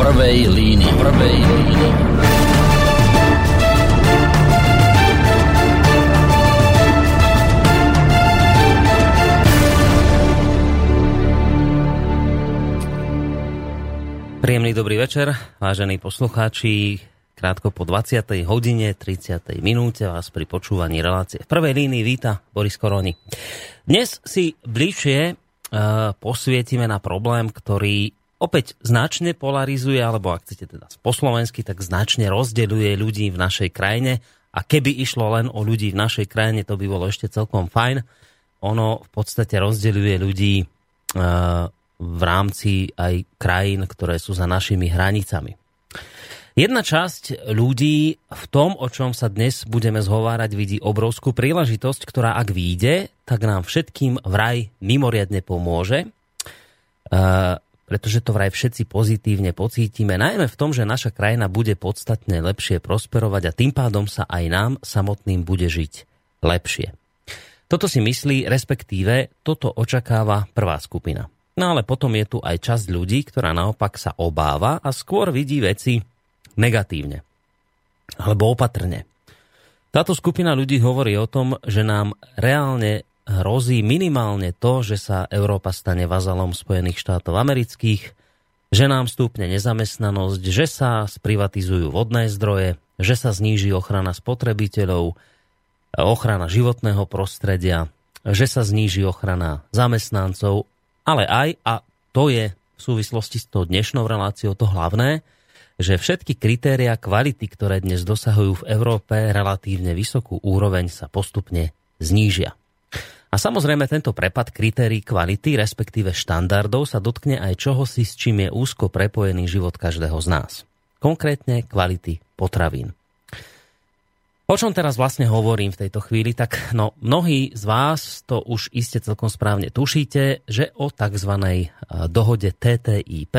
prvej línii. Prvej línii. Príjemný dobrý večer, vážení poslucháči. Krátko po 20. hodine, 30. minúte vás pri počúvaní relácie. V prvej línii víta Boris Koroni. Dnes si bližšie uh, posvietime na problém, ktorý opäť značne polarizuje, alebo ak chcete teda po slovensky, tak značne rozdeľuje ľudí v našej krajine. A keby išlo len o ľudí v našej krajine, to by bolo ešte celkom fajn. Ono v podstate rozdeľuje ľudí e, v rámci aj krajín, ktoré sú za našimi hranicami. Jedna časť ľudí v tom, o čom sa dnes budeme zhovárať, vidí obrovskú príležitosť, ktorá ak vyjde, tak nám všetkým vraj mimoriadne pomôže. Pretože to vraj všetci pozitívne pocítime, najmä v tom, že naša krajina bude podstatne lepšie prosperovať a tým pádom sa aj nám samotným bude žiť lepšie. Toto si myslí, respektíve toto očakáva prvá skupina. No ale potom je tu aj časť ľudí, ktorá naopak sa obáva a skôr vidí veci negatívne. Alebo opatrne. Táto skupina ľudí hovorí o tom, že nám reálne hrozí minimálne to, že sa Európa stane vazalom Spojených štátov amerických, že nám stúpne nezamestnanosť, že sa sprivatizujú vodné zdroje, že sa zníži ochrana spotrebiteľov, ochrana životného prostredia, že sa zníži ochrana zamestnancov, ale aj, a to je v súvislosti s tou dnešnou reláciou to hlavné, že všetky kritéria kvality, ktoré dnes dosahujú v Európe relatívne vysokú úroveň, sa postupne znížia. A samozrejme tento prepad kritérií kvality, respektíve štandardov, sa dotkne aj čoho si, s čím je úzko prepojený život každého z nás. Konkrétne kvality potravín. O čom teraz vlastne hovorím v tejto chvíli? Tak no, mnohí z vás to už iste celkom správne tušíte, že o tzv. dohode TTIP,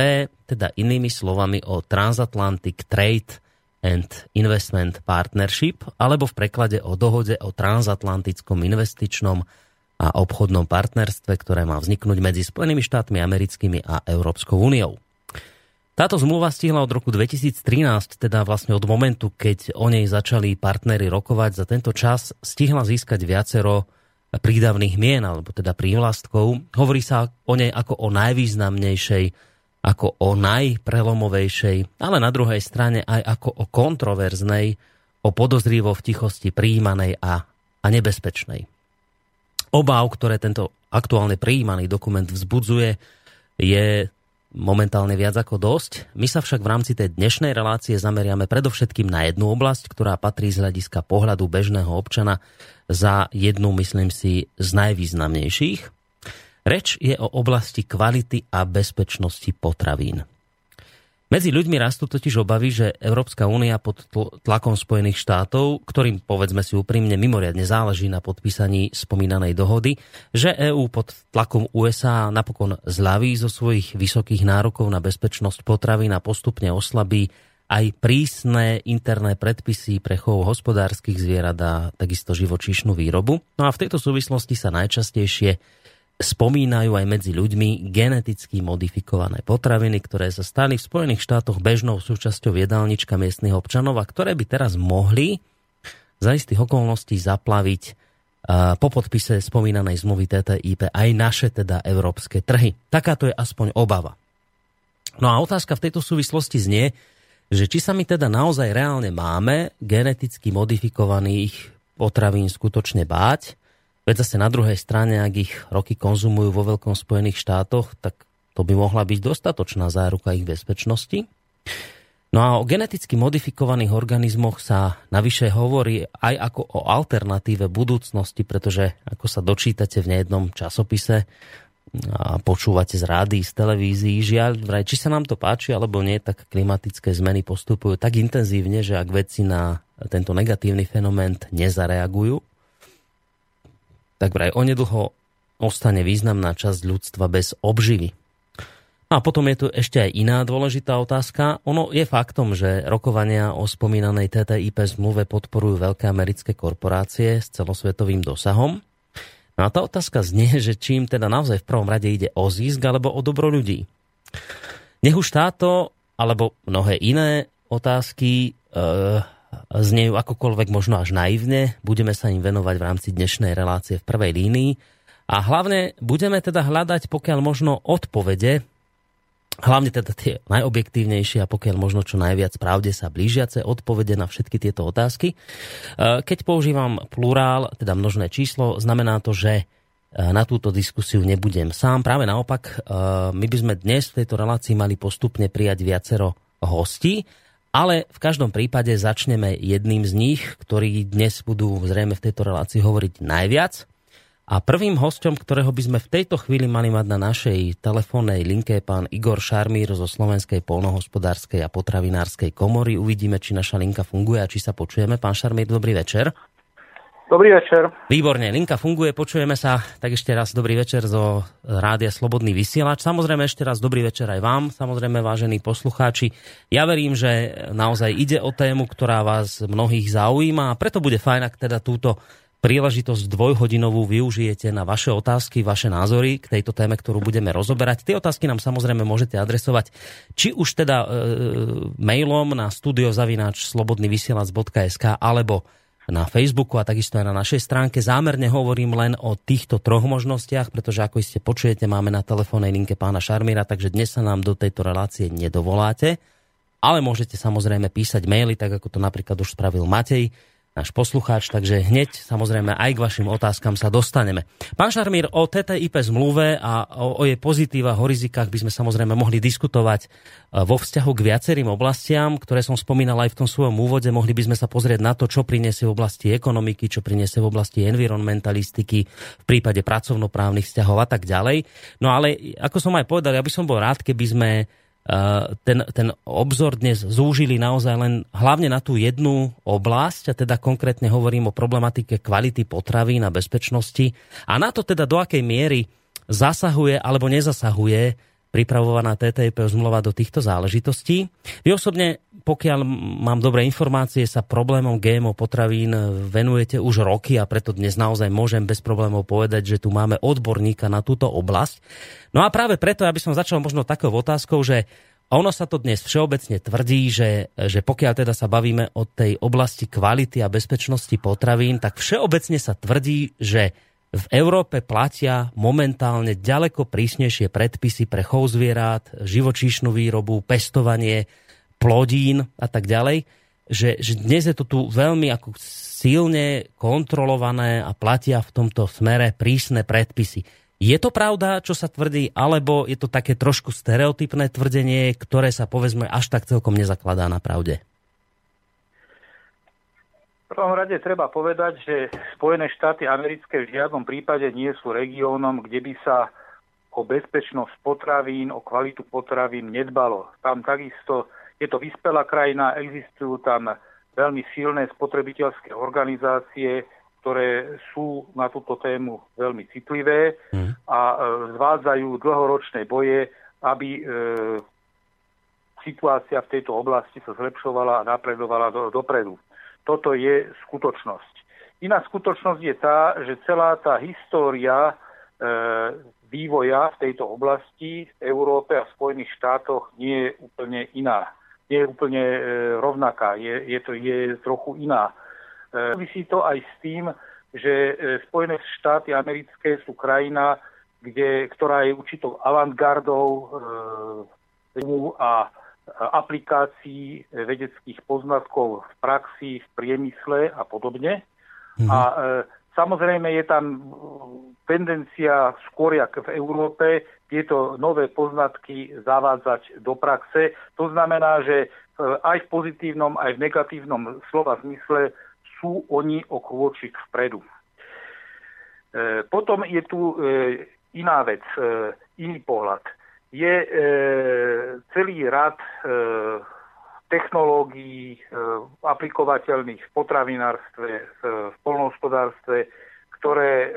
teda inými slovami o Transatlantic Trade and Investment Partnership, alebo v preklade o dohode o transatlantickom investičnom a obchodnom partnerstve, ktoré má vzniknúť medzi Spojenými štátmi americkými a Európskou úniou. Táto zmluva stihla od roku 2013, teda vlastne od momentu, keď o nej začali partnery rokovať, za tento čas stihla získať viacero prídavných mien, alebo teda prívlastkov. Hovorí sa o nej ako o najvýznamnejšej, ako o najprelomovejšej, ale na druhej strane aj ako o kontroverznej, o podozrivo v tichosti príjmanej a, a nebezpečnej. Obáv, ktoré tento aktuálne prijímaný dokument vzbudzuje, je momentálne viac ako dosť. My sa však v rámci tej dnešnej relácie zameriame predovšetkým na jednu oblasť, ktorá patrí z hľadiska pohľadu bežného občana za jednu, myslím si, z najvýznamnejších. Reč je o oblasti kvality a bezpečnosti potravín. Medzi ľuďmi rastú totiž obavy, že Európska únia pod tlakom Spojených štátov, ktorým povedzme si úprimne mimoriadne záleží na podpísaní spomínanej dohody, že EÚ pod tlakom USA napokon zľaví zo svojich vysokých nárokov na bezpečnosť potravín a postupne oslabí aj prísne interné predpisy pre chov hospodárskych zvierat a takisto živočíšnu výrobu. No a v tejto súvislosti sa najčastejšie spomínajú aj medzi ľuďmi geneticky modifikované potraviny, ktoré sa stali v Spojených štátoch bežnou súčasťou jedálnička miestnych občanov a ktoré by teraz mohli za istých okolností zaplaviť po podpise spomínanej zmluvy TTIP aj naše teda európske trhy. Takáto je aspoň obava. No a otázka v tejto súvislosti znie, že či sa my teda naozaj reálne máme geneticky modifikovaných potravín skutočne báť, Veď zase na druhej strane, ak ich roky konzumujú vo veľkom Spojených štátoch, tak to by mohla byť dostatočná záruka ich bezpečnosti. No a o geneticky modifikovaných organizmoch sa navyše hovorí aj ako o alternatíve budúcnosti, pretože ako sa dočítate v nejednom časopise a počúvate z rády, z televízií, žiaľ, vraj, či sa nám to páči alebo nie, tak klimatické zmeny postupujú tak intenzívne, že ak vedci na tento negatívny fenomén nezareagujú, tak vraj onedlho ostane významná časť ľudstva bez obživy. A potom je tu ešte aj iná dôležitá otázka. Ono je faktom, že rokovania o spomínanej TTIP zmluve podporujú veľké americké korporácie s celosvetovým dosahom. No a tá otázka znie, že čím teda naozaj v prvom rade ide o zisk alebo o dobro ľudí. Nech už táto alebo mnohé iné otázky znejú akokoľvek možno až naivne. Budeme sa im venovať v rámci dnešnej relácie v prvej línii. A hlavne budeme teda hľadať, pokiaľ možno odpovede, hlavne teda tie najobjektívnejšie a pokiaľ možno čo najviac pravde sa blížiace odpovede na všetky tieto otázky. E, keď používam plurál, teda množné číslo, znamená to, že e, na túto diskusiu nebudem sám. Práve naopak, e, my by sme dnes v tejto relácii mali postupne prijať viacero hostí ale v každom prípade začneme jedným z nich, ktorí dnes budú zrejme v tejto relácii hovoriť najviac. A prvým hostom, ktorého by sme v tejto chvíli mali mať na našej telefónnej linke je pán Igor Šarmír zo Slovenskej polnohospodárskej a potravinárskej komory. Uvidíme, či naša linka funguje a či sa počujeme. Pán Šarmír, dobrý večer. Dobrý večer. Výborne, linka funguje, počujeme sa. Tak ešte raz dobrý večer zo Rádia Slobodný vysielač. Samozrejme ešte raz dobrý večer aj vám, samozrejme vážení poslucháči. Ja verím, že naozaj ide o tému, ktorá vás mnohých zaujíma a preto bude fajn, ak teda túto príležitosť dvojhodinovú využijete na vaše otázky, vaše názory k tejto téme, ktorú budeme rozoberať. Tie otázky nám samozrejme môžete adresovať či už teda e, mailom na studiozavináč slobodnyvysielac.sk alebo na Facebooku a takisto aj na našej stránke. Zámerne hovorím len o týchto troch možnostiach, pretože ako iste počujete, máme na telefónnej linke pána Šarmíra, takže dnes sa nám do tejto relácie nedovoláte. Ale môžete samozrejme písať maily, tak ako to napríklad už spravil Matej náš poslucháč, takže hneď samozrejme aj k vašim otázkam sa dostaneme. Pán Šarmír, o TTIP zmluve a o, o jej pozitívach, o rizikách by sme samozrejme mohli diskutovať e, vo vzťahu k viacerým oblastiam, ktoré som spomínal aj v tom svojom úvode. Mohli by sme sa pozrieť na to, čo priniesie v oblasti ekonomiky, čo priniesie v oblasti environmentalistiky, v prípade pracovnoprávnych vzťahov a tak ďalej. No ale ako som aj povedal, ja by som bol rád, keby sme ten, ten obzor dnes zúžili naozaj len hlavne na tú jednu oblasť, a teda konkrétne hovorím o problematike kvality potravín a bezpečnosti. A na to teda do akej miery zasahuje alebo nezasahuje pripravovaná TTIP zmluva do týchto záležitostí. Vy osobne, pokiaľ mám dobré informácie, sa problémom GMO potravín venujete už roky a preto dnes naozaj môžem bez problémov povedať, že tu máme odborníka na túto oblasť. No a práve preto, aby som začal možno takou otázkou, že ono sa to dnes všeobecne tvrdí, že, že pokiaľ teda sa bavíme o tej oblasti kvality a bezpečnosti potravín, tak všeobecne sa tvrdí, že v Európe platia momentálne ďaleko prísnejšie predpisy pre chov zvierat, živočíšnu výrobu, pestovanie plodín a tak ďalej, že, že dnes je to tu veľmi ako silne kontrolované a platia v tomto smere prísne predpisy. Je to pravda, čo sa tvrdí, alebo je to také trošku stereotypné tvrdenie, ktoré sa povedzme až tak celkom nezakladá na pravde? Prvom rade treba povedať, že Spojené štáty americké v žiadnom prípade nie sú regiónom, kde by sa o bezpečnosť potravín, o kvalitu potravín nedbalo. Tam takisto je to vyspelá krajina, existujú tam veľmi silné spotrebiteľské organizácie, ktoré sú na túto tému veľmi citlivé mm. a e, zvádzajú dlhoročné boje, aby e, situácia v tejto oblasti sa zlepšovala a napredovala do, dopredu. Toto je skutočnosť. Iná skutočnosť je tá, že celá tá história e, vývoja v tejto oblasti v Európe a v Spojených štátoch nie je úplne iná. Nie je úplne e, rovnaká, je, je, to, je trochu iná. E, to aj s tým, že e, Spojené štáty americké sú krajina, kde, ktorá je určitou avantgardou e, a aplikácií vedeckých poznatkov v praxi, v priemysle a podobne. Mm. A e, samozrejme je tam tendencia skôr jak v Európe tieto nové poznatky zavádzať do praxe. To znamená, že e, aj v pozitívnom, aj v negatívnom slova zmysle sú oni o krôčik vpredu. E, potom je tu iná vec, iný pohľad je e, celý rad e, technológií e, aplikovateľných v potravinárstve, v, v polnohospodárstve, ktoré e,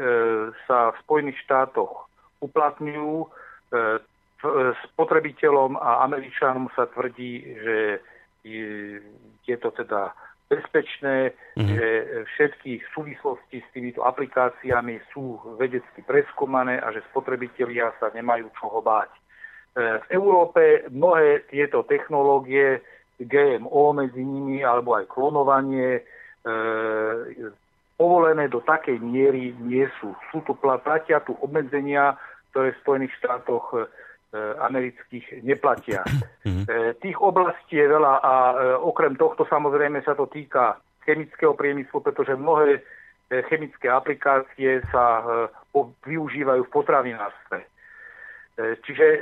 sa v Spojených štátoch uplatňujú. E, spotrebiteľom a Američanom sa tvrdí, že je, je to teda bezpečné, mm-hmm. že všetky súvislosti s týmito aplikáciami sú vedecky preskúmané a že spotrebitelia sa nemajú čoho báť. V Európe mnohé tieto technológie, GMO medzi nimi, alebo aj klonovanie, povolené do takej miery nie sú. Sú tu platia tu obmedzenia, ktoré v Spojených štátoch e, amerických neplatia. Mm-hmm. E, tých oblastí je veľa a e, okrem tohto samozrejme sa to týka chemického priemyslu, pretože mnohé e, chemické aplikácie sa e, po, využívajú v potravinárstve. E, čiže e,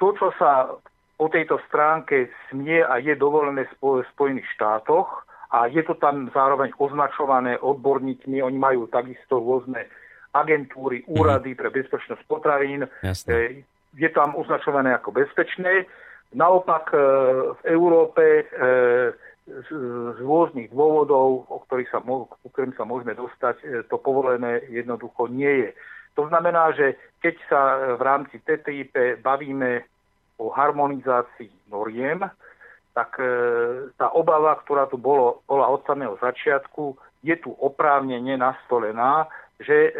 to, čo sa po tejto stránke smie a je dovolené v Spojených štátoch, a je to tam zároveň označované odborníkmi, oni majú takisto rôzne agentúry, mhm. úrady pre bezpečnosť potravín. Jasne. Je tam označované ako bezpečné. Naopak e, v Európe z rôznych dôvodov, o ktorých sa, o ktorým sa môžeme dostať, to povolené jednoducho nie je. To znamená, že keď sa v rámci TTIP bavíme o harmonizácii noriem, tak e, tá obava, ktorá tu bolo, bola od samého začiatku, je tu oprávnene nastolená, že e,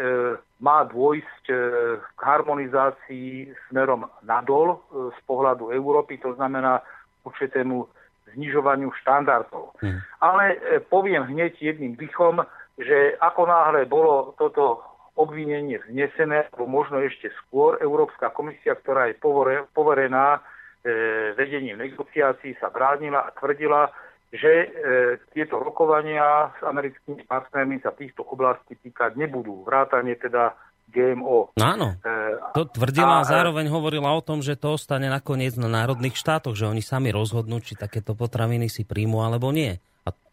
má dôjsť e, k harmonizácii smerom nadol e, z pohľadu Európy, to znamená určitému znižovaniu štandardov. Hmm. Ale e, poviem hneď jedným dychom, že ako náhle bolo toto obvinenie vznesené, alebo možno ešte skôr, Európska komisia, ktorá je poverená E, vedením negociácií sa bránila a tvrdila, že e, tieto rokovania s americkými partnermi sa týchto oblastí týkať nebudú. Vrátanie teda GMO. No áno, e, to tvrdila a, a zároveň hovorila o tom, že to ostane nakoniec na národných štátoch, že oni sami rozhodnú, či takéto potraviny si príjmu alebo nie.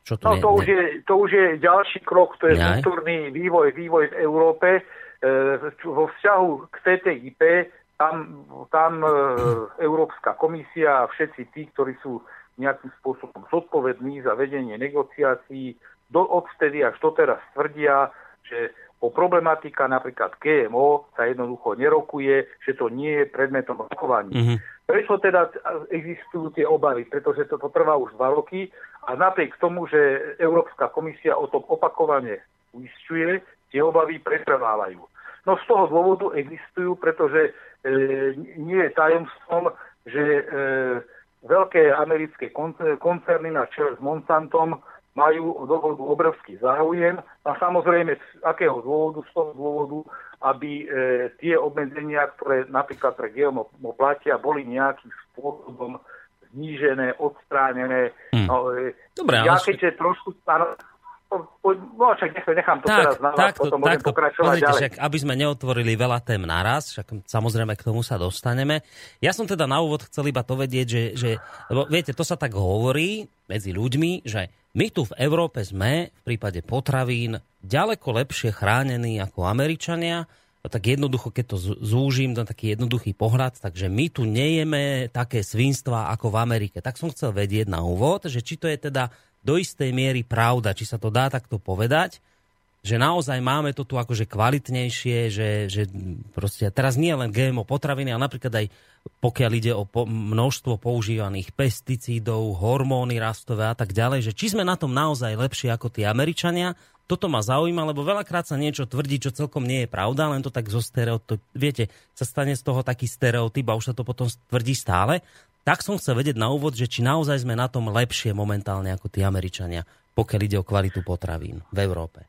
Čo to no nie, to, už je, to už je ďalší krok, to je vnútorný vývoj, vývoj v Európe. E, vo vzťahu k TTIP tam, tam e, Európska komisia a všetci tí, ktorí sú nejakým spôsobom zodpovední za vedenie negociácií, do, odvtedy až doteraz tvrdia, že o problematika napríklad GMO sa jednoducho nerokuje, že to nie je predmetom rokovaní. Mm-hmm. Prečo teda existujú tie obavy? Pretože toto trvá už dva roky a napriek tomu, že Európska komisia o tom opakovane uistuje, tie obavy pretrvávajú. No z toho dôvodu existujú, pretože E, nie je tajomstvom, že e, veľké americké koncerny na čele s Monsantom majú o dohodu obrovský záujem a samozrejme z akého dôvodu, z toho dôvodu, aby e, tie obmedzenia, ktoré napríklad pre GMO platia, boli nejakým spôsobom znížené, odstránené. Hmm. No, e, Dobre, ja ale... keďže trošku, áno, No, však nechám to tak, teraz na vás, potom môžem pokračovať pozrite, ďalej. Však, aby sme neotvorili veľa tém naraz, však samozrejme k tomu sa dostaneme. Ja som teda na úvod chcel iba to vedieť, že, že lebo viete, to sa tak hovorí medzi ľuďmi, že my tu v Európe sme v prípade potravín ďaleko lepšie chránení ako Američania, no tak jednoducho, keď to zúžim na taký jednoduchý pohľad, takže my tu nejeme také svinstva ako v Amerike. Tak som chcel vedieť na úvod, že či to je teda do istej miery pravda, či sa to dá takto povedať, že naozaj máme to tu akože kvalitnejšie, že, že proste teraz nie len GMO potraviny, ale napríklad aj pokiaľ ide o po, množstvo používaných pesticídov, hormóny rastové a tak ďalej, že či sme na tom naozaj lepšie ako tí Američania, toto ma zaujíma, lebo veľakrát sa niečo tvrdí, čo celkom nie je pravda, len to tak zo stereotyp, viete, sa stane z toho taký stereotyp a už sa to potom tvrdí stále. Tak som chcel vedieť na úvod, že či naozaj sme na tom lepšie momentálne ako tí Američania, pokiaľ ide o kvalitu potravín v Európe.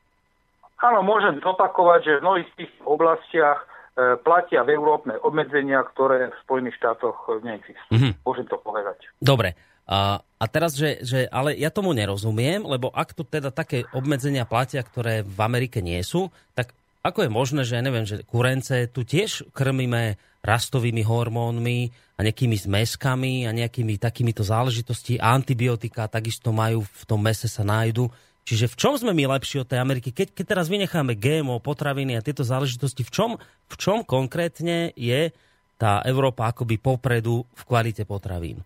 Áno, môžem zopakovať, že v mnohých tých oblastiach e, platia v Európe obmedzenia, ktoré v Spojených štátoch neexistujú. Mm-hmm. Môžem to povedať. Dobre. A, a teraz, že, že, ale ja tomu nerozumiem, lebo ak tu teda také obmedzenia platia, ktoré v Amerike nie sú, tak ako je možné, že, neviem, že kurence tu tiež krmíme rastovými hormónmi a nejakými zmeskami a nejakými takýmito záležitosti. Antibiotika takisto majú, v tom mese sa nájdu. Čiže v čom sme my lepší od tej Ameriky? Keď, keď teraz vynecháme GMO, potraviny a tieto záležitosti, v čom, v čom konkrétne je tá Európa akoby popredu v kvalite potravín?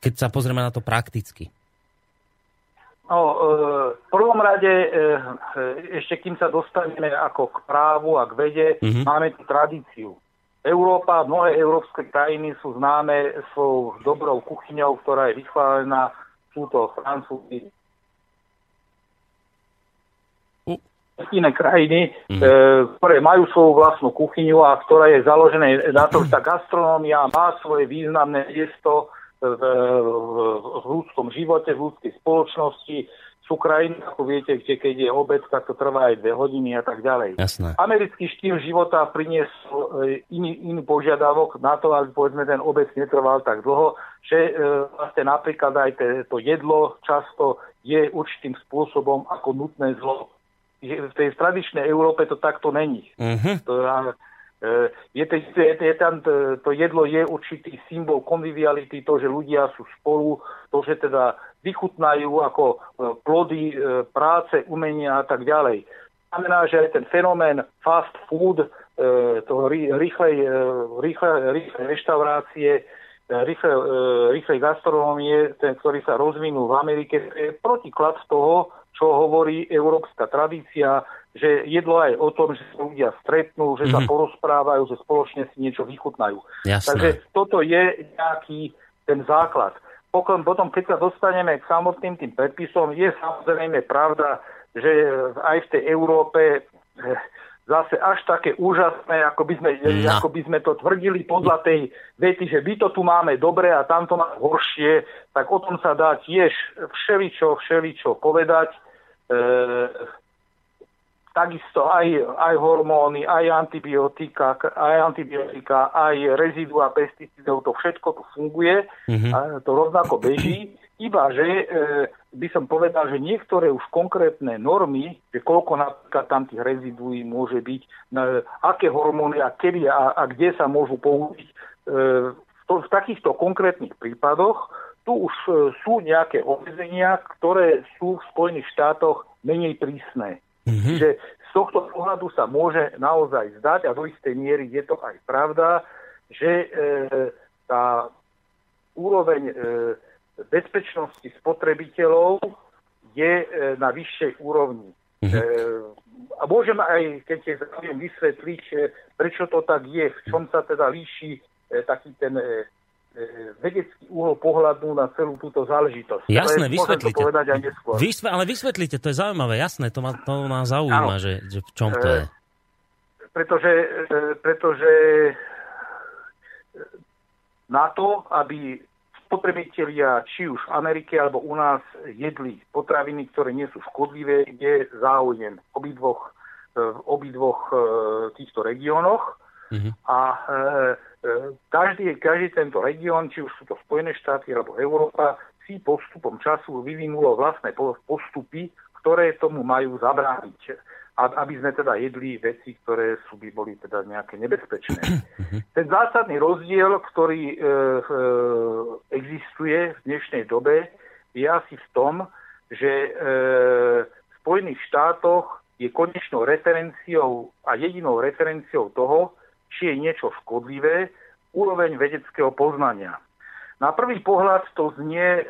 Keď sa pozrieme na to prakticky. No, e, v prvom rade, e, e, ešte kým sa dostaneme ako k právu a k vede, mm-hmm. máme tú tradíciu. Európa, mnohé európske krajiny sú známe svojou dobrou kuchyňou, ktorá je vychválená. Sú to Francúzi, iné krajiny, mm. e, ktoré majú svoju vlastnú kuchyňu a ktorá je založená na tom, že tá gastronómia má svoje významné miesto v, v, v ľudskom živote, v ľudskej spoločnosti. Sú krajiny, ako viete, kde keď je obed, tak to trvá aj dve hodiny a tak ďalej. Jasné. Americký štýl života priniesol e, iný, iný požiadavok na to, aby povedzme ten obed netrval tak dlho, že e, vlastne napríklad aj te, to jedlo často je určitým spôsobom ako nutné zlo. V tej tradičnej Európe to takto není. Uh-huh. To, je, to, je, je tam, to jedlo je určitý symbol konviviality, to, že ľudia sú spolu, to, že teda vychutnajú ako e, plody práce, umenia a tak ďalej. Znamená, že aj ten fenomén fast food, toho rýchlej, rýchlej, rýchlej reštaurácie, rýchlej, rýchlej gastronómie, ten, ktorý sa rozvinul v Amerike, je protiklad toho, čo hovorí európska tradícia, že jedlo aj o tom, že sa ľudia stretnú, že mm-hmm. sa mhm. porozprávajú, že spoločne si niečo vychutnajú. Jasné. Takže toto je nejaký ten základ. Potom, potom, keď sa dostaneme k samotným tým predpisom, je samozrejme pravda, že aj v tej Európe eh, zase až také úžasné, ako by, sme, no. ako by sme to tvrdili podľa tej vety, že my to tu máme dobre a tamto máme horšie, tak o tom sa dá tiež všeličo, všeličo povedať. E, takisto aj, aj hormóny, aj antibiotika, aj antibiotika, aj rezidua pesticídov, to všetko tu funguje, mm-hmm. a to rovnako beží, iba že e, by som povedal, že niektoré už konkrétne normy, že koľko napríklad tam tých reziduí môže byť, na, aké hormóny a kedy a, a kde sa môžu použiť, e, v, to, v takýchto konkrétnych prípadoch tu už e, sú nejaké obmedzenia, ktoré sú v Spojených štátoch menej prísne. Mm-hmm. Že z tohto pohľadu sa môže naozaj zdať, a do istej miery je to aj pravda, že e, tá úroveň e, bezpečnosti spotrebiteľov je e, na vyššej úrovni. Mm-hmm. E, a môžem aj, keď je vysvetliť, e, prečo to tak je, v čom sa teda líši e, taký ten e, E, vedecký úhol pohľadu na celú túto záležitosť. Jasné, vysvetlite. To povedať aj neskôr. Vysve, ale vysvetlite, to je zaujímavé, jasné, to ma, to ma zaujíma, že, že v čom to e, je. Pretože, e, pretože na to, aby spotrebitelia, či už v Amerike alebo u nás, jedli potraviny, ktoré nie sú škodlivé, je záujem obidvoch, v obidvoch týchto regiónoch. Mm-hmm. A e, E, každý, každý tento región, či už sú to Spojené štáty alebo Európa, si postupom času vyvinulo vlastné postupy, ktoré tomu majú zabrániť. Aby sme teda jedli veci, ktoré sú by boli teda nejaké nebezpečné. Ten zásadný rozdiel, ktorý e, e, existuje v dnešnej dobe, je asi v tom, že e, v Spojených štátoch je konečnou referenciou a jedinou referenciou toho, či je niečo škodlivé, úroveň vedeckého poznania. Na prvý pohľad to znie e,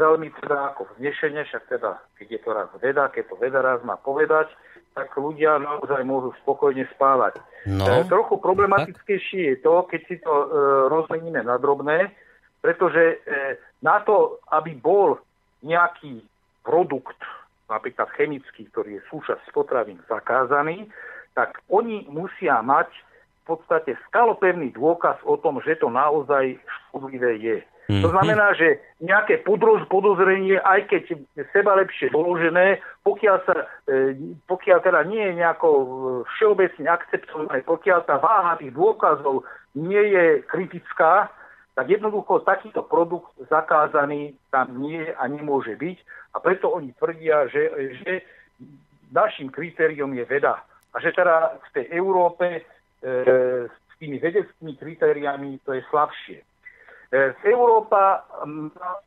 veľmi teda ako vznešenie, však teda, keď je to raz veda, keď to veda raz má povedať, tak ľudia naozaj môžu spokojne spávať. No, e, trochu problematickejšie je to, keď si to e, rozmeníme na drobné, pretože e, na to, aby bol nejaký produkt, napríklad chemický, ktorý je súčasť potravín zakázaný, tak oni musia mať v podstate skalopevný dôkaz o tom, že to naozaj škodlivé je. Mm-hmm. To znamená, že nejaké podozrenie, aj keď seba lepšie doložené, pokiaľ, sa, e, pokiaľ teda nie je nejako e, všeobecne akceptované, pokiaľ tá váha tých dôkazov nie je kritická, tak jednoducho takýto produkt zakázaný tam nie a nemôže byť. A preto oni tvrdia, že, že našim kritériom je veda. A že teda v tej Európe E, s tými vedeckými kritériami to je slabšie. E, Európa má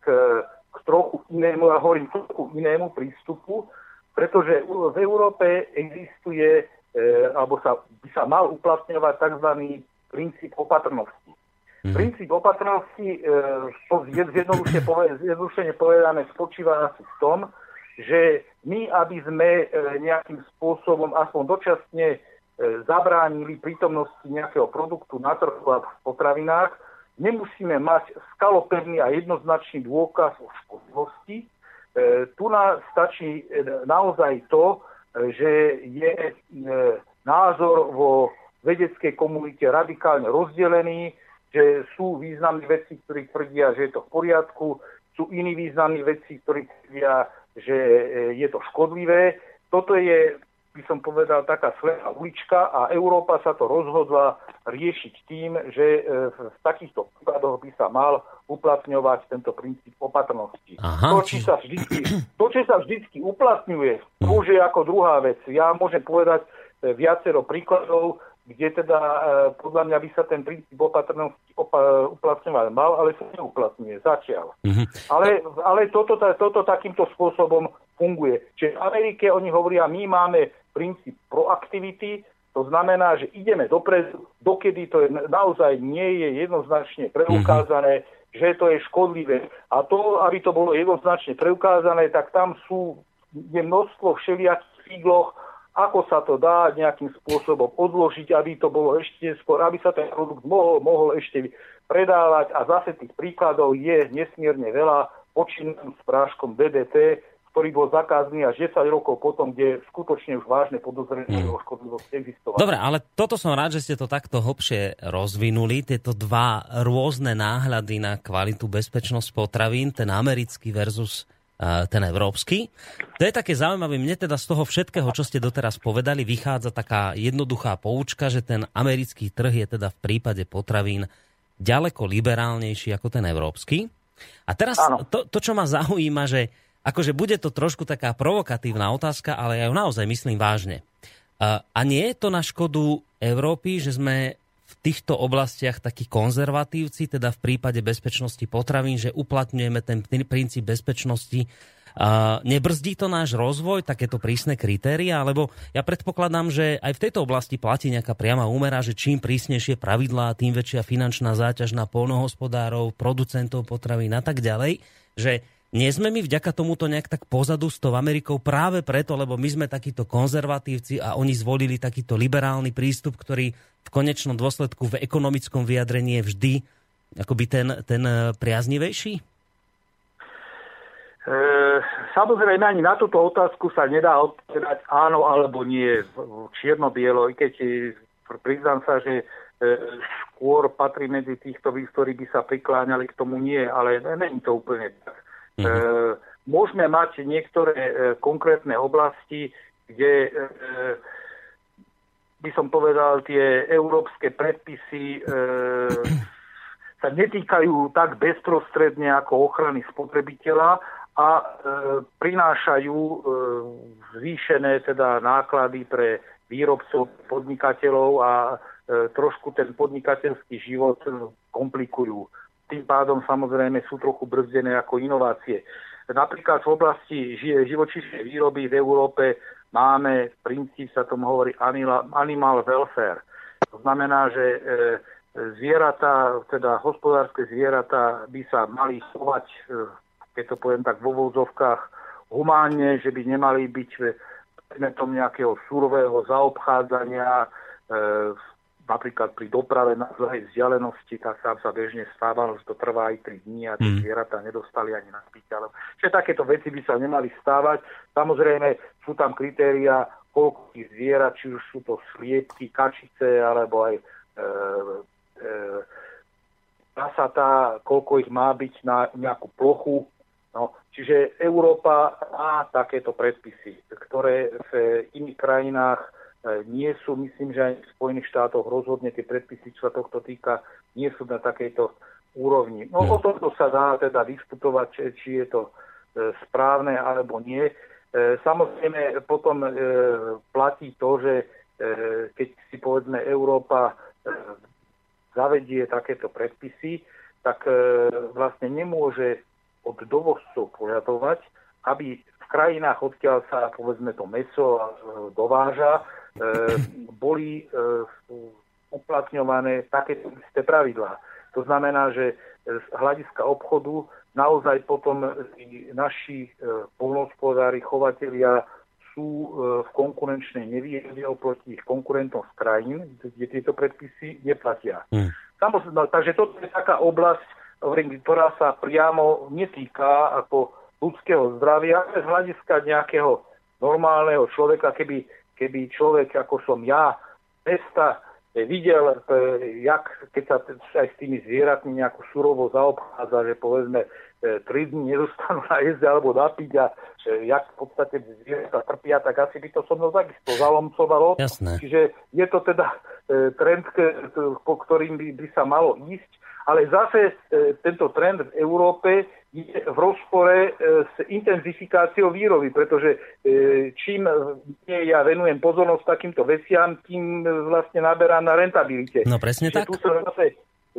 k, k trochu inému, a hovorím trochu inému prístupu, pretože v Európe existuje, e, alebo sa, by sa mal uplatňovať tzv. princíp opatrnosti. Mm. Princíp opatrnosti, e, zjednodušene povedané, spočíva asi v tom, že my, aby sme e, nejakým spôsobom aspoň dočasne e, zabránili prítomnosti nejakého produktu na trhu a v potravinách, nemusíme mať skalopevný a jednoznačný dôkaz o škodlivosti, tu nás stačí naozaj to, že je názor vo vedeckej komunite radikálne rozdelený, že sú významní vedci, ktorí tvrdia, že je to v poriadku, sú iní významní vedci, ktorí tvrdia, že je to škodlivé. Toto je by som povedal, taká slepá ulička a Európa sa to rozhodla riešiť tým, že e, v takýchto prípadoch by sa mal uplatňovať tento princíp opatrnosti. Aha, to, či sa vždycky, to, či sa vždycky uplatňuje, už je ako druhá vec. Ja môžem povedať e, viacero príkladov, kde teda e, podľa mňa by sa ten princíp opatrnosti uplatňovať mal, ale sa neuplatňuje zatiaľ. Mm-hmm. Ale, ale toto, toto takýmto spôsobom funguje. Čiže v Amerike oni hovoria, my máme princíp proaktivity, to znamená, že ideme dopredu, dokedy to je, naozaj nie je jednoznačne preukázané, mm-hmm. že to je škodlivé. A to, aby to bolo jednoznačne preukázané, tak tam sú je množstvo všelijakých fígloch, ako sa to dá nejakým spôsobom odložiť, aby to bolo ešte skôr, aby sa ten produkt mohol, mohol ešte predávať. A zase tých príkladov je nesmierne veľa, počínam s práškom DDT, ktorý bol zakázaný až 10 rokov potom, kde skutočne už vážne podozrenie mm. o škodlivosti existovalo. Dobre, ale toto som rád, že ste to takto hlbšie rozvinuli, tieto dva rôzne náhľady na kvalitu bezpečnosť potravín, ten americký versus ten európsky. To je také zaujímavé. Mne teda z toho všetkého, čo ste doteraz povedali, vychádza taká jednoduchá poučka, že ten americký trh je teda v prípade potravín ďaleko liberálnejší ako ten európsky. A teraz to, to, čo ma zaujíma, že akože bude to trošku taká provokatívna otázka, ale ja ju naozaj myslím vážne. A nie je to na škodu Európy, že sme v týchto oblastiach takí konzervatívci, teda v prípade bezpečnosti potravín, že uplatňujeme ten princíp bezpečnosti. A nebrzdí to náš rozvoj, takéto prísne kritéria, alebo ja predpokladám, že aj v tejto oblasti platí nejaká priama úmera, že čím prísnejšie pravidlá, tým väčšia finančná záťaž na polnohospodárov, producentov potravín a tak ďalej, že nie sme my vďaka tomuto nejak tak pozadu s tou Amerikou práve preto, lebo my sme takíto konzervatívci a oni zvolili takýto liberálny prístup, ktorý v konečnom dôsledku v ekonomickom vyjadrení je vždy akoby ten, ten eh, priaznivejší? E, samozrejme, ani na túto otázku sa nedá odpovedať áno alebo nie, čierno-bielo, i keď eh, priznám sa, že skôr patrí medzi týchto, ktorí by sa prikláňali k tomu nie, ale není to úplne tak. Mm-hmm. Môžeme mať niektoré e, konkrétne oblasti, kde e, by som povedal, tie európske predpisy sa netýkajú tak bezprostredne ako ochrany spotrebiteľa a prinášajú zvýšené teda náklady pre výrobcov, podnikateľov a trošku ten podnikateľský život komplikujú tým pádom samozrejme sú trochu brzdené ako inovácie. Napríklad v oblasti živočíšnej výroby v Európe máme princíp, sa tomu hovorí animal welfare. To znamená, že e, zvieratá, teda hospodárske zvieratá by sa mali chovať, e, keď to poviem tak vo vozovkách, humánne, že by nemali byť predmetom nejakého surového zaobchádzania, e, napríklad pri doprave na dlhej vzdialenosti, tak sa, sa bežne stávalo, že to trvá aj 3 dní a tie mm. zvieratá nedostali ani na spýťaľov. Čiže takéto veci by sa nemali stávať. Samozrejme sú tam kritéria, koľko tých zvierat, či už sú to sliepky, kačice, alebo aj e, e, koľko ich má byť na nejakú plochu. No, čiže Európa má takéto predpisy, ktoré v iných krajinách nie sú, myslím, že aj v Spojených štátoch rozhodne tie predpisy, čo sa tohto týka, nie sú na takejto úrovni. No o tomto sa dá teda diskutovať, či, či je to e, správne alebo nie. E, samozrejme potom platí to, že keď si povedzme Európa zavedie takéto predpisy, tak vlastne nemôže od dovozcov požadovať, aby v krajinách, odkiaľ sa povedzme to meso dováža, E, boli e, uplatňované také isté pravidlá. To znamená, že z hľadiska obchodu naozaj potom naši polnohospodári, chovatelia sú v konkurenčnej nevýhode oproti ich konkurentom z krajín, kde tieto predpisy neplatia. Hmm. Samozrejme, takže toto je taká oblasť, ktorá sa priamo netýka ako ľudského zdravia, z hľadiska nejakého normálneho človeka, keby, keby človek ako som ja, mesta, eh, videl, eh, jak, keď sa aj s tými zvieratmi nejako surovo zaobchádza, že povedzme eh, tri dní nedostanú na jezde alebo napiť a jak v podstate zvieratá trpia, tak asi by to so mnou takisto zalomcovalo. Jasné. Čiže je to teda trend, po ktorým by, by sa malo ísť, ale zase tento trend v Európe je v rozpore e, s intenzifikáciou výroby, pretože e, čím ja venujem pozornosť takýmto veciam, tým vlastne naberám na rentabilite. No presne Čiže tak. Tu sa zase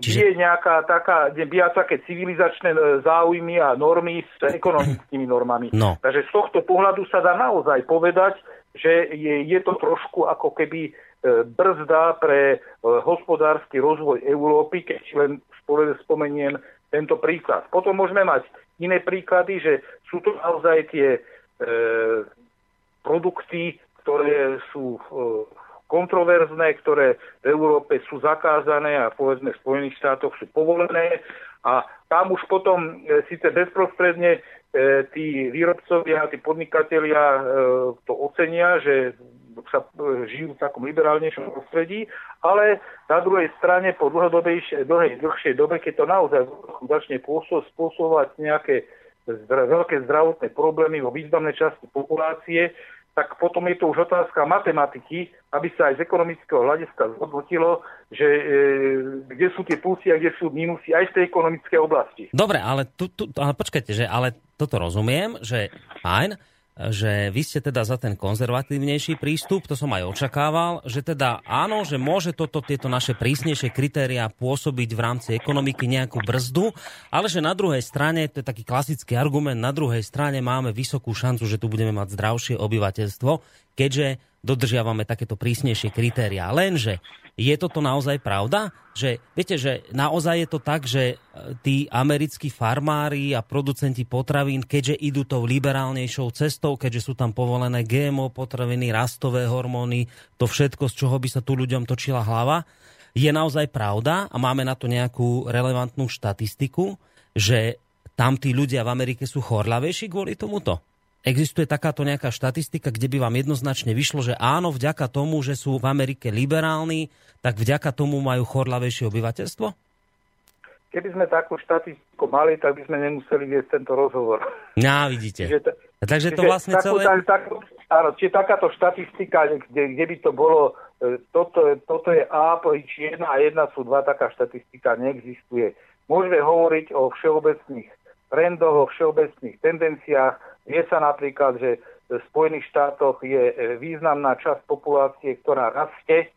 Čiže... nejaká taká, bija také civilizačné e, záujmy a normy s ekonomickými normami. No. Takže z tohto pohľadu sa dá naozaj povedať, že je, je to trošku ako keby brzda pre hospodársky rozvoj Európy, keď len spomeniem tento príklad. Potom môžeme mať iné príklady, že sú to naozaj tie e, produkty, ktoré sú e, kontroverzné, ktoré v Európe sú zakázané a povedzme v Spojených štátoch sú povolené a tam už potom e, síce bezprostredne e, tí výrobcovia, tí podnikatelia e, to ocenia, že sa e, žijú v takom liberálnejšom prostredí, ale na druhej strane po dlhodobejšej, dlhej, dlhšej dobe, keď to naozaj začne spôsobovať nejaké veľké zdravotné problémy vo významnej časti populácie, tak potom je to už otázka matematiky, aby sa aj z ekonomického hľadiska zhodnotilo, že e, kde sú tie plusy a kde sú minusy aj v tej ekonomickej oblasti. Dobre, ale, tu, tu, ale počkajte, že ale toto rozumiem, že fajn, že vy ste teda za ten konzervatívnejší prístup, to som aj očakával, že teda áno, že môže toto, tieto naše prísnejšie kritériá pôsobiť v rámci ekonomiky nejakú brzdu, ale že na druhej strane, to je taký klasický argument, na druhej strane máme vysokú šancu, že tu budeme mať zdravšie obyvateľstvo, keďže dodržiavame takéto prísnejšie kritériá. Lenže je toto naozaj pravda? Že, viete, že naozaj je to tak, že e, tí americkí farmári a producenti potravín, keďže idú tou liberálnejšou cestou, keďže sú tam povolené GMO potraviny, rastové hormóny, to všetko, z čoho by sa tu ľuďom točila hlava, je naozaj pravda a máme na to nejakú relevantnú štatistiku, že tam tí ľudia v Amerike sú chorľavejší kvôli tomuto? Existuje takáto nejaká štatistika, kde by vám jednoznačne vyšlo, že áno, vďaka tomu, že sú v Amerike liberálni, tak vďaka tomu majú chorlavejšie obyvateľstvo? Keby sme takú štatistiku mali, tak by sme nemuseli viesť tento rozhovor. No, vidíte. Čiže, Takže to vlastne takú, celé... Tak, tak, áno, čiže takáto štatistika, kde, kde by to bolo, e, toto, toto je A, či jedna a jedna sú dva, taká štatistika neexistuje. Môžeme hovoriť o všeobecných trendoch, o všeobecných tendenciách, Vie sa napríklad, že v Spojených štátoch je e, významná časť populácie, ktorá rastie,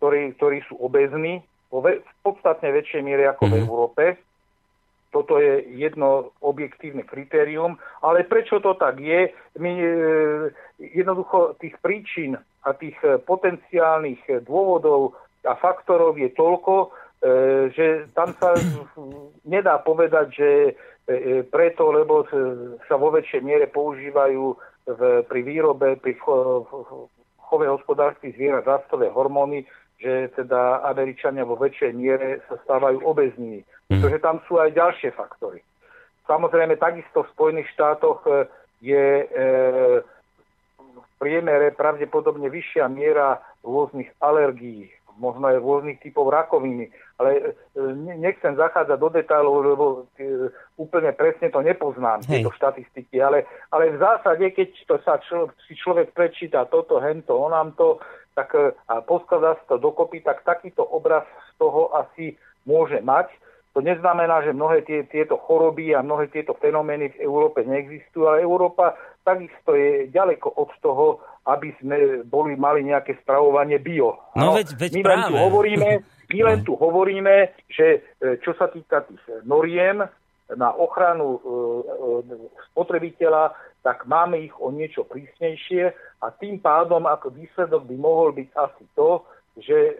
ktorí, ktorí sú obezní, v podstatne väčšej miere ako mm-hmm. v mhm. Európe. Toto je jedno objektívne kritérium, ale prečo to tak je? My, e, jednoducho tých príčin a tých e, potenciálnych dôvodov a faktorov je toľko, že tam sa nedá povedať, že E, e, preto, lebo sa vo väčšej miere používajú v, pri výrobe, pri chove hospodárskych zvierat rastové hormóny, že teda Američania vo väčšej miere sa stávajú obezní. Mm. Pretože tam sú aj ďalšie faktory. Samozrejme, takisto v Spojených štátoch e, je e, v priemere pravdepodobne vyššia miera rôznych alergií, možno aj rôznych typov rakoviny. Ale e, nechcem zachádzať do detailov, lebo e, úplne presne to nepoznám, Hej. tieto štatistiky. Ale, ale v zásade, keď to sa člo, si človek prečíta toto, hento, onám to, tak e, a poskladá sa to dokopy, tak takýto obraz z toho asi môže mať. To neznamená, že mnohé tie, tieto choroby a mnohé tieto fenomény v Európe neexistujú, ale Európa takisto je ďaleko od toho, aby sme boli, mali nejaké stravovanie bio. No, veď, veď my práve. len tu hovoríme, my len tu hovoríme, že e, čo sa týka tých noriem na ochranu e, e, spotrebiteľa, tak máme ich o niečo prísnejšie a tým pádom ako výsledok by mohol byť asi to, že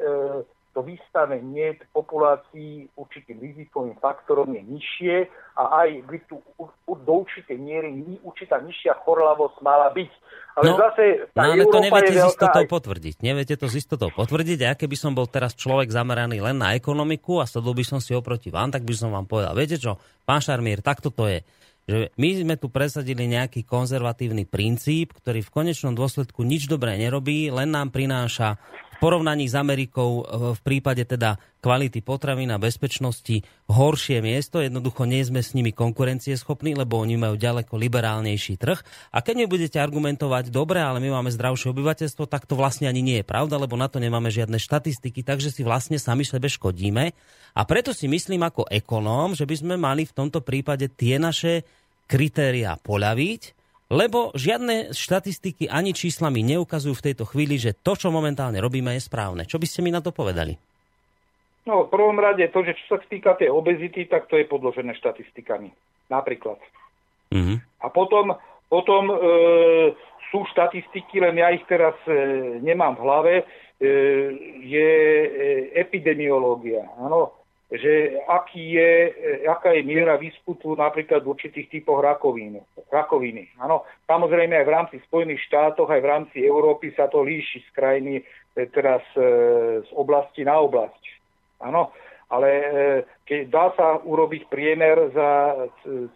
to vystavenie populácií určitým rizikovým faktorom je nižšie a aj by tu do určitej miery určitá nižšia chorlavosť mala byť. Ale no, zase tá no, ale to neviete s istotou aj... potvrdiť. Neviete to s istotou potvrdiť. A keby som bol teraz človek zameraný len na ekonomiku a sadol by som si oproti vám, tak by som vám povedal, viete čo, pán Šarmier, takto to je že my sme tu presadili nejaký konzervatívny princíp, ktorý v konečnom dôsledku nič dobré nerobí, len nám prináša porovnaní s Amerikou e, v prípade teda kvality potravín a bezpečnosti horšie miesto. Jednoducho nie sme s nimi konkurencieschopní, lebo oni majú ďaleko liberálnejší trh. A keď mi budete argumentovať, dobre, ale my máme zdravšie obyvateľstvo, tak to vlastne ani nie je pravda, lebo na to nemáme žiadne štatistiky, takže si vlastne sami sebe škodíme. A preto si myslím ako ekonóm, že by sme mali v tomto prípade tie naše kritériá poľaviť lebo žiadne štatistiky ani čísla mi neukazujú v tejto chvíli, že to, čo momentálne robíme, je správne. Čo by ste mi na to povedali? No, v prvom rade to, že čo sa týka tej obezity, tak to je podložené štatistikami. Napríklad. Mm-hmm. A potom, potom e, sú štatistiky, len ja ich teraz e, nemám v hlave, e, je e, epidemiológia. Áno, že aký je, e, aká je miera výskutu napríklad v určitých typoch rakovín, rakoviny. Áno, samozrejme aj v rámci Spojených štátov, aj v rámci Európy sa to líši z krajiny e, teraz e, z oblasti na oblasť. Áno, ale keď dá sa urobiť priemer za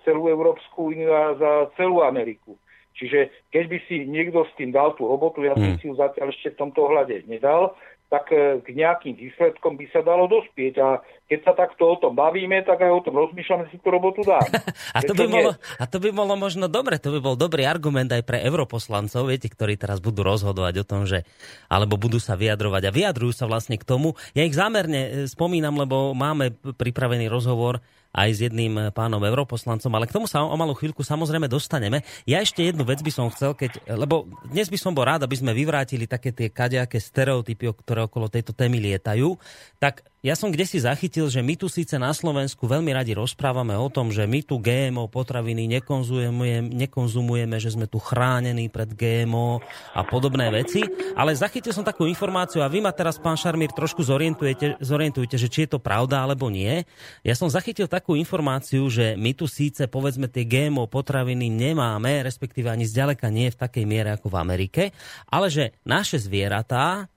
celú Európsku úniu a za celú Ameriku. Čiže keď by si niekto s tým dal tú robotu, ja som si ju zatiaľ ešte v tomto ohľade nedal, tak e, k nejakým výsledkom by sa dalo dospieť. A keď sa takto o tom bavíme, tak aj o tom rozmýšľame, si tú robotu dám. a, to by bolo, a to by bolo možno dobre, to by bol dobrý argument aj pre europoslancov, viete, ktorí teraz budú rozhodovať o tom, že alebo budú sa vyjadrovať a vyjadrujú sa vlastne k tomu. Ja ich zámerne e, spomínam, lebo máme pripravený rozhovor aj s jedným pánom europoslancom, ale k tomu sa o malú chvíľku samozrejme dostaneme. Ja ešte jednu vec by som chcel, keď, lebo dnes by som bol rád, aby sme vyvrátili také tie kadejaké stereotypy, ktoré okolo tejto témy lietajú. Tak ja som kde si zachytil, že my tu síce na Slovensku veľmi radi rozprávame o tom, že my tu GMO potraviny nekonzumujeme, nekonzumujeme, že sme tu chránení pred GMO a podobné veci, ale zachytil som takú informáciu a vy ma teraz, pán Šarmír, trošku zorientujete, zorientujete, že či je to pravda alebo nie. Ja som zachytil takú informáciu, že my tu síce povedzme tie GMO potraviny nemáme, respektíve ani zďaleka nie v takej miere ako v Amerike, ale že naše zvieratá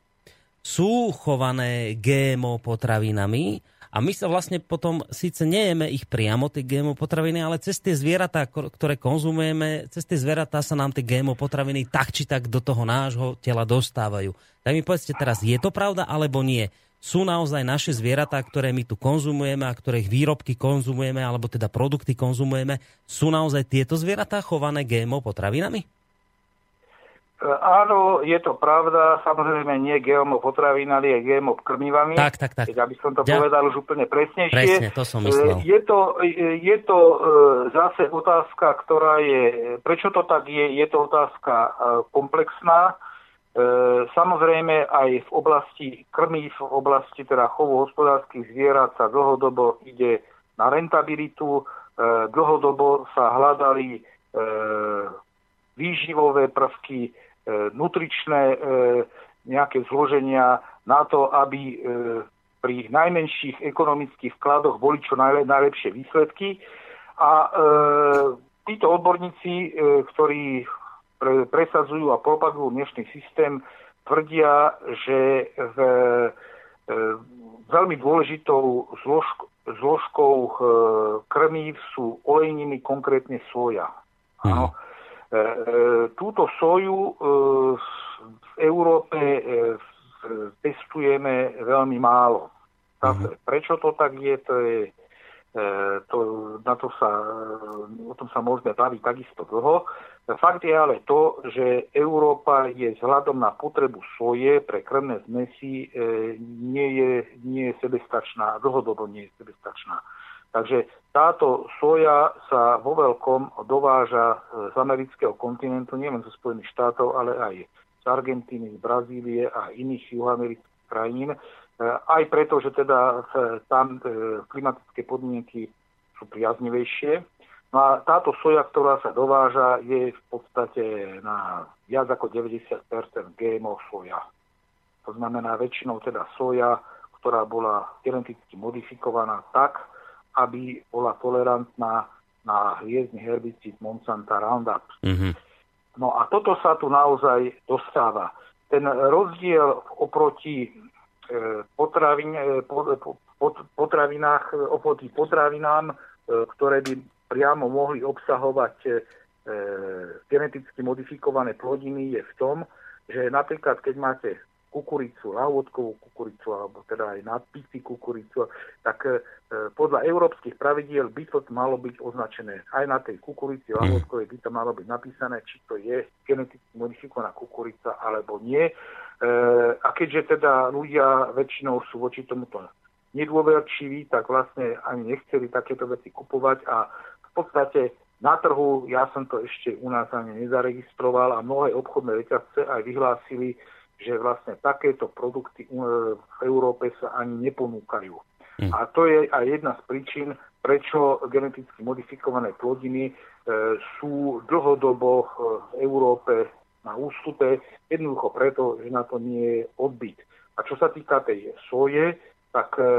sú chované GMO potravinami a my sa vlastne potom síce nejeme ich priamo, tie GMO potraviny, ale cez tie zvieratá, ktoré konzumujeme, cez tie zvieratá sa nám tie GMO potraviny tak či tak do toho nášho tela dostávajú. Tak mi povedzte teraz, je to pravda alebo nie? Sú naozaj naše zvieratá, ktoré my tu konzumujeme a ktorých výrobky konzumujeme, alebo teda produkty konzumujeme, sú naozaj tieto zvieratá chované GMO potravinami? E, áno, je to pravda, samozrejme nie GMO potravinami, ale GMO krmivami. Tak, tak, tak. Aby som to ja. povedal už úplne presnejšie. Presne, to som myslel. E, je to, e, je to zase otázka, ktorá je, prečo to tak je, je to otázka komplexná. Samozrejme aj v oblasti krmív, v oblasti teda chovu hospodárskych zvierat sa dlhodobo ide na rentabilitu, dlhodobo sa hľadali výživové prvky, E, nutričné e, nejaké zloženia na to, aby e, pri najmenších ekonomických vkladoch boli čo najlepšie výsledky. A títo odborníci, ktorí presadzujú a propagujú dnešný systém, tvrdia, že v, veľmi dôležitou zložkou, zložkou krmív sú olejniny, konkrétne soja. Áno. E, e, túto soju e, v Európe testujeme veľmi málo. Mhm. prečo to tak je, to je to, na to sa, o tom sa môžeme baviť takisto dlho. Fakt je ale to, že Európa je vzhľadom na potrebu soje pre krvné zmesi nie je, nie je sebestačná, dlhodobo nie je sebestačná. Takže táto soja sa vo veľkom dováža z amerického kontinentu, nielen zo Spojených štátov, ale aj z Argentíny, z Brazílie a iných juhoamerických krajín. E, aj preto, že teda tam e, klimatické podmienky sú priaznivejšie. No a táto soja, ktorá sa dováža, je v podstate na viac ako 90% GMO soja. To znamená väčšinou teda soja, ktorá bola geneticky modifikovaná tak, aby bola tolerantná na hviezdny herbicid Monsanto Roundup. Mm-hmm. No a toto sa tu naozaj dostáva. Ten rozdiel oproti e, potravin, e, pot, pot, potravinách, oproti potravinám, e, ktoré by priamo mohli obsahovať geneticky modifikované plodiny, je v tom, že napríklad keď máte kukuricu, lahôdkovú kukuricu, alebo teda aj nadpisy kukuricu, tak e, podľa európskych pravidiel by to malo byť označené. Aj na tej kukurici lahôdkovej by to malo byť napísané, či to je geneticky modifikovaná kukurica alebo nie. E, a keďže teda ľudia väčšinou sú voči tomuto nedôverčiví, tak vlastne ani nechceli takéto veci kupovať a v podstate na trhu, ja som to ešte u nás ani nezaregistroval a mnohé obchodné reťazce aj vyhlásili, že vlastne takéto produkty e, v Európe sa ani neponúkajú. Hmm. A to je aj jedna z príčin, prečo geneticky modifikované plodiny e, sú dlhodobo e, v Európe na ústupe, jednoducho preto, že na to nie je odbyt. A čo sa týka tej soje, tak e,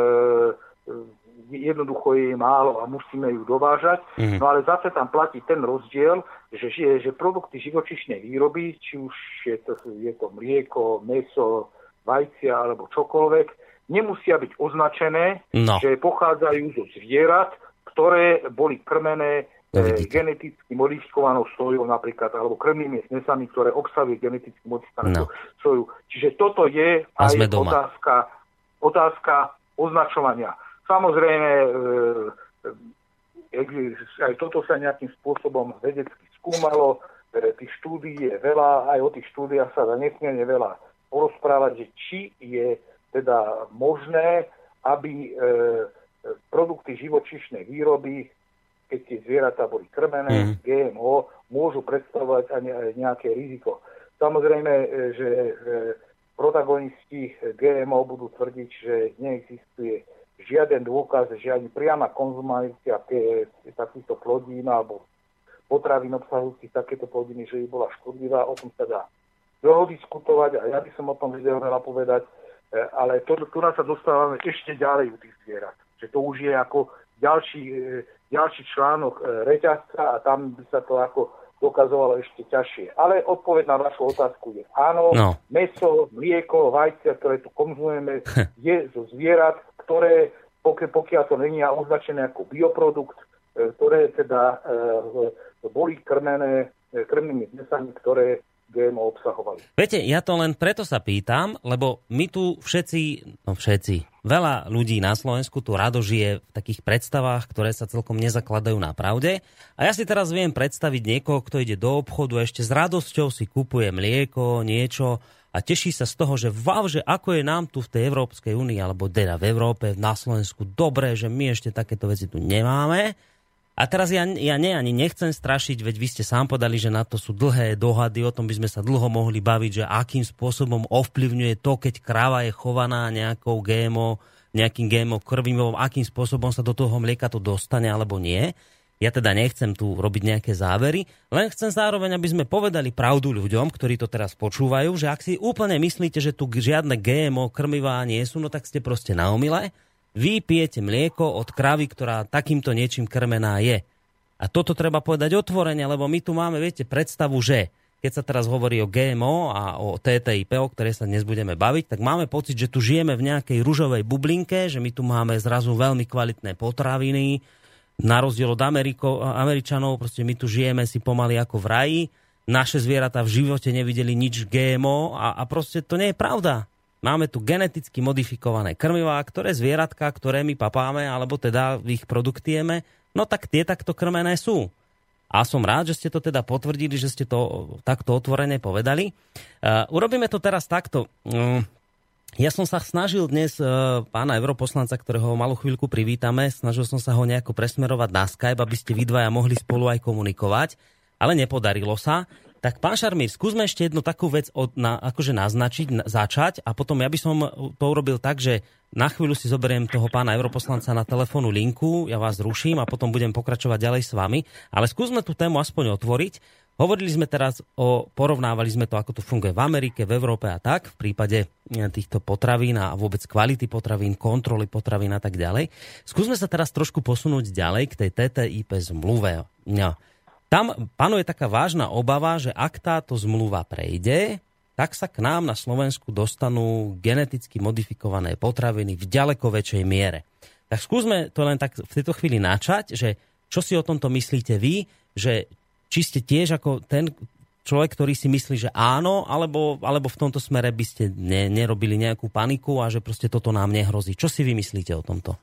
jednoducho je málo a musíme ju dovážať. Mm. No ale zase tam platí ten rozdiel, že, že, že produkty živočišnej výroby, či už je to, je to mlieko, meso, vajcia alebo čokoľvek, nemusia byť označené, no. že pochádzajú zo zvierat, ktoré boli krmené e, geneticky modifikovanou sojou napríklad, alebo krmnými mesami, ktoré obsahujú geneticky modifikovanú no. soju. Čiže toto je aj otázka, otázka označovania. Samozrejme, e, e, aj toto sa nejakým spôsobom vedecky skúmalo, e, tých štúdií je veľa, aj o tých štúdiách sa dá nesmierne veľa porozprávať, že či je teda možné, aby produkty živočišnej výroby, keď tie zvieratá boli krmené, mm. GMO, môžu predstavovať aj nejaké riziko. Samozrejme, že protagonisti GMO budú tvrdiť, že neexistuje žiaden dôkaz, že ani priama konzumácia takýchto plodín alebo potravín obsahujúcich takéto plodiny, že by bola škodlivá, o tom sa dá dlho diskutovať a ja by som o tom vedel veľa povedať, e, ale to, tu sa dostávame ešte ďalej u tých zvierat. Že to už je ako ďalší, e, ďalší článok e, reťazca a tam by sa to ako dokazovalo ešte ťažšie. Ale odpoveď na vašu otázku je áno. No. Meso, mlieko, vajcia, ktoré tu konzumujeme, je zo zvierat, ktoré, pokiaľ, pokiaľ to není označené ako bioprodukt, e, ktoré teda e, boli krmené e, krmnými mesami, ktoré GMO obsahovali. Viete, ja to len preto sa pýtam, lebo my tu všetci, no všetci, veľa ľudí na Slovensku tu rado žije v takých predstavách, ktoré sa celkom nezakladajú na pravde. A ja si teraz viem predstaviť niekoho, kto ide do obchodu ešte s radosťou si kupuje mlieko, niečo a teší sa z toho, že wow, že ako je nám tu v tej Európskej únii, alebo teda v Európe, na Slovensku, dobré, že my ešte takéto veci tu nemáme. A teraz ja, ja ne, ani nechcem strašiť, veď vy ste sám podali, že na to sú dlhé dohady, o tom by sme sa dlho mohli baviť, že akým spôsobom ovplyvňuje to, keď kráva je chovaná nejakou GMO, nejakým GMO krvivom, akým spôsobom sa do toho mlieka to dostane alebo nie. Ja teda nechcem tu robiť nejaké závery, len chcem zároveň, aby sme povedali pravdu ľuďom, ktorí to teraz počúvajú, že ak si úplne myslíte, že tu žiadne GMO krmivá nie sú, no tak ste proste na omile. Vy mlieko od kravy, ktorá takýmto niečím krmená je. A toto treba povedať otvorene, lebo my tu máme, viete, predstavu, že keď sa teraz hovorí o GMO a o TTIP, o ktorej sa dnes budeme baviť, tak máme pocit, že tu žijeme v nejakej ružovej bublinke, že my tu máme zrazu veľmi kvalitné potraviny, na rozdiel od Ameriko, Američanov, proste my tu žijeme si pomaly ako v raji, naše zvieratá v živote nevideli nič GMO a, a proste to nie je pravda. Máme tu geneticky modifikované krmivá, ktoré zvieratka, ktoré my papáme, alebo teda ich produktujeme, no tak tie takto krmené sú. A som rád, že ste to teda potvrdili, že ste to takto otvorene povedali. Uh, urobíme to teraz takto. Uh, ja som sa snažil dnes uh, pána europoslanca, ktorého malú chvíľku privítame, snažil som sa ho nejako presmerovať na Skype, aby ste vy dvaja mohli spolu aj komunikovať, ale nepodarilo sa. Tak pán Šarmír, skúsme ešte jednu takú vec od, na, akože naznačiť, na, začať a potom ja by som to urobil tak, že na chvíľu si zoberiem toho pána europoslanca na telefónu linku, ja vás ruším a potom budem pokračovať ďalej s vami. Ale skúsme tú tému aspoň otvoriť. Hovorili sme teraz o, porovnávali sme to, ako to funguje v Amerike, v Európe a tak, v prípade eh, týchto potravín a vôbec kvality potravín, kontroly potravín a tak ďalej. Skúsme sa teraz trošku posunúť ďalej k tej TTIP zmluve. No. Tam panuje taká vážna obava, že ak táto zmluva prejde, tak sa k nám na Slovensku dostanú geneticky modifikované potraviny v ďaleko väčšej miere. Tak skúsme to len tak v tejto chvíli načať, že Čo si o tomto myslíte vy, že či ste tiež ako ten človek, ktorý si myslí, že áno, alebo, alebo v tomto smere by ste ne, nerobili nejakú paniku a že proste toto nám nehrozí. Čo si vy myslíte o tomto?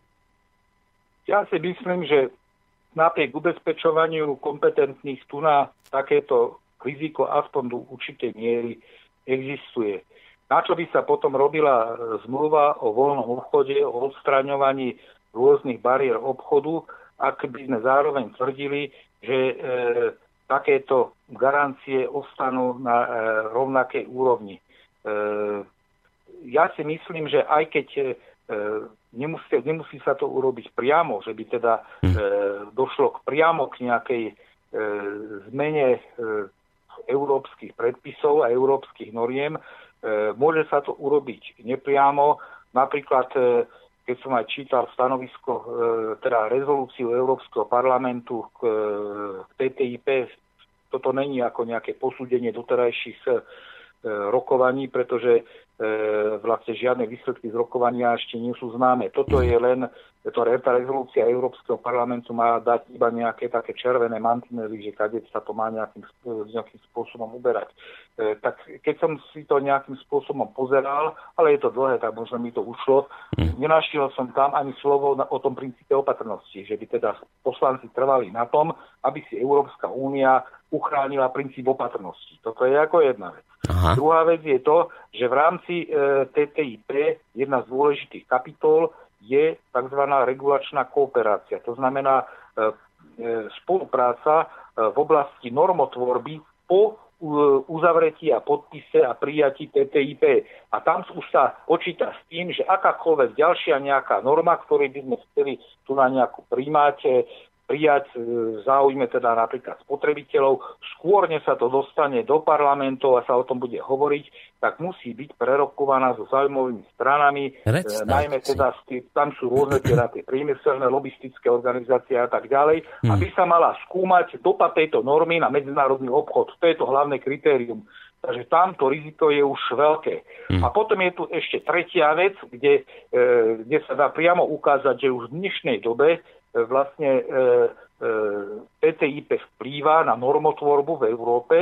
Ja si myslím, že napriek ubezpečovaniu kompetentných tu na takéto riziko aspoň do určitej miery existuje. Na čo by sa potom robila zmluva o voľnom obchode, o odstraňovaní rôznych bariér obchodu, ak by sme zároveň tvrdili, že e, takéto garancie ostanú na e, rovnakej úrovni. E, ja si myslím, že aj keď e, nemusí, nemusí sa to urobiť priamo, že by teda hm. e, došlo k priamo k nejakej e, zmene e, európskych predpisov a európskych noriem. E, môže sa to urobiť nepriamo. Napríklad, e, keď som aj čítal stanovisko, e, teda rezolúciu Európskeho parlamentu k, e, k TTIP, toto není ako nejaké posúdenie doterajších e, rokovaní, pretože vlastne žiadne výsledky z rokovania ešte nie sú známe. Toto je len, to, tá rezolúcia Európskeho parlamentu má dať iba nejaké také červené mantinely, že kade sa to má nejakým, nejakým spôsobom uberať. E, tak keď som si to nejakým spôsobom pozeral, ale je to dlhé, tak možno mi to ušlo, nenašiel som tam ani slovo na, o tom princípe opatrnosti, že by teda poslanci trvali na tom, aby si Európska únia uchránila princíp opatrnosti. Toto je ako jedna vec. Aha. Druhá vec je to, že v rámci e, TTIP jedna z dôležitých kapitol je tzv. regulačná kooperácia. To znamená e, e, spolupráca e, v oblasti normotvorby po uzavretí a podpise a prijatí TTIP. A tam už sa počíta s tým, že akákoľvek ďalšia nejaká norma, ktorú by sme chceli tu na nejakú príjmať, prijať v e, záujme teda napríklad spotrebiteľov, skôr než sa to dostane do parlamentov a sa o tom bude hovoriť, tak musí byť prerokovaná so zaujímavými stranami, e, najmä teda tam sú rôzne teda tie priemyselné, lobistické organizácie a tak ďalej, hmm. aby sa mala skúmať dopad tejto normy na medzinárodný obchod. To je to hlavné kritérium. Takže tamto riziko je už veľké. Hmm. A potom je tu ešte tretia vec, kde, e, kde sa dá priamo ukázať, že už v dnešnej dobe vlastne e, e, TTIP vplýva na normotvorbu v Európe,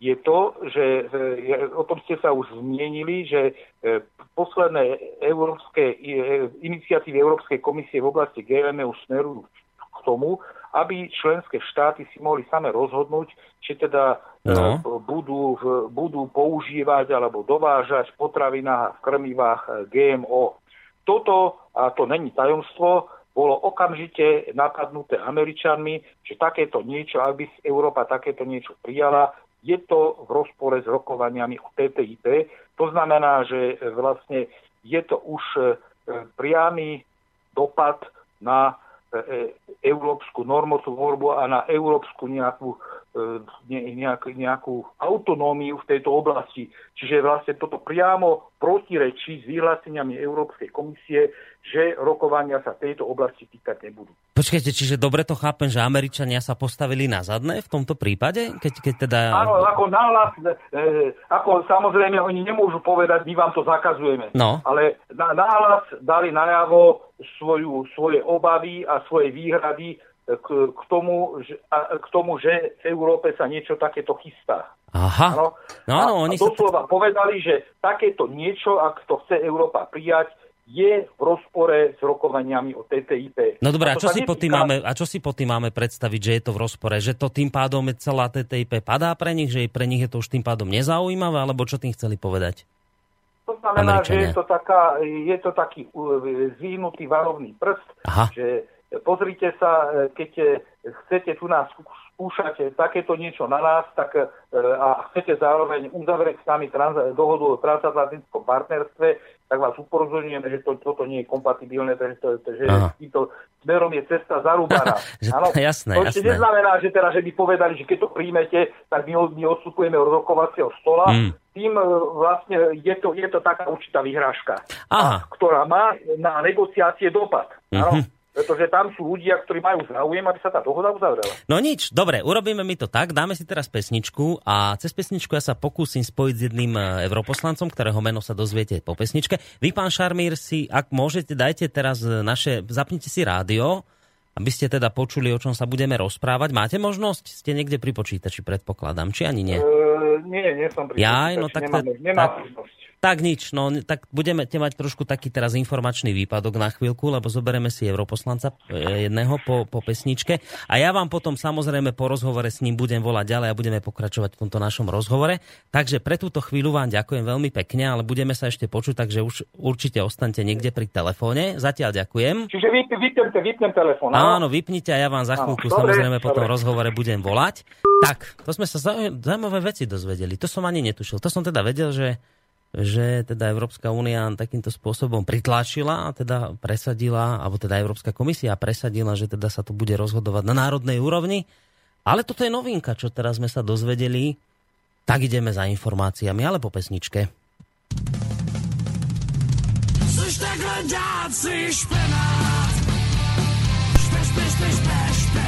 je to, že e, o tom ste sa už zmienili, že posledné európske, iniciatívy Európskej komisie v oblasti GMO smerujú k tomu, aby členské štáty si mohli same rozhodnúť, či teda no. budú, budú používať alebo dovážať v potravinách a v krmivách GMO. Toto, a to není tajomstvo, bolo okamžite napadnuté Američanmi, že takéto niečo, ak by Európa takéto niečo prijala, je to v rozpore s rokovaniami o TTIP. To znamená, že vlastne je to už e, priamy dopad na e, e, európsku normotvorbu a na európsku nejakú E, nejakú, nejakú autonómiu v tejto oblasti. Čiže vlastne toto priamo protirečí s vyhláseniami Európskej komisie, že rokovania sa tejto oblasti týkať nebudú. Počkajte, čiže dobre to chápem, že Američania sa postavili na zadné v tomto prípade? Keď, keď teda... Áno, ako náhlas, e, ako samozrejme oni nemôžu povedať, my vám to zakazujeme. No. Ale na, náhlas dali najavo svoju, svoje obavy a svoje výhrady k, k, tomu, že, a, k tomu, že v Európe sa niečo takéto chystá. Aha. No, no, no, oni a doslova sa... povedali, že takéto niečo, ak to chce Európa prijať, je v rozpore s rokovaniami o TTIP. No dobré, a, čo si netýka... tým máme, a čo si po tým máme predstaviť, že je to v rozpore? Že to tým pádom celá TTIP padá pre nich, že pre nich je to už tým pádom nezaujímavé, alebo čo tým chceli povedať? To znamená, Američania. že je to, taká, je to taký zvýhnutý varovný prst, Aha. že Pozrite sa, e, keď e, chcete tu nás skúšať takéto niečo na nás tak, e, a chcete zároveň uzavrieť s nami trans, dohodu o transatlantickom partnerstve, tak vás upozorňujeme, že to, toto nie je kompatibilné, že, to, že týmto smerom je cesta zarúbaná. Áno, jasné, to ešte neznamená, že, teda, že by povedali, že keď to príjmete, tak my, my odstupujeme od rokovacieho stola. Mm. Tým vlastne je to, je to taká určitá vyhrážka, Aha. ktorá má na negociácie dopad. Mm-hmm. Áno? Pretože tam sú ľudia, ktorí majú záujem, aby sa tá dohoda uzavrela. No nič, dobre, urobíme mi to tak, dáme si teraz pesničku a cez pesničku ja sa pokúsim spojiť s jedným e, europoslancom, ktorého meno sa dozviete po pesničke. Vy, pán Šarmír, si, ak môžete, dajte teraz naše, zapnite si rádio, aby ste teda počuli, o čom sa budeme rozprávať. Máte možnosť? Ste niekde pri počítači, predpokladám, či ani nie? Uh, nie, nie som pri Jaj, no tak, nemáme, tak, nemám tak, tak nič, no tak budeme mať trošku taký teraz informačný výpadok na chvíľku, lebo zoberieme si europoslanca e, jedného po, po pesničke a ja vám potom samozrejme po rozhovore s ním budem volať ďalej a budeme pokračovať v tomto našom rozhovore. Takže pre túto chvíľu vám ďakujem veľmi pekne, ale budeme sa ešte počuť, takže už určite ostaňte niekde pri telefóne. Zatiaľ ďakujem. Čiže vy, vypnem, vypnem telefón. Áno, vypnite a ja vám za chvíľku áno, samozrejme po tom rozhovore budem volať. Tak, to sme sa zaujímavé veci dozvedeli. To som ani netušil. To som teda vedel, že že teda Európska únia takýmto spôsobom pritlačila a teda presadila, alebo teda Európska komisia presadila, že teda sa to bude rozhodovať na národnej úrovni. Ale toto je novinka, čo teraz sme sa dozvedeli. Tak ideme za informáciami, ale po pesničke. Slyš takhle špenát Špe, špe, špe, špe, špe,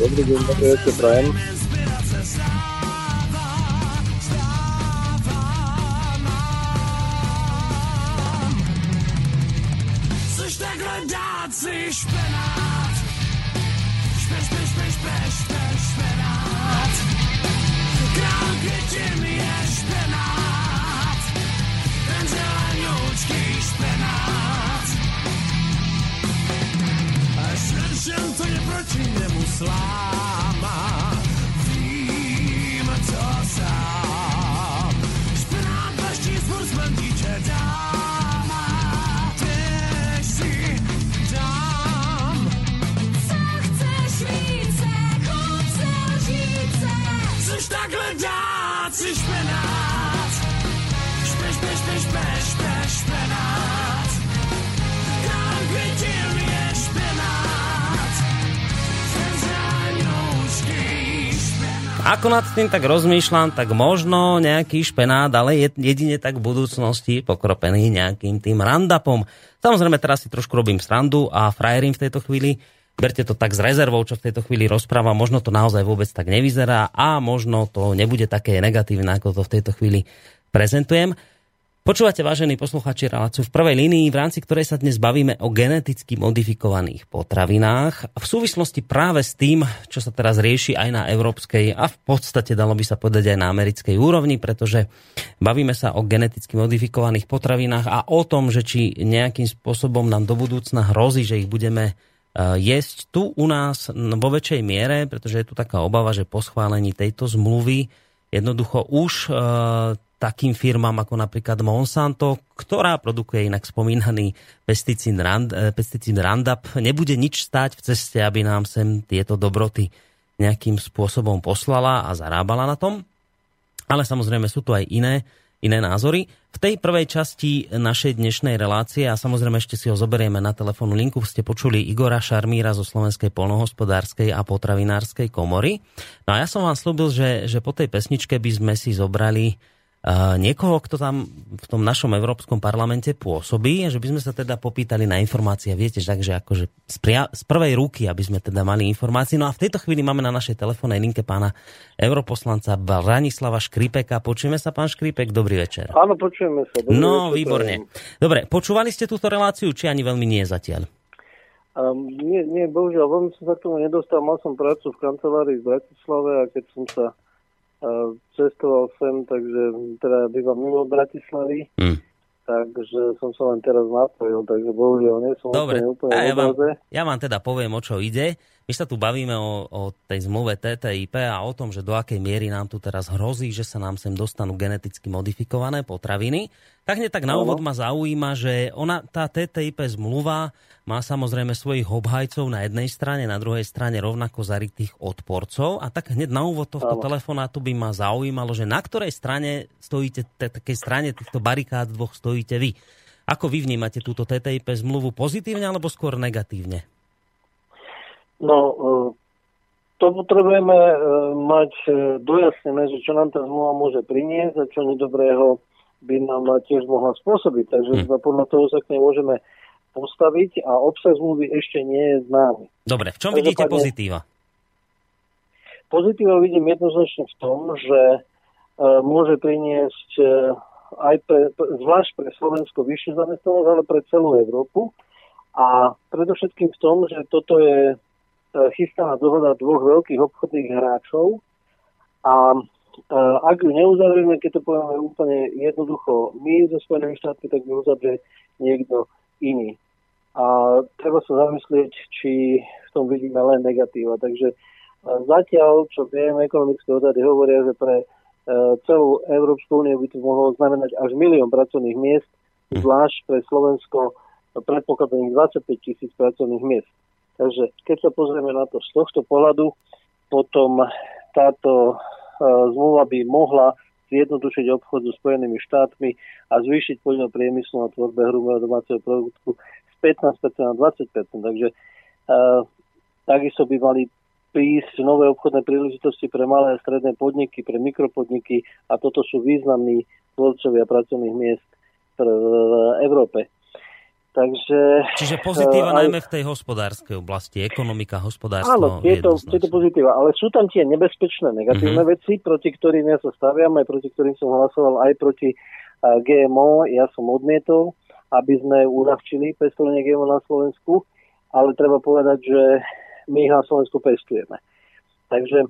dál Dobrý deň, dobrý večer, prajem. Inspirace stává, stává nám. Což takhle dát si špenát. Špe, špe, špe, špe, špe, špenát. Všem, co je proti němu sláma, vím to sám. Špenát baští spor smrtíče dáma, Ako nad tým tak rozmýšľam, tak možno nejaký špenát, ale je jedine tak v budúcnosti pokropený nejakým tým randapom. Samozrejme, teraz si trošku robím srandu a frajerím v tejto chvíli. Berte to tak s rezervou, čo v tejto chvíli rozprávam. Možno to naozaj vôbec tak nevyzerá a možno to nebude také negatívne, ako to v tejto chvíli prezentujem. Počúvate, vážení posluchači, reláciu v prvej línii, v rámci ktorej sa dnes bavíme o geneticky modifikovaných potravinách. V súvislosti práve s tým, čo sa teraz rieši aj na európskej a v podstate dalo by sa povedať aj na americkej úrovni, pretože bavíme sa o geneticky modifikovaných potravinách a o tom, že či nejakým spôsobom nám do budúcna hrozí, že ich budeme eh, jesť tu u nás vo väčšej miere, pretože je tu taká obava, že po schválení tejto zmluvy jednoducho už e, takým firmám ako napríklad Monsanto, ktorá produkuje inak spomínaný pesticíd, Rand, e, pesticíd Roundup, nebude nič stáť v ceste, aby nám sem tieto dobroty nejakým spôsobom poslala a zarábala na tom. Ale samozrejme sú tu aj iné, iné názory. V tej prvej časti našej dnešnej relácie, a samozrejme ešte si ho zoberieme na telefónnu linku, ste počuli Igora Šarmíra zo Slovenskej polnohospodárskej a potravinárskej komory. No a ja som vám slúbil, že, že po tej pesničke by sme si zobrali niekoho, kto tam v tom našom Európskom parlamente pôsobí, že by sme sa teda popýtali na informácie, viete, takže akože z, pria, z prvej ruky, aby sme teda mali informácie. No a v tejto chvíli máme na našej telefónnej linke pána europoslanca Branislava Škripeka. Počujeme sa, pán Škripek, dobrý večer. Áno, počujeme sa. Dobrý No, večer, výborne. Dobre, počúvali ste túto reláciu, či ani veľmi nie zatiaľ? Um, nie, nie, bohužiaľ, veľmi som sa k tomu nedostal. Mal som prácu v kancelárii v Bratislave a keď som sa cestoval sem, takže teda bývam mimo Bratislavy, Hm. takže som sa len teraz napojil, takže bohužiaľ nie som Dobre, úplne, úplne a ja vám, ja vám teda poviem, o čo ide. My sa tu bavíme o, o tej zmluve TTIP a o tom, že do akej miery nám tu teraz hrozí, že sa nám sem dostanú geneticky modifikované potraviny. Tak hneď tak na úvod ma zaujíma, že ona, tá TTIP zmluva má samozrejme svojich obhajcov na jednej strane, na druhej strane rovnako zarytých odporcov. A tak hneď na úvod tohto Áno. telefonátu by ma zaujímalo, že na ktorej strane stojíte, te- takej strane týchto barikád dvoch stojíte vy. Ako vy vnímate túto TTIP zmluvu pozitívne alebo skôr negatívne? No, e, to potrebujeme e, mať e, dojasnené, že čo nám tá zmluva môže priniesť a čo nedobrého by nám tiež mohla spôsobiť. Takže Hm. iba podľa toho sa k nej môžeme postaviť a obsah zmluvy ešte nie je známy. Dobre, v čom Každopádne- vidíte pozitíva? Pozitíva vidím jednoznačne v tom, že e, môže priniesť e, aj pre, zvlášť pre Slovensko vyššiu zamestnanosť, ale pre celú Európu. A predovšetkým v tom, že toto je e, chystaná dohoda dvoch veľkých obchodných hráčov a ak ju neuzavrieme, keď to povieme úplne jednoducho, my zo Spojenými štátmi, tak ju uzavrie niekto iný. A treba sa zamyslieť, či v tom vidíme len negatíva. Takže e, zatiaľ, čo viem, ekonomické odhady hovoria, že pre e, celú Európsku úniu by to mohlo znamenať až milión pracovných miest, zvlášť pre Slovensko predpokladaných 25 tisíc pracovných miest. Takže keď sa pozrieme na to z tohto pohľadu, potom táto zmluva by mohla zjednodušiť obchod so Spojenými štátmi a zvýšiť podiel priemyslu na tvorbe hrubého domáceho produktu z 15% na 20%. Takže e, takisto by mali prísť nové obchodné príležitosti pre malé a stredné podniky, pre mikropodniky a toto sú významní tvorcovia pracovných miest v Európe. Takže... Čiže pozitíva Eh, aj- najmä v tej hospodárskej oblasti, ekonomika, hospodárstvo. Áno, tieto, tieto pozitíva, ale sú tam tie nebezpečné negatívne Mhm. veci, proti ktorým ja sa staviam, aj proti ktorým som hlasoval, aj proti a, GMO. Ja som odmietol, aby sme uľahčili pestovanie GMO na Slovensku, ale treba povedať, že my ich na Slovensku pestujeme. Takže e,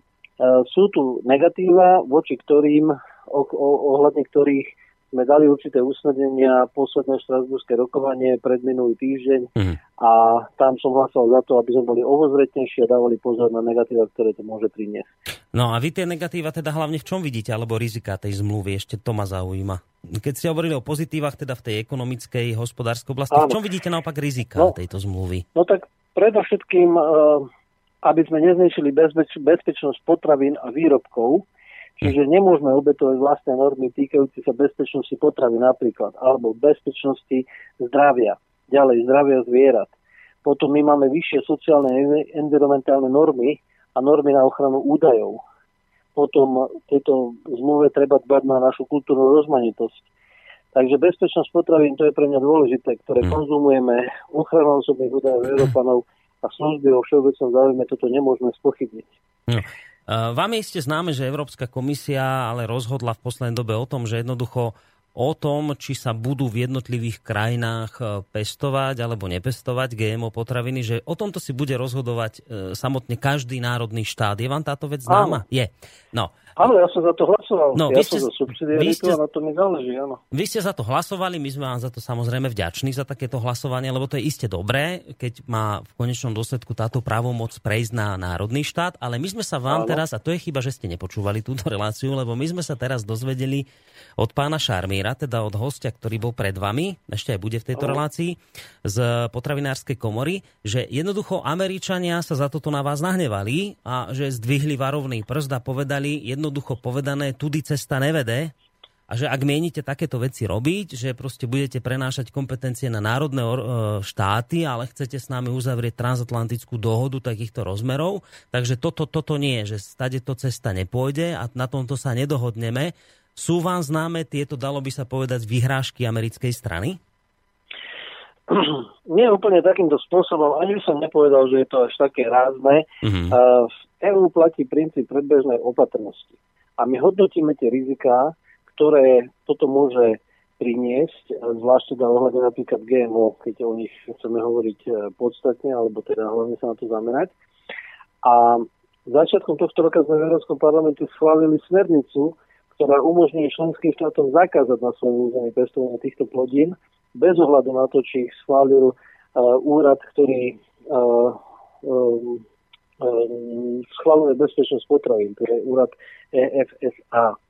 sú tu negatíva, voči ktorým, o, o, ohľadne ktorých sme dali určité usmernenia posledné štrasburské rokovanie pred minulý týždeň Mhm. a tam som hlasoval za to, aby sme boli ovozretnejší a dávali pozor na negatíva, ktoré to môže priniesť. No a vy tie negatíva teda hlavne v čom vidíte, alebo rizika tej zmluvy? Ešte to ma zaujíma. Keď ste hovorili o pozitívach teda v tej ekonomickej, hospodárskej oblasti, v Áno. čom vidíte naopak rizika No. tejto zmluvy? No tak predovšetkým, e, aby sme nezničili bezpeč- bezpečnosť potravín a výrobkov, čiže nemôžeme obetovať vlastné normy týkajúce sa bezpečnosti potravy napríklad, alebo bezpečnosti zdravia, ďalej zdravia zvierat. Potom my máme vyššie sociálne environmentálne normy a normy na ochranu údajov. Potom v tejto zmluve treba dbať na našu kultúrnu rozmanitosť. Takže bezpečnosť potravín to je pre mňa dôležité, ktoré Hmm. konzumujeme, ochranu osobných údajov Európanov a služby vo všeobecnom záujme, toto nemôžeme spochybniť. No. Uh, Vám je iste známe, že Európska komisia ale rozhodla v poslednej dobe o tom, že jednoducho o tom, či sa budú v jednotlivých krajinách e, pestovať alebo nepestovať GMO potraviny, že o tomto si bude rozhodovať e, samotne každý národný štát. Je vám táto vec známa? Je. No, Áno, ja som za to hlasoval. No, ja vy ste- som za vy ste- na to mi záleží, áno. Vy ste za to hlasovali, my sme vám za to samozrejme vďační za takéto hlasovanie, lebo to je iste dobré, keď má v konečnom dôsledku táto právomoc prejsť na národný štát, ale my sme sa vám Áno. teraz, a to je chyba, že ste nepočúvali túto reláciu, lebo my sme sa teraz dozvedeli od pána Šarmíra, teda od hostia, ktorý bol pred vami, ešte aj bude v tejto Áno. relácii, z potravinárskej komory, že jednoducho Američania sa za toto na vás nahnevali a že zdvihli varovný prst a povedali, jednoducho povedané, tudy cesta nevede, a že ak mienite takéto veci robiť, že proste budete prenášať kompetencie na národné e, štáty, ale chcete s nami uzavrieť transatlantickú dohodu takýchto rozmerov, takže toto, toto nie, že stade to cesta nepôjde a na tomto sa nedohodneme. Sú vám známe tieto, dalo by sa povedať, vyhrážky americkej strany? Nie úplne takýmto spôsobom, ani by som nepovedal, že je to až také rázne. Mhm. Uh, V EÚ platí princíp predbežnej opatrnosti. A my hodnotíme tie riziká, ktoré toto môže priniesť, eh, zvlášť teda ohľadne napríklad GMO, keď o nich chceme hovoriť eh, podstatne, alebo teda hlavne sa na to zamerať. A začiatkom tohto roka sme v Európskom parlamente schválili smernicu, ktorá umožní členským štátom zakázať na svojom území pestovanie týchto plodín, bez ohľadu na to, či ich schválil uh, úrad, ktorý uh, schvaluje bezpečnosť potravín, to je úrad EFSA.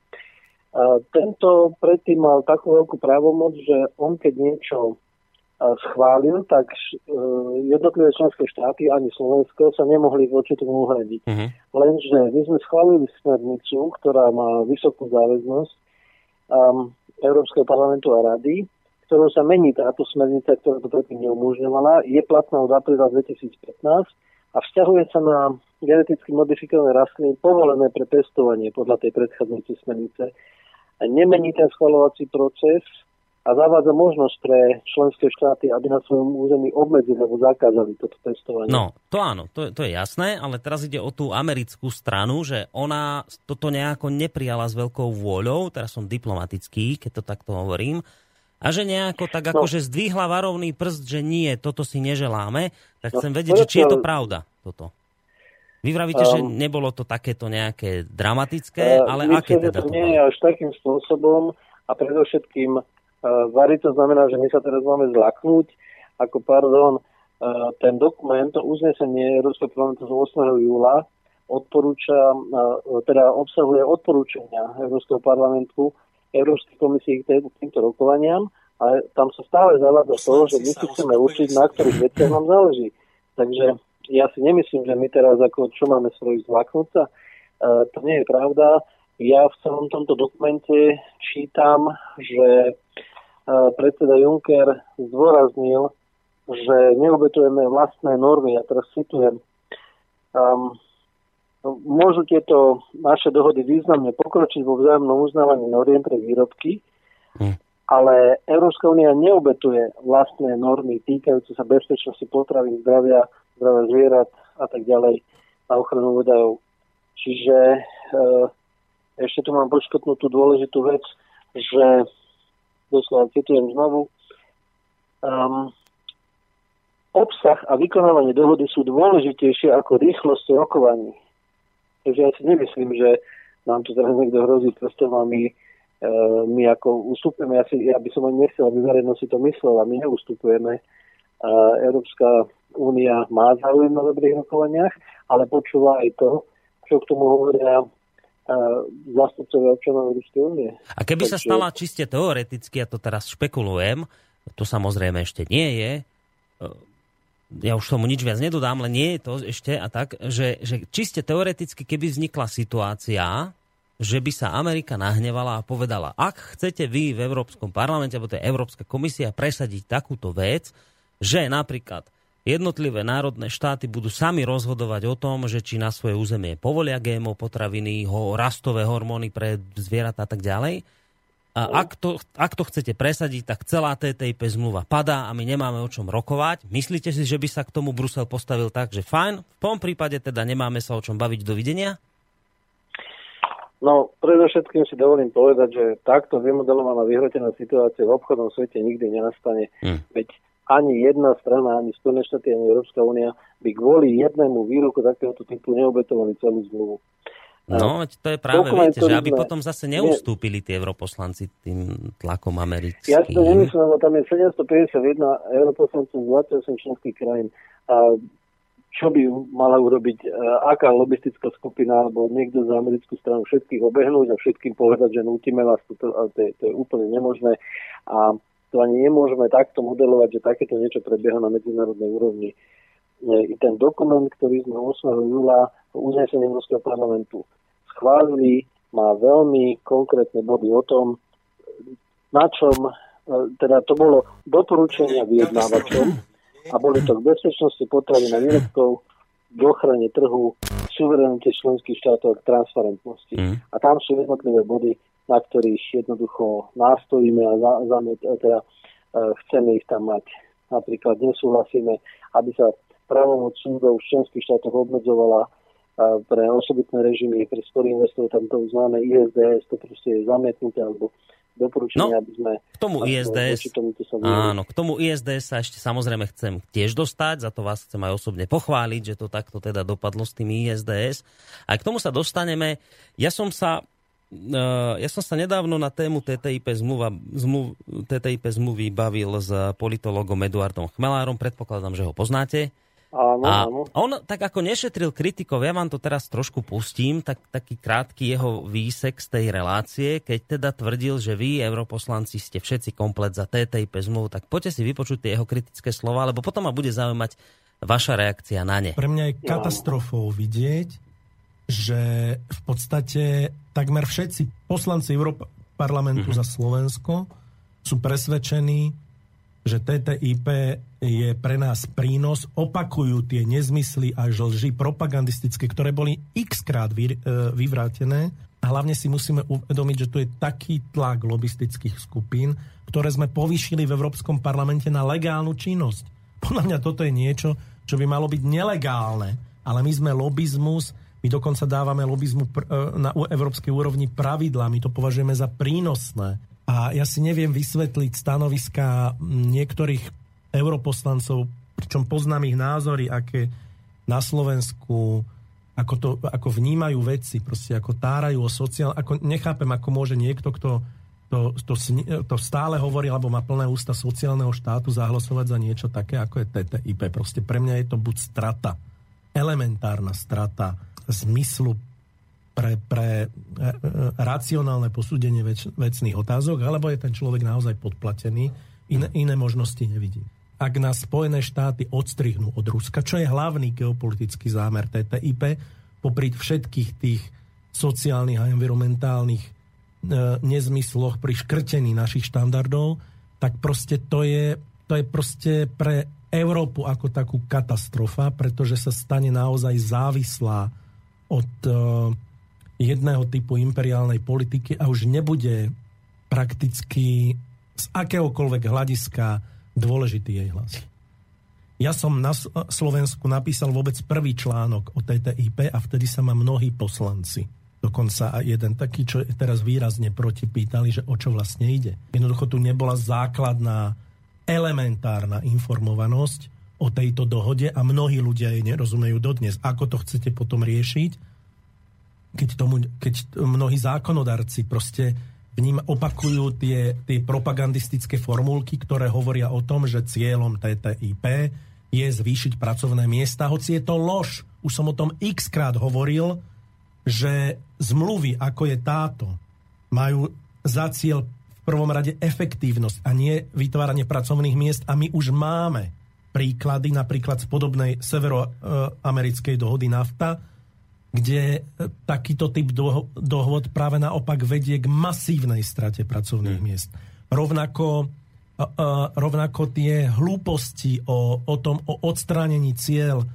Tento predtým mal takú veľkú právomoc, že on keď niečo schválil, tak e, jednotlivé členské štáty, ani Slovensko, sa nemohli voči tomu uhradiť. Mhm. Lenže my sme schválili smernicu, ktorá má vysokú záväznosť um, Európskeho parlamentu a rady, ktorou sa mení táto smernica, ktorá to predtým neumožňovala. Je platná od apríla 2015 a vzťahuje sa na geneticky modifikované rastliny povolené pre pestovanie podľa tej predchádzajúcej smernice. Nemení ten schvalovací proces a zavádza možnosť pre členské štáty, aby na svojom území obmedzili alebo zakázali toto testovanie. No, to áno, to, to je jasné, ale teraz ide o tú americkú stranu, že ona toto nejako neprijala s veľkou vôľou, teraz som diplomatický, keď to takto hovorím, a že nejako tak No. akože zdvihla varovný prst, že nie, toto si neželáme, tak chcem vedieť, že či je to pravda, toto. Vy vravíte, že Um, nebolo to takéto nejaké dramatické, Eh, ale myslím, aké že teda to nie je až takým spôsobom a predovšetkým uh, variť to znamená, že my sa teraz máme zlaknúť, ako pardon, uh, ten dokument, to uznesenie Európskeho parlamentu z 8. júla odporúča, uh, teda obsahuje odporúčania Európskeho parlamentu Európskej komisii k tým- týmto rokovaniam, ale tam sa stále zavádza to, že my si chceme učiť, na ktorých veciach nám záleží. Takže ja si nemyslím, že my teraz ako čo máme svoj zlaknúť sa. Uh, to nie je pravda. Ja v celom tomto dokumente čítam, že uh, predseda Juncker zdôraznil, že neobetujeme vlastné normy. Ja teraz citujem. Um, môžu tieto naše dohody významne pokročiť vo vzájomnom uznávaní noriem pre výrobky, Hm. Ale Európska únia neobetuje vlastné normy týkajúce sa bezpečnosti potravín, zdravia, zdravia zvierat a tak ďalej na ochranu údajov. Čiže e, ešte tu mám počkotnú tú dôležitú vec, že doslova citujem znovu, um, obsah a vykonávanie dohody sú dôležitejšie ako rýchlosť rokovaní. Takže ja si nemyslím, že nám tu teraz niekto hrozí prstom a my, e, my ako ustupujeme. Ja, si, ja by som ani nechcel, aby verejnosť si to myslela. My neustupujeme. Európska únia má záujem na dobrých rokovaniach, ale počúva aj to, čo k tomu hovoria e, zástupcovia občanov Európskej únie. A keby sa Takže- stala čiste teoreticky, ja to teraz špekulujem, to samozrejme ešte nie je, e, ja už tomu nič viac nedodám, ale nie je to ešte a tak, že, že čiste teoreticky, keby vznikla situácia, že by sa Amerika nahnevala a povedala, ak chcete vy v Európskom parlamente, alebo to je Európska komisia, presadiť takúto vec, že napríklad jednotlivé národné štáty budú sami rozhodovať o tom, že či na svoje územie povolia GMO potraviny, ho, rastové hormóny pre zvieratá a tak ďalej. A ak to, ak to chcete presadiť, tak celá TTIP zmluva padá a my nemáme o čom rokovať. Myslíte si, že by sa k tomu Brusel postavil tak, že fajn, v tom prípade teda nemáme sa o čom baviť, dovidenia? No, predovšetkým si dovolím povedať, že takto vymodelovaná vyhrotená situácia v obchodnom svete nikdy nenastane. Hm. Veď ani jedna strana, ani Spojené štáty, ani Európska únia by kvôli jednému výroku takéhoto typu neobetovali celú zmluvu. No, to je práve, Dokument, viete, že aby sme- potom zase neustúpili tie europoslanci tým tlakom americkým. Ja si to nemyslím, lebo tam je 751 europoslancov z 28 členských krajín. A čo by mala urobiť e, aká lobistická skupina alebo niekto za americkú stranu všetkých obehnúť a všetkým povedať, že nutíme vás, to, a to, je, to je úplne nemožné. A to ani nemôžeme takto modelovať, že takéto niečo prebieha na medzinárodnej úrovni. E, I ten dokument, ktorý sme 8. júla uznesením Európskeho parlamentu schválili, má veľmi konkrétne body o tom, na čom, e, teda to bolo doporučenia vyjednávačom a boli to k bezpečnosti potravín a výrobkov, k ochrane trhu, suverenite členských štátov a k transparentnosti. Mm. A tam sú jednotlivé body, na ktorých jednoducho nástojíme a za, za, teda, e, chceme ich tam mať. Napríklad nesúhlasíme, aby sa pravomoc súdov v členských štátoch obmedzovala e, pre osobitné režimy, pre sporých investorov, tam to známe ISDS, to proste je zamietnuté, alebo doporučenie, No, aby sme... K tomu ISDS, áno, k tomu ISDS sa ešte samozrejme chcem tiež dostať, za to vás chcem aj osobne pochváliť, že to takto teda dopadlo s tým ISDS. A k tomu sa dostaneme. Ja som sa eh, ja som sa nedávno na tému TTIP, zmluva, zmluv, TTIP zmluvy bavil s politologom Eduardom Chmelárom, predpokladám, že ho poznáte. Áno, A áno. on tak ako nešetril kritikov, ja vám to teraz trošku pustím, tak, taký krátky jeho výsek z tej relácie, keď teda tvrdil, že vy, europoslanci, ste všetci komplet za TTIP zmluvu, tak poďte si vypočuť tie jeho kritické slova, lebo potom ma bude zaujímať vaša reakcia na ne. Pre mňa je katastrofou vidieť, že v podstate takmer všetci poslanci Európarlamentu za Slovensko sú presvedčení, že TTIP je pre nás prínos, opakujú tie nezmysly až lži propagandistické, ktoré boli x krát vy, e, vyvrátené. A hlavne si musíme uvedomiť, že tu je taký tlak lobistických skupín, ktoré sme povýšili v Európskom parlamente na legálnu činnosť. Podľa mňa toto je niečo, čo by malo byť nelegálne, ale my sme lobizmus, my dokonca dávame lobizmu e, na európskej úrovni pravidla, my to považujeme za prínosné. A ja si neviem vysvetliť stanoviska niektorých europoslancov, pričom poznám ich názory, aké na Slovensku, ako, to, ako vnímajú veci, proste ako tárajú o sociál... Ako, nechápem, ako môže niekto, kto to, to, to stále hovorí, alebo má plné ústa sociálneho štátu, zahlasovať za niečo také, ako je TTIP. Proste pre mňa je to buď strata, elementárna strata zmyslu pre, pre e, e, racionálne posúdenie več, vecných otázok, alebo je ten človek naozaj podplatený, iné, iné možnosti nevidí. Ak nás Spojené štáty odstrihnú od Ruska, čo je hlavný geopolitický zámer TTIP, popri všetkých tých sociálnych a environmentálnych e, nezmysloch pri škrtení našich štandardov, tak proste to je, to je proste pre Európu ako takú katastrofa, pretože sa stane naozaj závislá od e, jedného typu imperiálnej politiky a už nebude prakticky z akéhokoľvek hľadiska dôležitý jej hlas. Ja som na Slovensku napísal vôbec prvý článok o TTIP a vtedy sa ma mnohí poslanci, dokonca aj jeden taký, čo teraz výrazne proti, pýtali, že o čo vlastne ide. Jednoducho tu nebola základná elementárna informovanosť o tejto dohode a mnohí ľudia jej nerozumejú dodnes. Ako to chcete potom riešiť, keď, tomu, keď mnohí zákonodarci proste v ním opakujú tie, tie propagandistické formulky, ktoré hovoria o tom, že cieľom TTIP je zvýšiť pracovné miesta, hoci je to lož. Už som o tom x krát hovoril, že zmluvy, ako je táto, majú za cieľ v prvom rade efektívnosť a nie vytváranie pracovných miest a my už máme príklady napríklad z podobnej severoamerickej dohody NAFTA, kde e, takýto typ doho- dohod práve naopak vedie k masívnej strate pracovných miest. Rovnako, a, a, rovnako tie hlúposti o, o tom, o odstránení cieľ, e,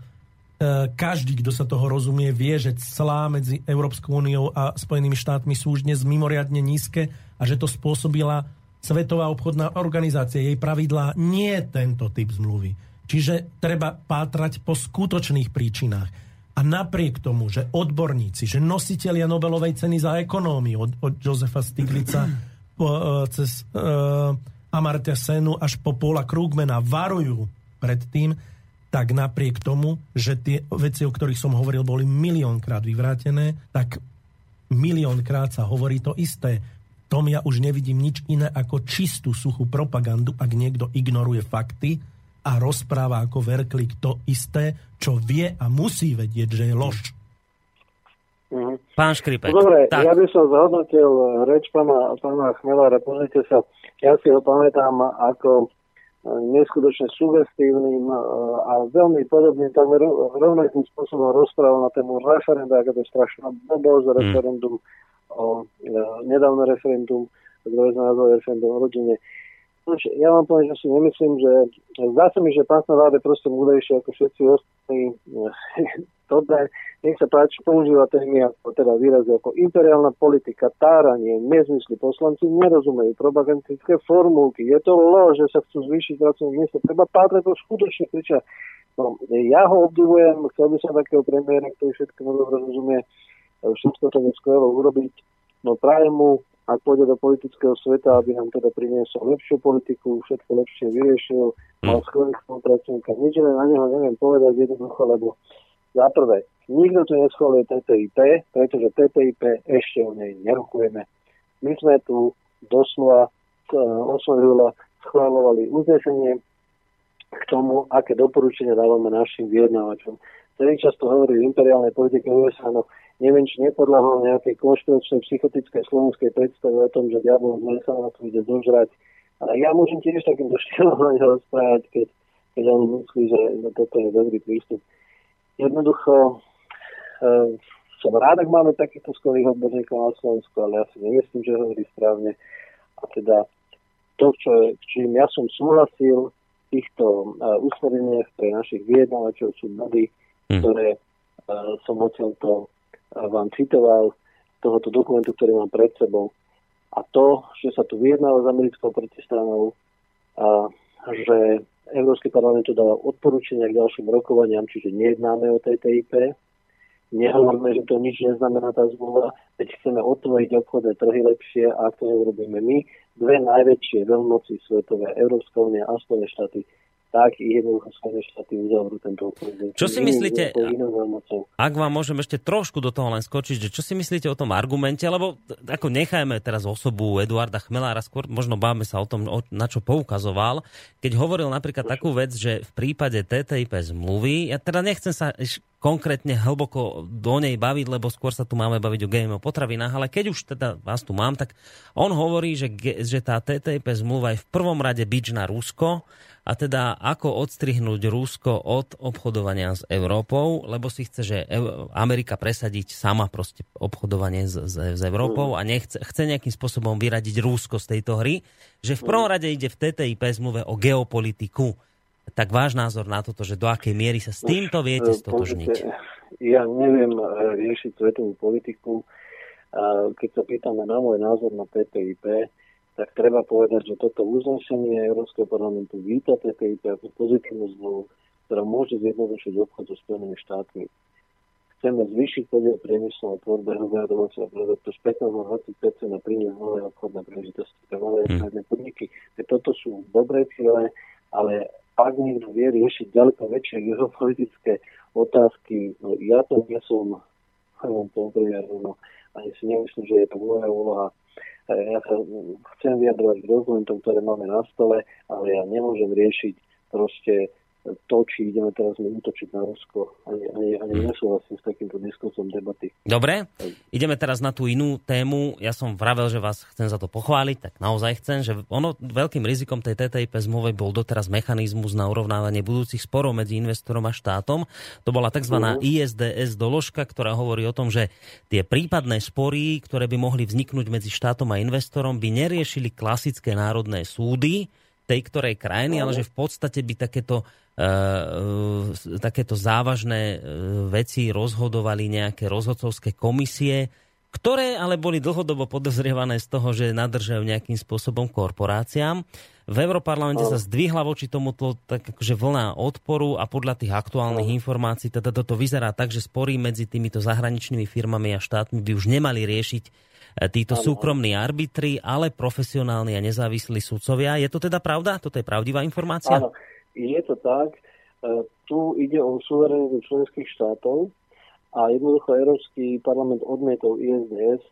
každý, kto sa toho rozumie, vie, že celá medzi Európskou úniou a Spojenými štátmi sú už dnes mimoriadne nízke a že to spôsobila Svetová obchodná organizácia. Jej pravidlá nie tento typ zmluvy. Čiže treba pátrať po skutočných príčinách. A napriek tomu, že odborníci, že nositelia Nobelovej ceny za ekonómiu od, od Josefa Stiglica po, e, cez uh, Amartya Senu až po Paula Krugmana varujú pred tým, tak napriek tomu, že tie veci, o ktorých som hovoril, boli miliónkrát vyvrátené, tak miliónkrát sa hovorí to isté. Tom ja už nevidím nič iné ako čistú suchú propagandu, ak niekto ignoruje fakty a rozpráva ako verklik to isté, čo vie a musí vedieť, že je lož. Mhm. Pán Škripek. No Dobre, tak, ja by som zhodnotil reč pána, pána Chmelára. Pozrite sa, ja si ho pamätám ako e, neskutočne sugestívnym e, a veľmi podobným, takmer ro- rovnakým spôsobom rozprával na tému referenda, ako to je strašná blbosť, referendum o, nedávne referendum, ktoré sme nazvali referendum o rodine. Ja vám poviem, že si nemyslím, že zdá sa mi, že pán je proste múdrejší ako všetci ostatní. Dobre, nech sa páči, používa témy ako teda výrazy ako imperiálna politika, táranie, nezmysly poslanci nerozumejú propagandistické formulky. Je to lož, že sa chcú zvýšiť pracovné miesto. Treba pátrať to skutočne kričia. No, ja ho obdivujem, chcel by som takého premiéra, ktorý všetko dobre rozumie, všetko to skvelo urobiť. No prajem mu, ak pôjde do politického sveta, aby nám teda priniesol lepšiu politiku, všetko lepšie vyriešil, mal skvelých spolupracovníkov. Nič iné na neho neviem povedať jednoducho, lebo za prvé, nikto tu neschvaluje TTIP, pretože TTIP ešte o nej nerokujeme. My sme tu doslova e, 8. júla schválovali uznesenie, k tomu, aké doporučenia dávame našim vyjednávačom. Celý často hovorí v imperiálnej politike USA, no neviem, či nepodľahol nejakej konštručnej psychotickej slovenskej predstave o tom, že diabol z mesa na to ide zožrať. Ale ja môžem tiež takýmto štýlom na neho rozprávať, keď, keď on myslí, že no, toto je dobrý prístup. Jednoducho, e, som rád, ak máme takýchto skvelých odborníkov na Slovensku, ale ja si nemyslím, že hovorí správne. A teda to, čo, čím ja som súhlasil v týchto uh, usmereniach pre našich vyjednávačov sú body, Hm. ktoré uh, som odtiaľto vám citoval z tohoto dokumentu, ktorý mám pred sebou. A to, že sa tu vyjednáva s americkou protistranou, a že Európsky parlament tu dáva odporúčania k ďalším rokovaniam, čiže nejednáme o TTIP, nehovoríme, že to nič neznamená tá zmluva, veď chceme otvoriť obchodné trhy lepšie a ak to neurobíme my, dve najväčšie veľmoci svetové, Európska únia a Spojené štáty, tak jednoducho Spojené štáty uzavrú tento obchod. Čo si myslíte-. Ak vám môžem ešte trošku do toho len skočiť, že čo si myslíte o tom argumente, lebo ako nechajme teraz osobu Eduarda Chmelára, skôr možno báme sa o tom, na čo poukazoval, keď hovoril napríklad takú vec, že v prípade TTIP zmluvy, ja teda nechcem sa konkrétne hlboko do nej baviť, lebo skôr sa tu máme baviť o GMO potravinách, ale keď už teda vás tu mám, tak on hovorí, že, že tá TTIP zmluva je v prvom rade bič na Rusko a teda ako odstrihnúť Rusko od obchodovania s Európou, lebo si chce, že Amerika presadiť sama proste obchodovanie s, s, s Európou a nechce, chce nejakým spôsobom vyradiť Rusko z tejto hry, že v prvom rade ide v TTIP zmluve o geopolitiku. Tak váš názor na toto, že do akej miery sa s týmto viete Eh, stotožniť? Ja neviem eh, riešiť svetovú politiku. Keď sa pýtame na môj názor na TTIP, tak treba povedať, že toto uznesenie Európskeho parlamentu víta TTIP ako pozitívnu zmluvu, ktorá môže zjednodušiť obchod so Spojenými štátmi. Chceme zvýšiť podiel priemyslu na tvorbe hrubého domáceho produktu z 15 na 20 a priniesť nové obchodné príležitosti pre malé a stredné podniky. Toto sú dobré ciele, ale ak niekto vie riešiť ďaleko väčšie geopolitické otázky, no ja to nie som len pompriarom, no ani si nemyslím, že je to moja úloha. E, Ja sa chcem vyjadrovať k dokumentom, ktoré máme na stole, ale ja nemôžem riešiť proste to, či ideme teraz my útočiť na Rusko. Ani, ani, ani nesúhlasím s takýmto diskursom debaty. Dobre, ideme teraz na tú inú tému. Ja som vravel, že vás chcem za to pochváliť, tak naozaj chcem, že ono veľkým rizikom tej TTIP zmluvy bol doteraz mechanizmus na urovnávanie budúcich sporov medzi investorom a štátom. To bola tzv. ISDS doložka, ktorá hovorí o tom, že tie prípadné spory, ktoré by mohli vzniknúť medzi štátom a investorom, by neriešili klasické národné súdy tej ktorej krajiny, ale že v podstate by takéto e, takéto závažné e, veci rozhodovali nejaké rozhodcovské komisie, ktoré ale boli dlhodobo podozrievané z toho, že nadržajú nejakým spôsobom korporáciám. V Európarlamente sa zdvihla voči tomuto tak akože vlna odporu a podľa tých aktuálnych informácií teda toto vyzerá tak, že spory medzi týmito zahraničnými firmami a štátmi by už nemali riešiť e, títo súkromní arbitri, ale profesionálni a nezávislí sudcovia. Je to teda pravda? Toto je pravdivá informácia? Áno, je to tak. E, Tu ide o suverenitu členských štátov a jednoducho Európsky parlament odmietol ISDS. E,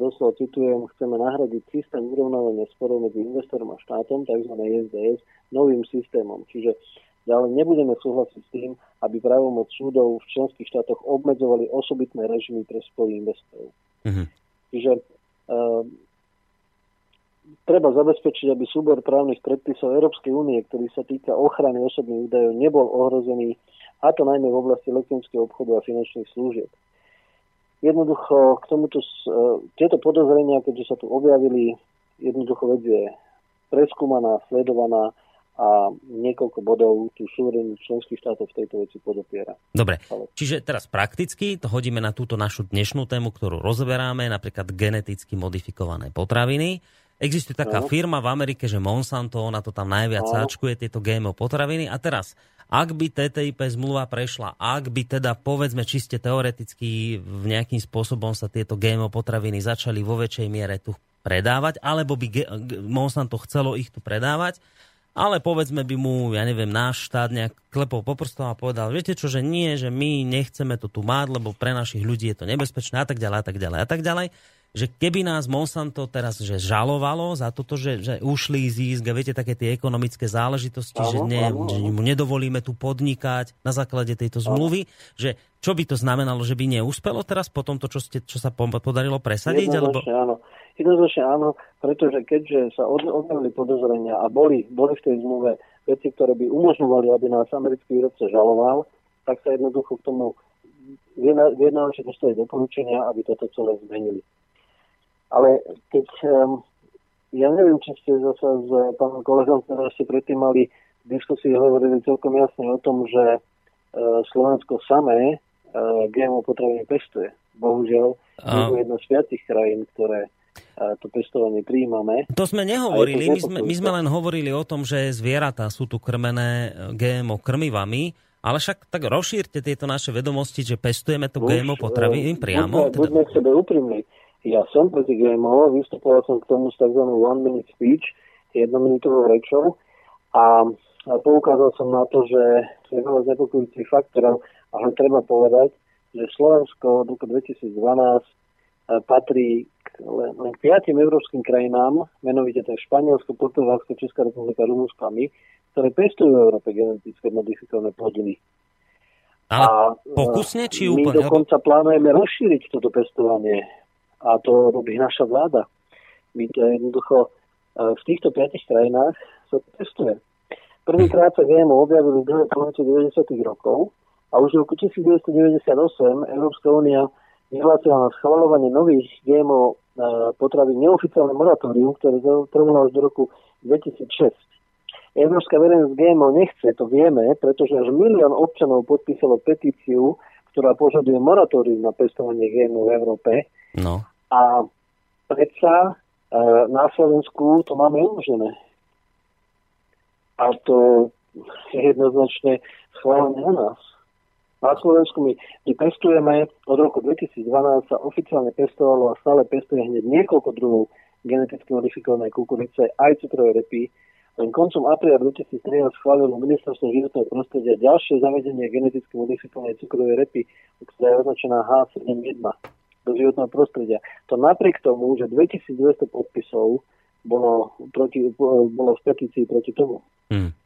Doslova citujem, chceme nahradiť systém urovnávania sporov medzi investorom a štátom, tzv. ISDS, novým systémom. Čiže ďalej nebudeme súhlasiť s tým, aby právomoc súdov v členských štátoch obmedzovali osobitné režimy pre spory investorov. Mhm. Čiže uh, treba zabezpečiť, aby súbor právnych predpisov Európskej únie, ktorý sa týka ochrany osobných údajov, nebol ohrozený, a to najmä v oblasti elektronického obchodu a finančných služieb. Jednoducho k tomuto, uh, tieto podozrenia, keďže sa tu objavili, jednoducho vec je preskúmaná, sledovaná a niekoľko bodov tu súverenitu členských štátov v tejto veci podopiera. Dobre, čiže teraz prakticky to hodíme na túto našu dnešnú tému, ktorú rozoberáme, napríklad geneticky modifikované potraviny. Existuje taká Áno. firma v Amerike, že Monsanto, ona to tam najviac Áno. sáčkuje, tieto GMO potraviny. A teraz, ak by TTIP zmluva prešla, ak by teda povedzme čiste teoreticky v nejakým spôsobom sa tieto GMO potraviny začali vo väčšej miere tu predávať, alebo by Monsanto chcelo ich tu predávať, ale povedzme by mu, ja neviem, náš štát nejak klepol po prstom a povedal, viete čo, že nie, že my nechceme to tu mať, lebo pre našich ľudí je to nebezpečné a tak ďalej a tak ďalej a tak ďalej. že keby nás Monsanto teraz že žalovalo za toto, že, že ušli získ, a viete, také tie ekonomické záležitosti, Áno, že, ne, áno, že áno. mu nedovolíme tu podnikať na základe tejto zmluvy, že čo by to znamenalo, že by neúspelo teraz po tomto, čo, ste, čo sa po- podarilo presadiť? Alebo... Áno. Jednoznačne áno, pretože keďže sa odňali podozrenia a boli, boli v tej zmluve veci, ktoré by umožňovali, aby nás americký výrobca žaloval, tak sa jednoducho k tomu vyjednávači dostali doporučenia, aby toto celé zmenili. Ale keď, um, ja neviem, či ste zase s pánom kolegom, ktoré ste predtým mali diskusii, hovorili celkom jasne o tom, že uh, Slovensko samé uh, GMO potraviny pestuje. Bohužiaľ, A- sme jedna z piatich krajín, ktoré to pestovanie prijímame. To sme nehovorili, to my sme, my sme len hovorili o tom, že zvieratá sú tu krmené e, GMO krmivami, ale však tak rozšírte tieto naše vedomosti, že pestujeme to GMO Už, potraviny eh, priamo. Buďme, Teda, buďme k sebe úprimní. Ja som proti GMO, vystupoval som k tomu s tzv. one minute speech, jednominútovou rečou a, poukázal som na to, že je veľa znepokojujúcich faktorov, ale treba povedať, že Slovensko od roku 2012 eh, patrí len, len piatim európskym krajinám, menovite to je Španielsko, Portugalsko, Česká republika, Rumunsko a my, ktoré pestujú v Európe genetické modifikované plodiny. ale e, pokusne, či my úplne? dokonca plánujeme rozšíriť toto pestovanie a to robí naša vláda. My to jednoducho e, v týchto piatich krajinách sa to testuje. Prvýkrát sa GMO objavili v druhej polovici 90. rokov a už v roku 1998 Európska únia vyhlásila na schvalovanie nových GMO potravín neoficiálne moratórium, ktoré trvalo až do roku 2006. Európska verejnosť GMO nechce, to vieme, pretože až milión občanov podpísalo petíciu, ktorá požaduje moratórium na pestovanie GMO v Európe. No. A predsa e, na Slovensku to máme umožnené. A to je jednoznačne schválené u nás. Na Slovensku my, my pestujeme, od roku 2012 sa oficiálne pestovalo a stále pestuje hneď niekoľko druhov geneticky modifikovanej kukurice, aj cukrovej repy. Len koncom apríla 2013 schválilo ministerstvo životného prostredia ďalšie zavedenie geneticky modifikovanej cukrovej repy, ktorá je označená H71 do životného prostredia. To napriek tomu, že 2200 podpisov bolo, proti, bolo v petícii proti tomu. Hm.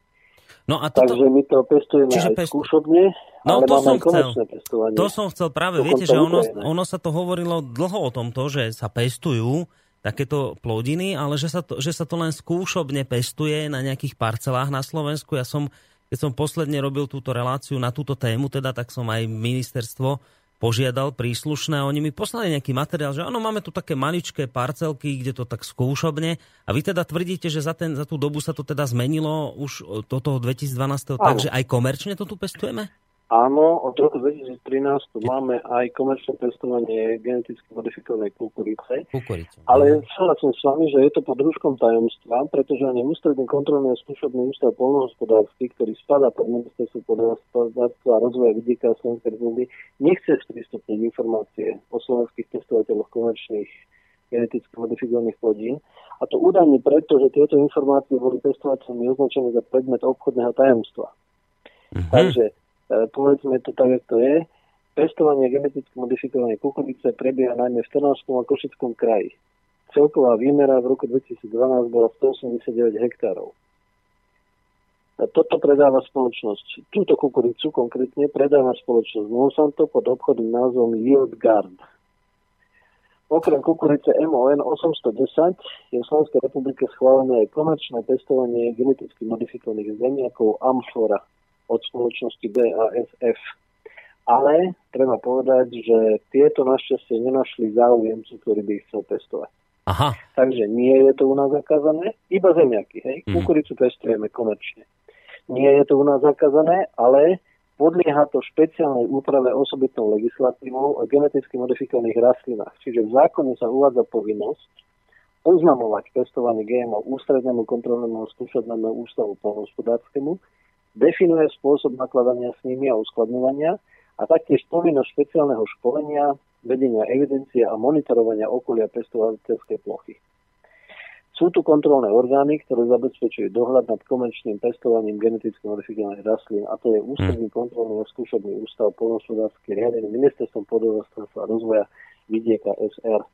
No a toto, Takže my to pestujeme Čiže aj pestu- skúšobne, No, ale to máme som aj chcel. pestovanie. to som chcel práve, Dokonca viete, že ono, ono sa to hovorilo dlho o tomto, že sa pestujú takéto plodiny, ale že sa, to, že sa to len skúšobne pestuje na nejakých parcelách na Slovensku. Ja som, keď som posledne robil túto reláciu na túto tému, teda, tak som aj ministerstvo požiadal príslušné a oni mi poslali nejaký materiál, že áno, máme tu také maličké parcelky, kde to tak skúšobne a vy teda tvrdíte, že za, ten, za tú dobu sa to teda zmenilo už do toho 2012, Áno. takže aj komerčne to tu pestujeme? Áno, od roku 2013 tu máme aj komerčné pestovanie geneticky modifikovanej kukurice. Kukuricu. Ale súhlasím s vami, že je to pod rúškom tajomstva, pretože ani ústredný kontrolný a skúšobný ústav polnohospodársky, ktorý spadá pod ministerstvo polnohospodárstva a rozvoja vidieka Slovenskej republiky, nechce sprístupniť informácie o slovenských testovateľoch komerčných geneticky modifikovaných plodín. A to údajne preto, že tieto informácie boli testovateľmi označené za predmet obchodného tajomstva. Mhm. Takže povedzme to tak, ako to je. Pestovanie geneticky modifikovanej kukurice prebieha najmä v Trnavskom a Košickom kraji. Celková výmera v roku 2012 bola 189 hektárov. A toto predáva spoločnosť. Túto kukuricu konkrétne predáva spoločnosť Monsanto pod obchodným názvom Yield Guard. Okrem kukurice MON 810 je v Slovenskej republike schválené aj komerčné pestovanie geneticky modifikovaných zemiakov Amfora od spoločnosti BASF. Ale treba povedať, že tieto našťastie nenašli záujemcu, ktorý by ich chcel pestovať. Aha, Takže nie je to u nás zakázané, iba zemiaky, hej. Mhm. Kukuricu pestujeme komerčne. Nie je to u nás zakázané, ale podlieha to špeciálnej úprave osobitnou legislatívou o geneticky modifikovaných rastlinách. Čiže v zákone sa uvádza povinnosť oznamovať pestovanie GMO ústrednému kontrolnému skúšobnému ústavu polnohospodárskému, definuje spôsob nakladania s nimi a uskladňovania a taktiež povinnosť špeciálneho školenia, vedenia evidencie a monitorovania okolia pestovateľskej plochy. Sú tu kontrolné orgány, ktoré zabezpečujú dohľad nad komerčným pestovaním geneticky modifikovaných rastlín a to je Ústredný kontrolný a skúšobný ústav polnohospodársky riadený ministerstvom podhospodárstva a rozvoja vidieka SR.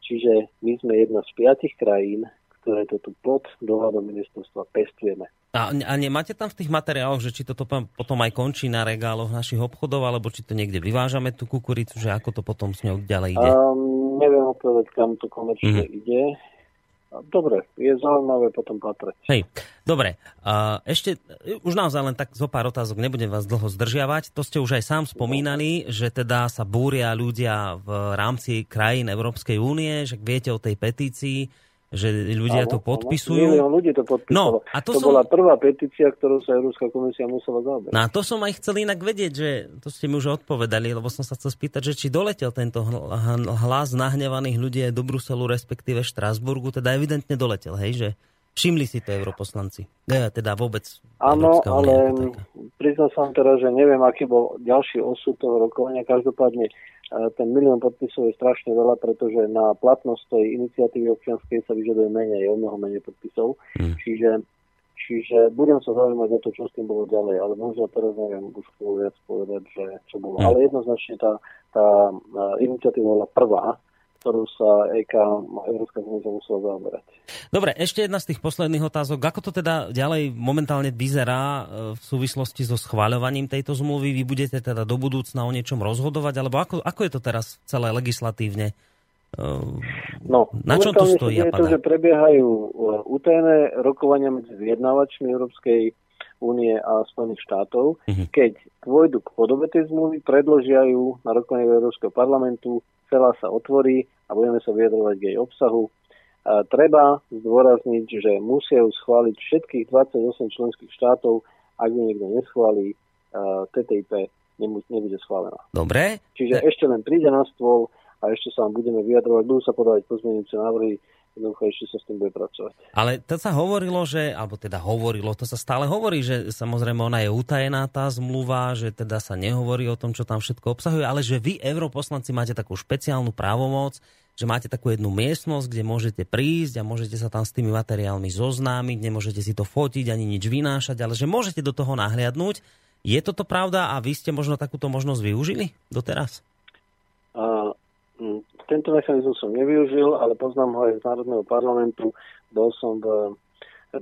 Čiže my sme jedna z piatich krajín, ktoré to tu pod dohľadom ministerstva pestujeme. A, a nemáte tam v tých materiáloch, že či toto potom- aj končí na regáloch našich obchodov, alebo či to niekde vyvážame tú kukuricu, že ako to potom s ňou ďalej ide? Um, neviem odpovedať, kam to komerčne Mhm. ide. Dobre, je zaujímavé potom patrať. Hej, dobre. Ešte, už naozaj len tak zo pár otázok, nebudem vás dlho zdržiavať. To ste už aj sám spomínali, že teda sa búria ľudia v rámci krajín Európskej únie, že viete o tej petícii, že ľudia to Áno, áno. podpisujú. Milión ľudí to podpísalo. No, a to to som- bola prvá petícia, ktorú sa Európska komisia musela zaoberať. No a to som aj chcel inak vedieť, že to ste mi už odpovedali, lebo som sa chcel spýtať, že či doletel tento hl- hl- hlas nahnevaných ľudí aj do Bruselu, respektíve Štrásburgu, teda evidentne doletel, hej, že všimli si to europoslanci. Ja, teda vôbec Áno, ale priznal som teraz, že neviem, aký bol ďalší osud toho rokovania. Každopádne e, ten milión podpisov je strašne veľa, pretože na platnosť tej iniciatívy občianskej sa vyžaduje menej, o mnoho menej podpisov. Hmm. Čiže, čiže budem sa zaujímať o to, čo s tým bolo ďalej, ale možno teraz neviem už viac povedať, že čo bolo. Hmm. Ale jednoznačne tá, tá e, iniciatíva bola prvá, ktorú sa EK, Európska komisia musela zaoberať. Dobre, ešte jedna z tých posledných otázok. Ako to teda ďalej momentálne vyzerá e, v súvislosti so schváľovaním tejto zmluvy? Vy budete teda do budúcna o niečom rozhodovať, alebo ako, ako je to teraz celé legislatívne? E, No, Na čom to stojí deje to, že prebiehajú uh, utajené rokovania medzi vyjednávačmi Európskej únie a Spojených štátov. Mhm. Keď pôjdu k podobe tej zmluvy, predložia ju na rokovanie Európskeho parlamentu, celá sa otvorí a budeme sa vyjadrovať k jej obsahu. A treba zdôrazniť, že musia ju schváliť všetkých 28 členských štátov. Ak ju niekto neschválí, TTIP nebude schválená. Dobre, Čiže Ne- ešte len príde na stôl a ešte sa vám budeme vyjadrovať, budú sa podávať pozmeňujúce návrhy, jednoducho ešte sa s tým bude pracovať. Ale to sa hovorilo, že, alebo teda hovorilo, to sa stále hovorí, že samozrejme ona je utajená tá zmluva, že teda sa nehovorí o tom, čo tam všetko obsahuje, ale že vy, europoslanci, máte takú špeciálnu právomoc, že máte takú jednu miestnosť, kde môžete prísť a môžete sa tam s tými materiálmi zoznámiť, nemôžete si to fotiť ani nič vynášať, ale že môžete do toho nahliadnúť. Je toto pravda a vy ste možno takúto možnosť využili doteraz? Mm, tento mechanizmus som nevyužil, ale poznám ho aj z Národného parlamentu. Bol som v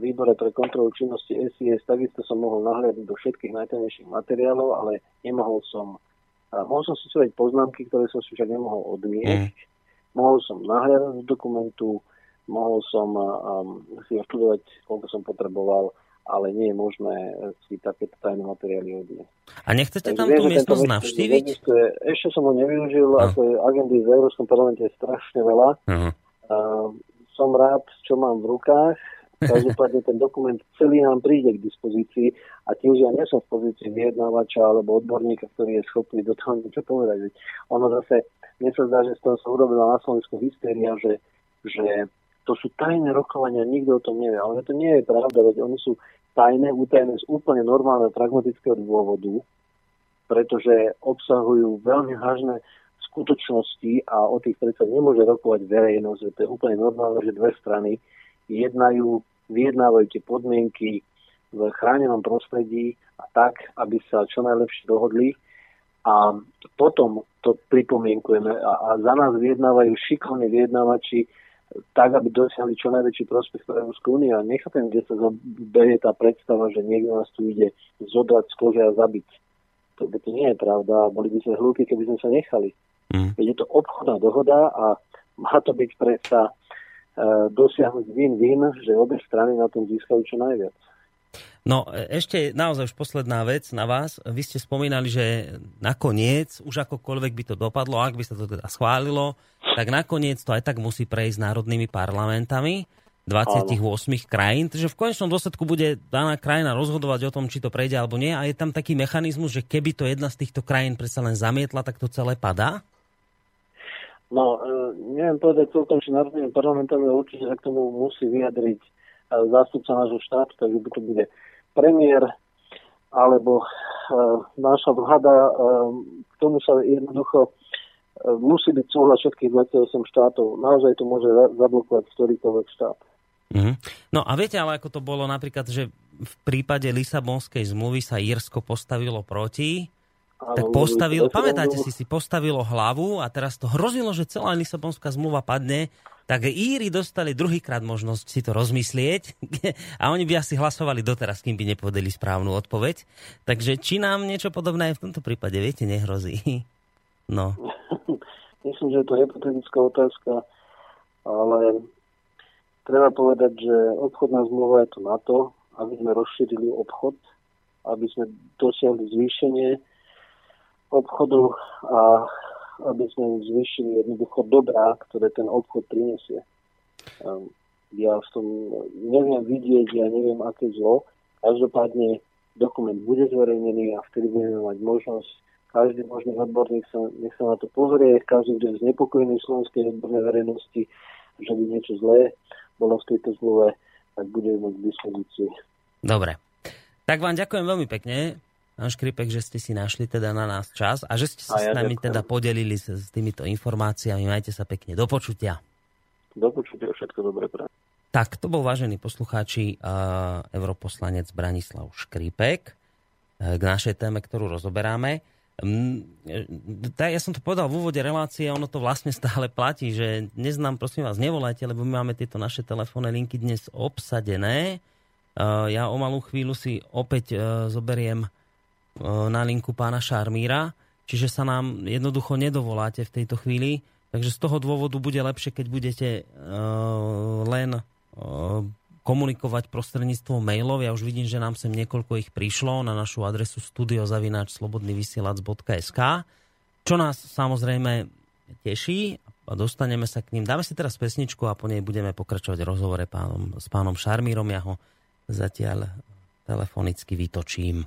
výbore pre kontrolu činnosti SIS, takisto som mohol nahliadať do všetkých najtajnejších materiálov, ale nemohol som, mohol som si svojať poznámky, ktoré som si však nemohol odmiesť. Mohol som nahliadať do dokumentu, mohol som a, si ho študovať, koľko som potreboval, ale nie je možné si takéto tajné materiály odniesť. A nechcete Takže tam tú miestnosť navštíviť? existuje. Ešte som ho nevyužil, No. ako je agendy v Európskom parlamente je strašne veľa. Aha. A som rád, čo mám v rukách. Každopádne ten dokument celý nám príde k dispozícii a tým, že ja nie som v pozícii vyjednávača alebo odborníka, ktorý je schopný do toho niečo povedať. Ono zase, mne sa zdá, že z toho sa urobila na Slovensku hysteria, že, že to sú tajné rokovania, nikto o tom nevie. Ale to nie je pravda, veď oni sú tajné, utajené z úplne normálneho pragmatického dôvodu, pretože obsahujú veľmi vážne skutočnosti a o tých predsa nemôže rokovať verejnosť, to je úplne normálne, že dve strany jednajú, vyjednávajú tie podmienky v chránenom prostredí a tak, aby sa čo najlepšie dohodli a potom to pripomienkujeme a, a za nás vyjednávajú šikovní vyjednávači tak, aby dosiahli čo najväčší prospech pre Európsku úniu. A nechápem, kde sa berie tá predstava, že niekto nás tu ide zodrať z kože a zabiť. To, to nie je pravda. Boli by sme hlúpi, keby sme sa nechali. Mm. Je to obchodná dohoda a má to byť predsa e, dosiahnuť win-win, že obe strany na tom získajú čo najviac. No ešte naozaj už posledná vec na vás. Vy ste spomínali, že nakoniec, už akokoľvek by to dopadlo, ak by sa to teda schválilo, tak nakoniec to aj tak musí prejsť národnými parlamentami 28 krajín, takže v konečnom dôsledku bude daná krajina rozhodovať o tom, či to prejde alebo nie a je tam taký mechanizmus, že keby to jedna z týchto krajín predsa len zamietla, tak to celé padá? No, e, neviem povedať celkom, či národnými parlamentami určite sa k tomu musí vyjadriť zástupca nášho štátu, takže by to bude premiér alebo e, naša vláda. E, k tomu sa jednoducho e, musí byť súhlas všetkých 28 štátov. Naozaj to môže za- zablokovať ktorýkoľvek štát. Mhm. No a viete ale, ako to bolo napríklad, že v prípade Lisabonskej zmluvy sa Írsko postavilo proti tak boli postavil, pamätáte si, si postavilo hlavu a teraz to hrozilo, že celá Lisabonská zmluva padne, tak Íri dostali druhýkrát možnosť si to rozmyslieť a oni by asi hlasovali doteraz, kým by nepovedali správnu odpoveď. Takže či nám niečo podobné aj v tomto prípade, viete, nehrozí. No, Myslím, že je to hypotetická otázka, ale treba povedať, že obchodná zmluva je tu na to, aby sme rozšírili obchod, aby sme dosiahli zvýšenie obchodu a aby sme zvýšili jednoducho dobrá, ktoré ten obchod prinesie. Um, ja v tom neviem vidieť, ja neviem, aké zlo. Každopádne dokument bude zverejnený a vtedy budeme mať možnosť každý možný odborník sa, nech sa na to pozrie, každý, kto je znepokojený slovenskej odbornej verejnosti, že by niečo zlé bolo v tejto zmluve, tak bude mať k dispozícii. dobre. Tak vám ďakujem veľmi pekne, pán Škripek, že ste si našli teda na nás čas a že ste sa A s ja nami ďakujem. teda podelili s, s týmito informáciami. Majte sa pekne. Do počutia. Do počutia, všetko dobré pre. Tak, to bol vážený poslucháči uh, europoslanec Branislav Škripek uh, k našej téme, ktorú rozoberáme. Tak ja som to povedal v úvode relácie, ono to vlastne stále platí, že dnes nám prosím vás nevolajte, lebo my máme tieto naše telefónne linky dnes obsadené. Uh, ja o malú chvíľu si opäť zoberiem na linku pána Šarmíra, čiže sa nám jednoducho nedovoláte v tejto chvíli, takže z toho dôvodu bude lepšie, keď budete uh, len uh, komunikovať prostredníctvom mailov. Ja už vidím, že nám sem niekoľko ich prišlo na našu adresu studiozavináčslobodnyvysielac.sk čo nás samozrejme teší a dostaneme sa k ním. Dáme si teraz pesničku a po nej budeme pokračovať v rozhovore pánom, s pánom Šarmírom. Ja ho zatiaľ telefonicky vytočím.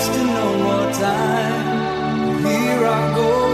wasting no more time. Here I go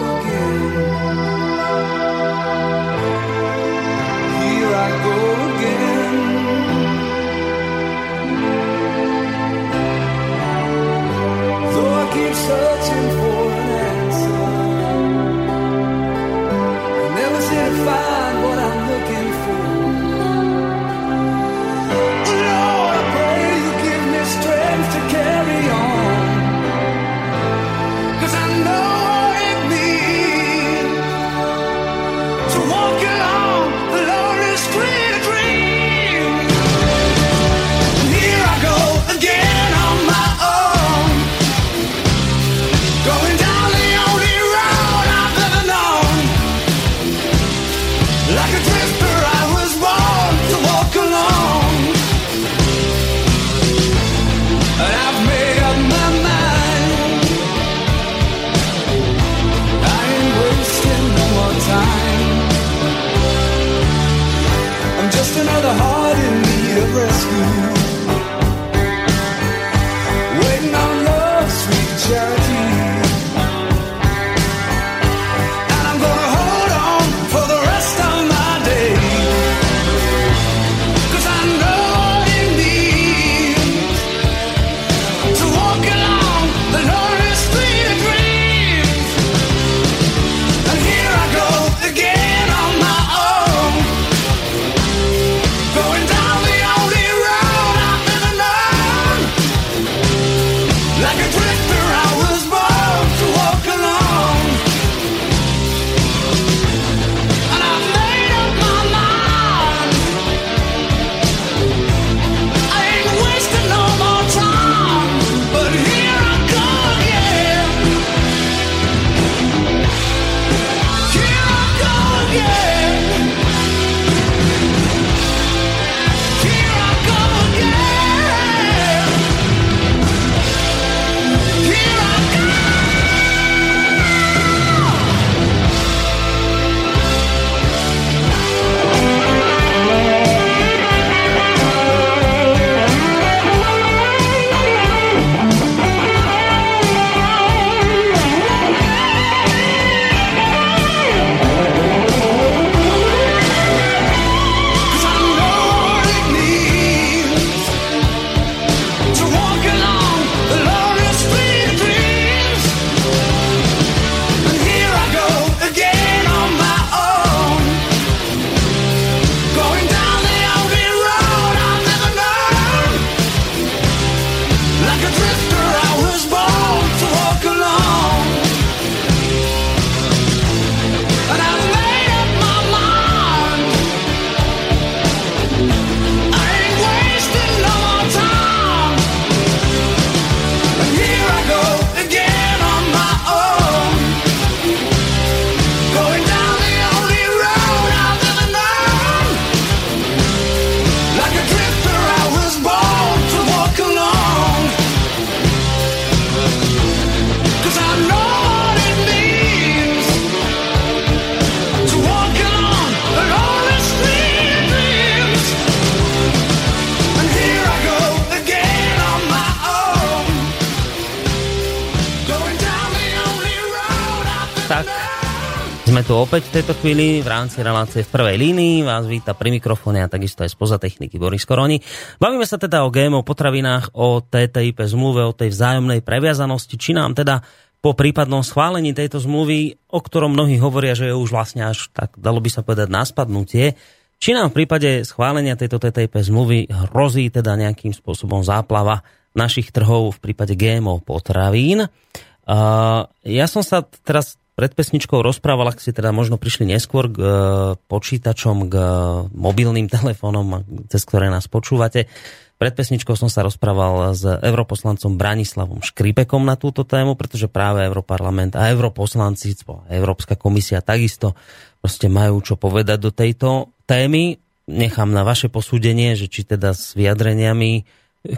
opäť v tejto chvíli v rámci relácie v prvej línii. Vás víta pri mikrofóne a takisto aj spoza techniky Boris Koroni. Bavíme sa teda o GMO potravinách, o TTIP zmluve, o tej vzájomnej previazanosti, či nám teda po prípadnom schválení tejto zmluvy, o ktorom mnohí hovoria, že je už vlastne až tak, dalo by sa povedať, na spadnutie, či nám v prípade schválenia tejto TTIP zmluvy hrozí teda nejakým spôsobom záplava našich trhov v prípade GMO potravín. Uh, ja som sa teraz pred pesničkou rozprával, ak ste teda možno prišli neskôr k e, počítačom, k e, mobilným telefónom, cez ktoré nás počúvate. Pred pesničkou som sa rozprával s europoslancom Branislavom Škripekom na túto tému, pretože práve Europarlament a europoslanci, Európska komisia takisto proste majú čo povedať do tejto témy. Nechám na vaše posúdenie, že či teda s vyjadreniami,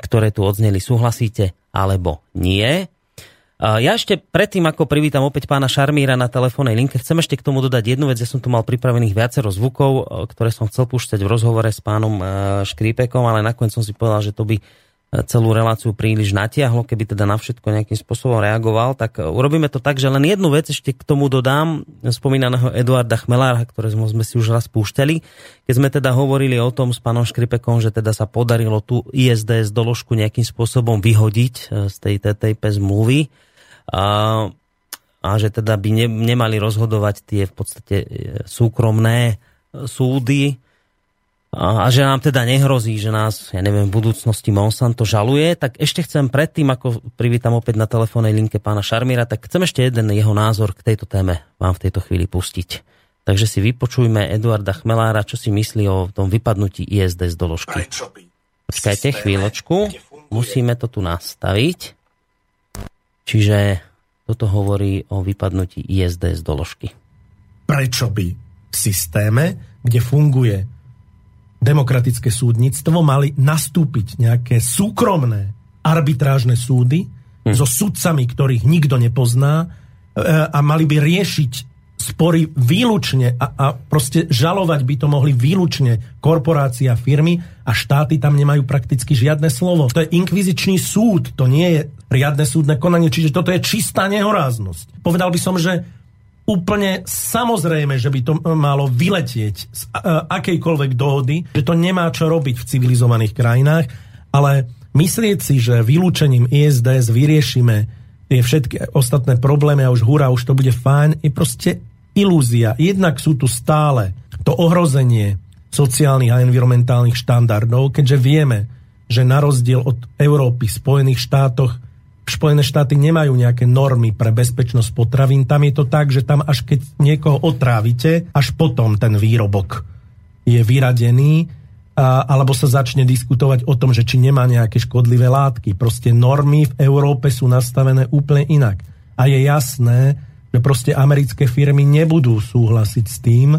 ktoré tu odzneli, súhlasíte alebo nie. Ja ešte predtým, ako privítam opäť pána Šarmíra na telefónnej linke, chcem ešte k tomu dodať jednu vec. Ja som tu mal pripravených viacero zvukov, ktoré som chcel púšťať v rozhovore s pánom Škrípekom, ale nakoniec som si povedal, že to by celú reláciu príliš natiahlo, keby teda na všetko nejakým spôsobom reagoval, tak urobíme to tak, že len jednu vec ešte k tomu dodám, spomínaného Eduarda Chmelára, ktoré sme si už raz púšťali, keď sme teda hovorili o tom s pánom Škripekom, že teda sa podarilo tú ISDS doložku nejakým spôsobom vyhodiť z tej TTIP zmluvy, a, a že teda by ne, nemali rozhodovať tie v podstate e, súkromné e, súdy a, a že nám teda nehrozí, že nás, ja neviem, v budúcnosti Monsanto žaluje, tak ešte chcem predtým, ako privítam opäť na telefónnej linke pána Šarmíra, tak chcem ešte jeden jeho názor k tejto téme vám v tejto chvíli pustiť. Takže si vypočujme Eduarda Chmelára, čo si myslí o tom vypadnutí ISD z doložky. Počkajte chvíľočku, musíme to tu nastaviť. Čiže toto hovorí o vypadnutí ISD z doložky. Prečo by v systéme, kde funguje demokratické súdnictvo, mali nastúpiť nejaké súkromné arbitrážne súdy hm. so sudcami, ktorých nikto nepozná e, a mali by riešiť spory výlučne a, a proste žalovať by to mohli výlučne korporácia, firmy a štáty tam nemajú prakticky žiadne slovo. To je inkvizičný súd, to nie je riadne súdne konanie, čiže toto je čistá nehoráznosť. Povedal by som, že úplne samozrejme, že by to malo vyletieť z akejkoľvek dohody, že to nemá čo robiť v civilizovaných krajinách, ale myslieť si, že vylúčením ISDS vyriešime tie všetky ostatné problémy a už hurá, už to bude fajn, je proste ilúzia. Jednak sú tu stále to ohrozenie sociálnych a environmentálnych štandardov, keďže vieme, že na rozdiel od Európy Spojených štátoch Spojené štáty nemajú nejaké normy pre bezpečnosť potravín. Tam je to tak, že tam až keď niekoho otrávite, až potom ten výrobok je vyradený a, alebo sa začne diskutovať o tom, že či nemá nejaké škodlivé látky. Proste normy v Európe sú nastavené úplne inak. A je jasné, že proste americké firmy nebudú súhlasiť s tým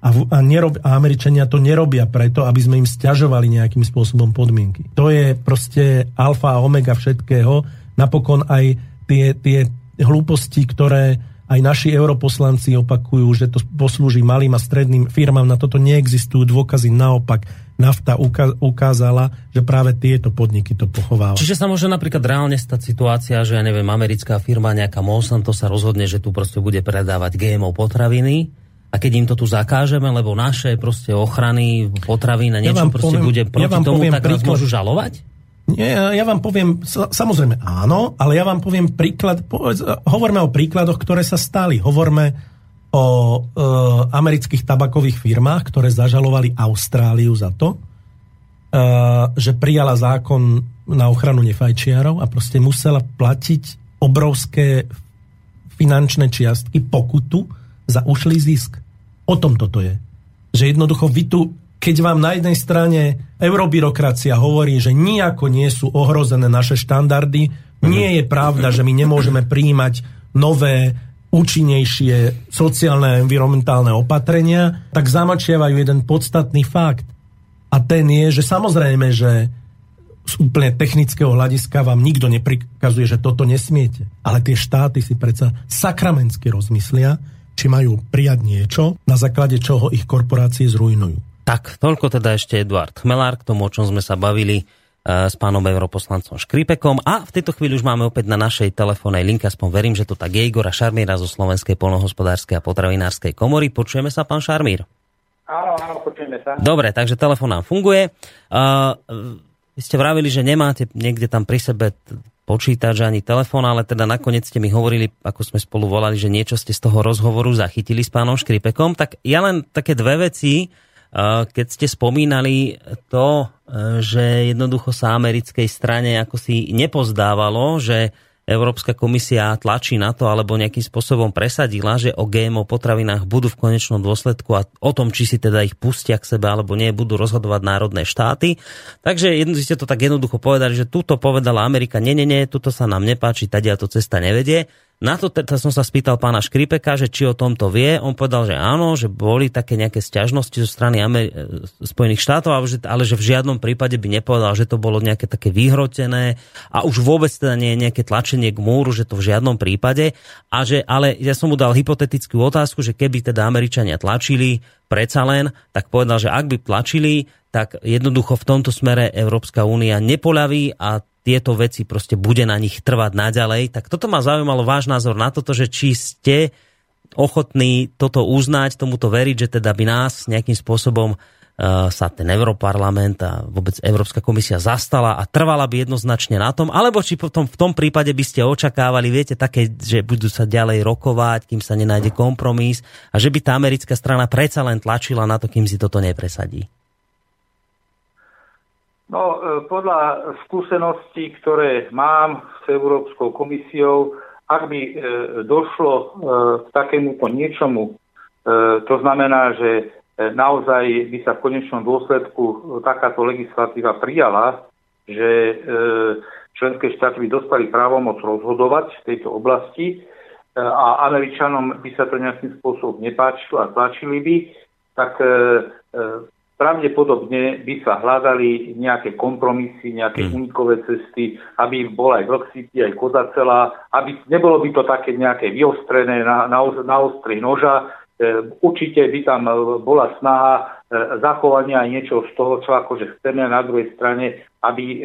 a, a, nerob, a Američania to nerobia preto, aby sme im stiažovali nejakým spôsobom podmienky. To je proste alfa a omega všetkého. Napokon aj tie, tie hlúposti, ktoré aj naši europoslanci opakujú, že to poslúži malým a stredným firmám. Na toto neexistujú dôkazy. Naopak, nafta ukázala, že práve tieto podniky to pochovávajú. Čiže sa môže napríklad reálne stať situácia, že ja neviem, americká firma, nejaká Monsanto sa rozhodne, že tu proste bude predávať GMO potraviny a keď im to tu zakážeme, lebo naše proste ochrany potravín a niečo ja proste poviem, bude proti ja tomu, tak príklad, nás môžu žalovať? Nie, ja vám poviem, samozrejme áno, ale ja vám poviem príklad, povedz, hovorme o príkladoch, ktoré sa stali. Hovorme o e, amerických tabakových firmách, ktoré zažalovali Austráliu za to, e, že prijala zákon na ochranu nefajčiarov a proste musela platiť obrovské finančné čiastky, pokutu za ušlý zisk. O tom toto je. Že jednoducho vy tu keď vám na jednej strane eurobyrokracia hovorí, že nijako nie sú ohrozené naše štandardy, nie je pravda, že my nemôžeme príjmať nové, účinnejšie sociálne a environmentálne opatrenia, tak zamlčiavajú jeden podstatný fakt. A ten je, že samozrejme, že z úplne technického hľadiska vám nikto neprikazuje, že toto nesmiete. Ale tie štáty si predsa sakramensky rozmyslia, či majú prijať niečo, na základe čoho ich korporácie zrujnujú. Tak, toľko teda ešte Eduard Chmelár k tomu, o čom sme sa bavili s pánom europoslancom Škripekom a v tejto chvíli už máme opäť na našej telefónnej linke, aspoň verím, že to tak je Igora Šarmíra zo Slovenskej polnohospodárskej a potravinárskej komory. Počujeme sa, pán Šarmír? Áno, áno, počujeme sa. Dobre, takže telefón nám funguje. Uh, vy ste vravili, že nemáte niekde tam pri sebe počítač ani telefón, ale teda nakoniec ste mi hovorili, ako sme spolu volali, že niečo ste z toho rozhovoru zachytili s pánom Škripekom. Tak ja len také dve veci, keď ste spomínali to, uh, že jednoducho sa americkej strane ako si nepozdávalo, že Európska komisia tlačí na to, alebo nejakým spôsobom presadila, že o GMO potravinách budú v konečnom dôsledku a o tom, či si teda ich pustia k sebe alebo nie, budú rozhodovať národné štáty. Takže jedno, ste to tak jednoducho povedali, že túto povedala Amerika, nie, nie, nie, tuto sa nám nepáči, tadia to cesta nevedie. Na to teda som sa spýtal pána Škripeka, že či o tomto vie. On povedal, že áno, že boli také nejaké sťažnosti zo strany Amer- Spojených štátov, ale že, ale že v žiadnom prípade by nepovedal, že to bolo nejaké také vyhrotené a už vôbec teda nie je nejaké tlačenie k múru, že to v žiadnom prípade. A že, ale ja som mu dal hypotetickú otázku, že keby teda Američania tlačili predsa len, tak povedal, že ak by tlačili, tak jednoducho v tomto smere Európska únia nepoľaví a tieto veci proste bude na nich trvať naďalej. Tak toto ma zaujímalo váš názor na toto, že či ste ochotní toto uznať, tomuto veriť, že teda by nás nejakým spôsobom uh, sa ten Europarlament a vôbec Európska komisia zastala a trvala by jednoznačne na tom, alebo či potom v tom prípade by ste očakávali, viete, také, že budú sa ďalej rokovať, kým sa nenájde kompromis a že by tá americká strana predsa len tlačila na to, kým si toto nepresadí. No, e, podľa skúseností, ktoré mám s Európskou komisiou, ak by e, došlo e, k takémuto niečomu, to znamená, že naozaj by sa v konečnom dôsledku takáto legislatíva prijala, že členské štáty by dostali právomoc rozhodovať v tejto oblasti a Američanom by sa to nejakým spôsobom nepáčilo a tlačili by, tak pravdepodobne by sa hľadali nejaké kompromisy, nejaké Hmm. unikové cesty, aby bol aj Vlk City, aj Koza celá, aby nebolo by to také nejaké vyostrené na, na, na ostri noža. E, určite by tam e, bola snaha e, zachovania aj niečo z toho, čo akože chceme na druhej strane, aby e,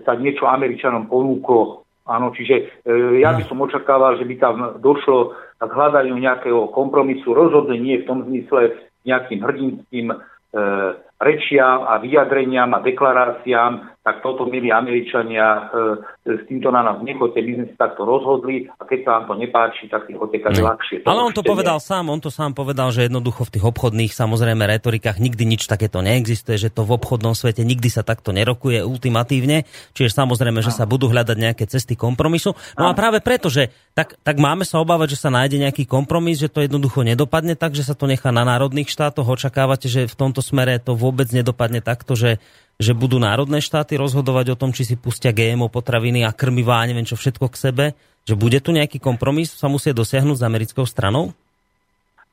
sa niečo Američanom ponúklo. Áno, čiže e, ja by som očakával, že by tam došlo k hľadaniu nejakého kompromisu, rozhodne nie v tom zmysle nejakým hrdinským e, rečiam a vyjadreniam a deklaráciám, tak toto milí Američania, e, s týmto na nás nechoďte, my sme si takto rozhodli a keď sa vám to nepáči, tak si chodte ľahšie. Ale on to povedal nie. sám, on to sám povedal, že jednoducho v tých obchodných samozrejme retorikách nikdy nič takéto neexistuje, že to v obchodnom svete nikdy sa takto nerokuje ultimatívne, čiže samozrejme, že sa budú hľadať nejaké cesty kompromisu. No a práve preto, že tak, tak máme sa obávať, že sa nájde nejaký kompromis, že to jednoducho nedopadne tak, že sa to nechá na národných štátoch. Očakávate, že v tomto smere to vôbec nedopadne takto, že že budú národné štáty rozhodovať o tom, či si pustia GMO potraviny a krmivá a neviem čo všetko k sebe? Že bude tu nejaký kompromis, sa musí dosiahnuť s americkou stranou?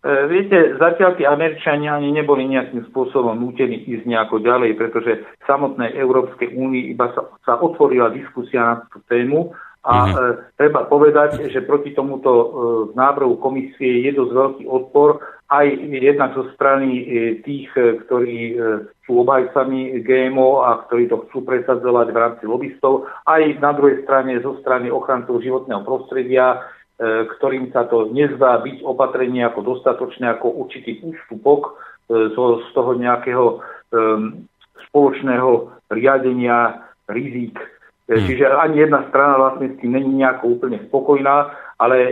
E, Viete, zatiaľ tí Američania ani neboli nejakým spôsobom nútení ísť nejako ďalej, pretože v samotnej Európskej únii iba sa, sa otvorila diskusia na tú tému a Mhm. e, treba povedať, že proti tomuto e, návrhu komisie je dosť veľký odpor aj jednak zo strany e, tých, e, ktorí e, sú obhajcami GMO a ktorí to chcú presadzovať v rámci lobbystov, aj na druhej strane zo strany ochrancov životného prostredia, ktorým sa to nezdá byť opatrenie ako dostatočné, ako určitý ústupok z toho nejakého spoločného riadenia rizík. E, Čiže ani jedna strana vlastne s tým není nejako úplne spokojná, ale e,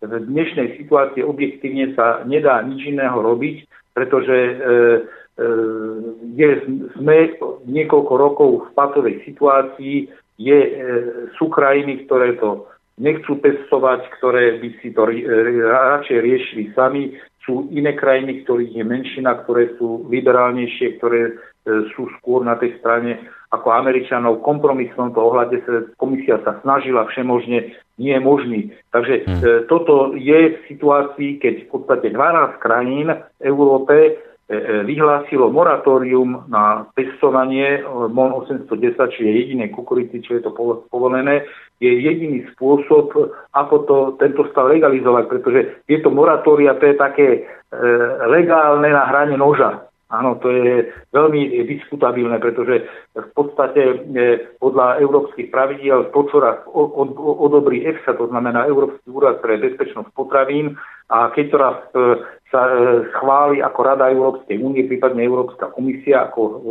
v dnešnej situácii objektívne sa nedá nič iného robiť, pretože e, je, sme niekoľko rokov v patovej situácii, je, sú krajiny, ktoré to nechcú pestovať, ktoré by si to radšej riešili sami. Sú iné krajiny, ktorých je menšina, ktoré sú liberálnejšie, ktoré sú skôr na tej strane ako Američanov. Kompromis v tomto ohľade sa komisia sa snažila všemožne, nie je možný. Takže e, toto je v situácii, keď v podstate 12 krajín v Európe e, e, vyhlásilo moratórium na pestovanie e, MON 810, či je jediné kukurici, čo je to po- povolené, je jediný spôsob, ako to, tento stav legalizovať, pretože tieto moratória, to je také e, legálne na hrane noža. Áno, to je veľmi diskutabilné, pretože v podstate e, podľa európskych pravidiel to, čo raz odobrí EFSA, to znamená Európsky úrad pre bezpečnosť potravín, a keď to raz e, sa e, schváli ako Rada Európskej únie, prípadne Európska komisia ako,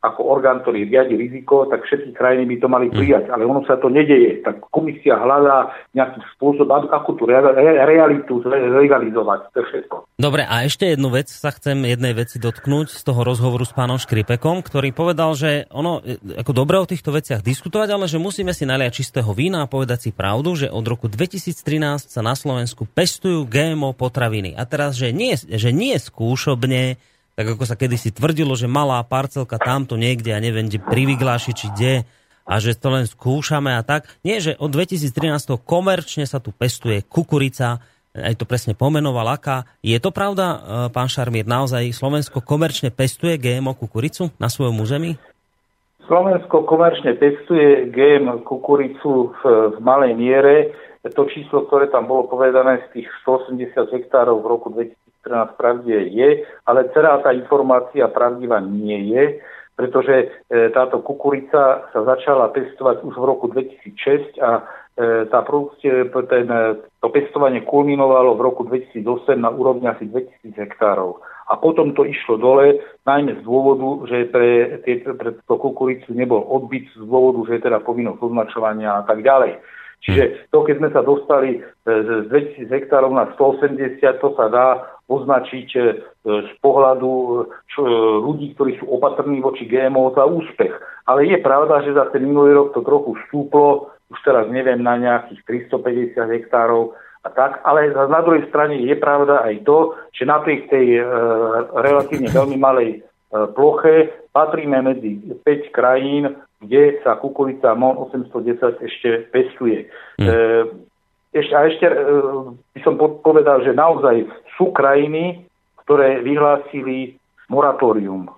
ako orgán, ktorý riadi riziko, tak všetky krajiny by to mali prijať. Ale ono sa to nedeje. Tak komisia hľadá nejaký spôsob, ako- tú rea- re- realitu legalizovať. To je všetko. Dobre, a ešte jednu vec sa chcem jednej veci dotknúť z toho rozhovoru s pánom Škripekom, ktorý povedal, že ono, e, ako dobre o týchto veciach diskutovať, ale že musíme si naliať čistého vína a povedať si pravdu, že od roku 2013 sa na Slovensku pestujú GMO potraviny. A teraz, že nie, že nie skúšobne, tak ako sa kedysi tvrdilo, že malá parcelka tamto niekde, ja neviem, kde pri či kde, a že to len skúšame a tak. Nie, že od 2013 komerčne sa tu pestuje kukurica, aj to presne pomenoval, aká. Je to pravda, e, pán Šarmír, naozaj Slovensko komerčne pestuje GMO kukuricu na svojom území? Slovensko komerčne testuje GM kukuricu v, v malej miere. To číslo, ktoré tam bolo povedané z tých 180 hektárov v roku 2013 pravde je, ale celá tá informácia pravdivá nie je, pretože e, táto kukurica sa začala pestovať už v roku 2006 a e, tá produkcie, ten, e, to pestovanie kulminovalo v roku 2008 na úrovni asi 2000 hektárov. A potom to išlo dole, najmä z dôvodu, že pre, tie, pre tú kukuricu nebol odbyt, z dôvodu, že je teda povinnosť označovania a tak ďalej. Čiže to, keď sme sa dostali e, z 2000 hektárov na 180, to sa dá označiť e, z pohľadu e, čo, ľudí, ktorí sú opatrní voči GMO za úspech. Ale je pravda, že za ten minulý rok to trochu stúplo, už teraz neviem, na nejakých 350 hektárov a tak, ale na druhej strane je pravda aj to, že napriek tej e, relatívne veľmi malej ploche patríme medzi 5 krajín, kde sa kukurica MON 810 ešte pestuje. E, ešte, a ešte e, by som po- povedal, že naozaj sú krajiny, ktoré vyhlásili moratórium. E,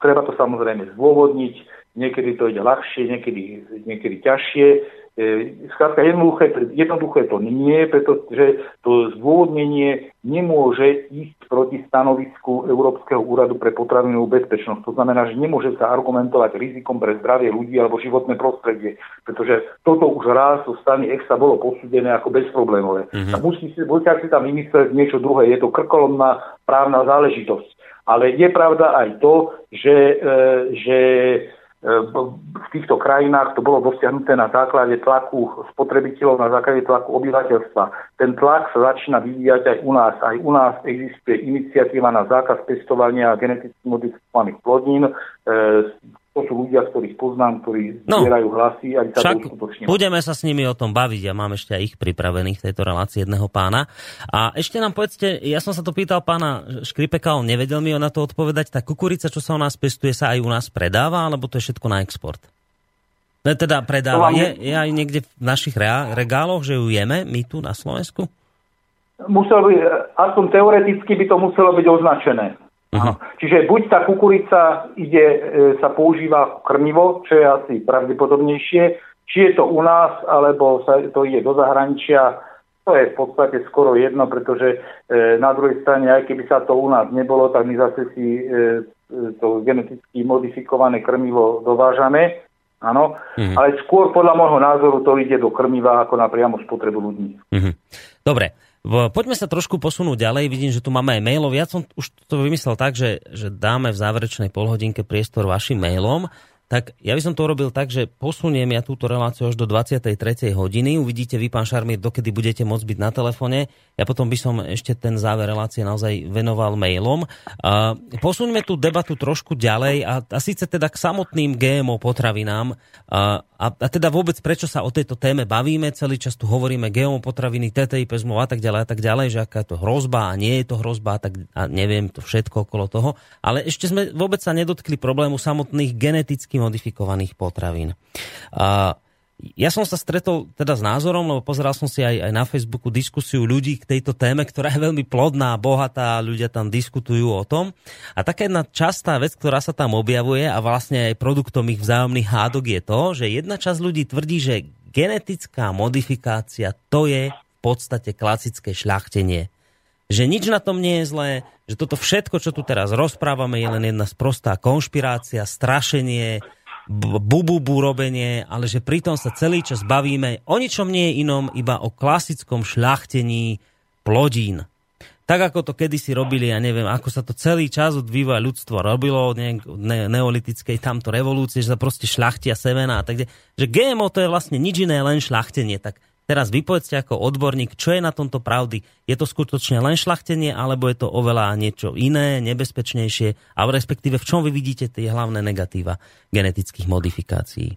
treba to samozrejme zdôvodniť, niekedy to ide ľahšie, niekedy, niekedy ťažšie. E, skrátka jednoduché, jednoduché to nie, pretože to zdôvodnenie nemôže ísť proti stanovisku Európskeho úradu pre potravinovú bezpečnosť. To znamená, že nemôže sa argumentovať rizikom pre zdravie ľudí alebo životné prostredie, pretože toto už raz zo strany EFSA bolo posúdené ako bezproblémové. Mm-hmm. A musí si, musí si tam vymyslieť niečo druhé. Je to krkolomná právna záležitosť. Ale je pravda aj to, že, e, že v týchto krajinách to bolo dosiahnuté na základe tlaku spotrebiteľov, na základe tlaku obyvateľstva. Ten tlak sa začína vyvíjať aj u nás. Aj u nás existuje iniciatíva na zákaz pestovania geneticky modifikovaných plodín. To sú ľudia, ktorých poznám, ktorí No. zbierajú hlasy a sa Však to budeme sa s nimi o tom baviť a mám ešte aj ich pripravených v tejto relácii jedného pána. A ešte nám povedzte, ja som sa to pýtal pána Škripeka, on nevedel mi na to odpovedať, tá kukurica, čo sa u nás pestuje, sa aj u nás predáva, alebo to je všetko na export? Teda predáva. Vám- Je, je aj niekde v našich regáloch, že ju jeme my tu na Slovensku? musel by, aspoň teoreticky by to muselo byť označené. Áno. Čiže buď tá kukurica ide, e, sa používa krmivo, čo je asi pravdepodobnejšie, či je to u nás, alebo sa to ide do zahraničia, to je v podstate skoro jedno, pretože e, na druhej strane, aj keby sa to u nás nebolo, tak my zase si e, e, to geneticky modifikované krmivo dovážame. Áno, Mhm. ale skôr podľa môjho názoru to ide do krmiva ako na priamo spotrebu ľudí. Mhm. Dobre, poďme sa trošku posunúť ďalej. Vidím, že tu máme aj mailov. Ja som už to vymyslel tak, že, že dáme v záverečnej polhodinke priestor vašim mailom. Tak ja by som to urobil tak, že posuniem ja túto reláciu až do 23. hodiny. Uvidíte vy, pán Šarmír, dokedy budete môcť byť na telefóne. Ja potom by som ešte ten záver relácie naozaj venoval mailom. A posuňme tú debatu trošku ďalej a, a síce teda k samotným GMO potravinám. A, a, a teda vôbec prečo sa o tejto téme bavíme. Celý čas tu hovoríme GMO potraviny, TTIP zmluv a tak ďalej a tak ďalej, že aká je to hrozba a nie je to hrozba a tak a neviem to všetko okolo toho. Ale ešte sme vôbec sa nedotkli problému samotných geneticky modifikovaných potravín. A ja som sa stretol teda s názorom, lebo pozeral som si aj, aj na Facebooku diskusiu ľudí k tejto téme, ktorá je veľmi plodná, bohatá, ľudia tam diskutujú o tom. A taká jedna častá vec, ktorá sa tam objavuje a vlastne aj produktom ich vzájomných hádok je to, že jedna časť ľudí tvrdí, že genetická modifikácia to je v podstate klasické šľachtenie. Že nič na tom nie je zlé, že toto všetko, čo tu teraz rozprávame, je len jedna sprostá konšpirácia, strašenie, bububu robenie, ale že pritom sa celý čas bavíme o ničom nie je inom, iba o klasickom šľachtení plodín. Tak ako to kedysi robili, ja neviem, ako sa to celý čas od vývoja ľudstva robilo, ne, ne, neolitickej tamto revolúcie, že sa proste šľachtia semena a tak. Že GMO to je vlastne nič iné, len šľachtenie. Tak teraz vypovedzte ako odborník, čo je na tomto pravdy. Je to skutočne len šľachtenie, alebo je to oveľa niečo iné, nebezpečnejšie, alebo respektíve v čom vy vidíte tie hlavné negatíva genetických modifikácií? E,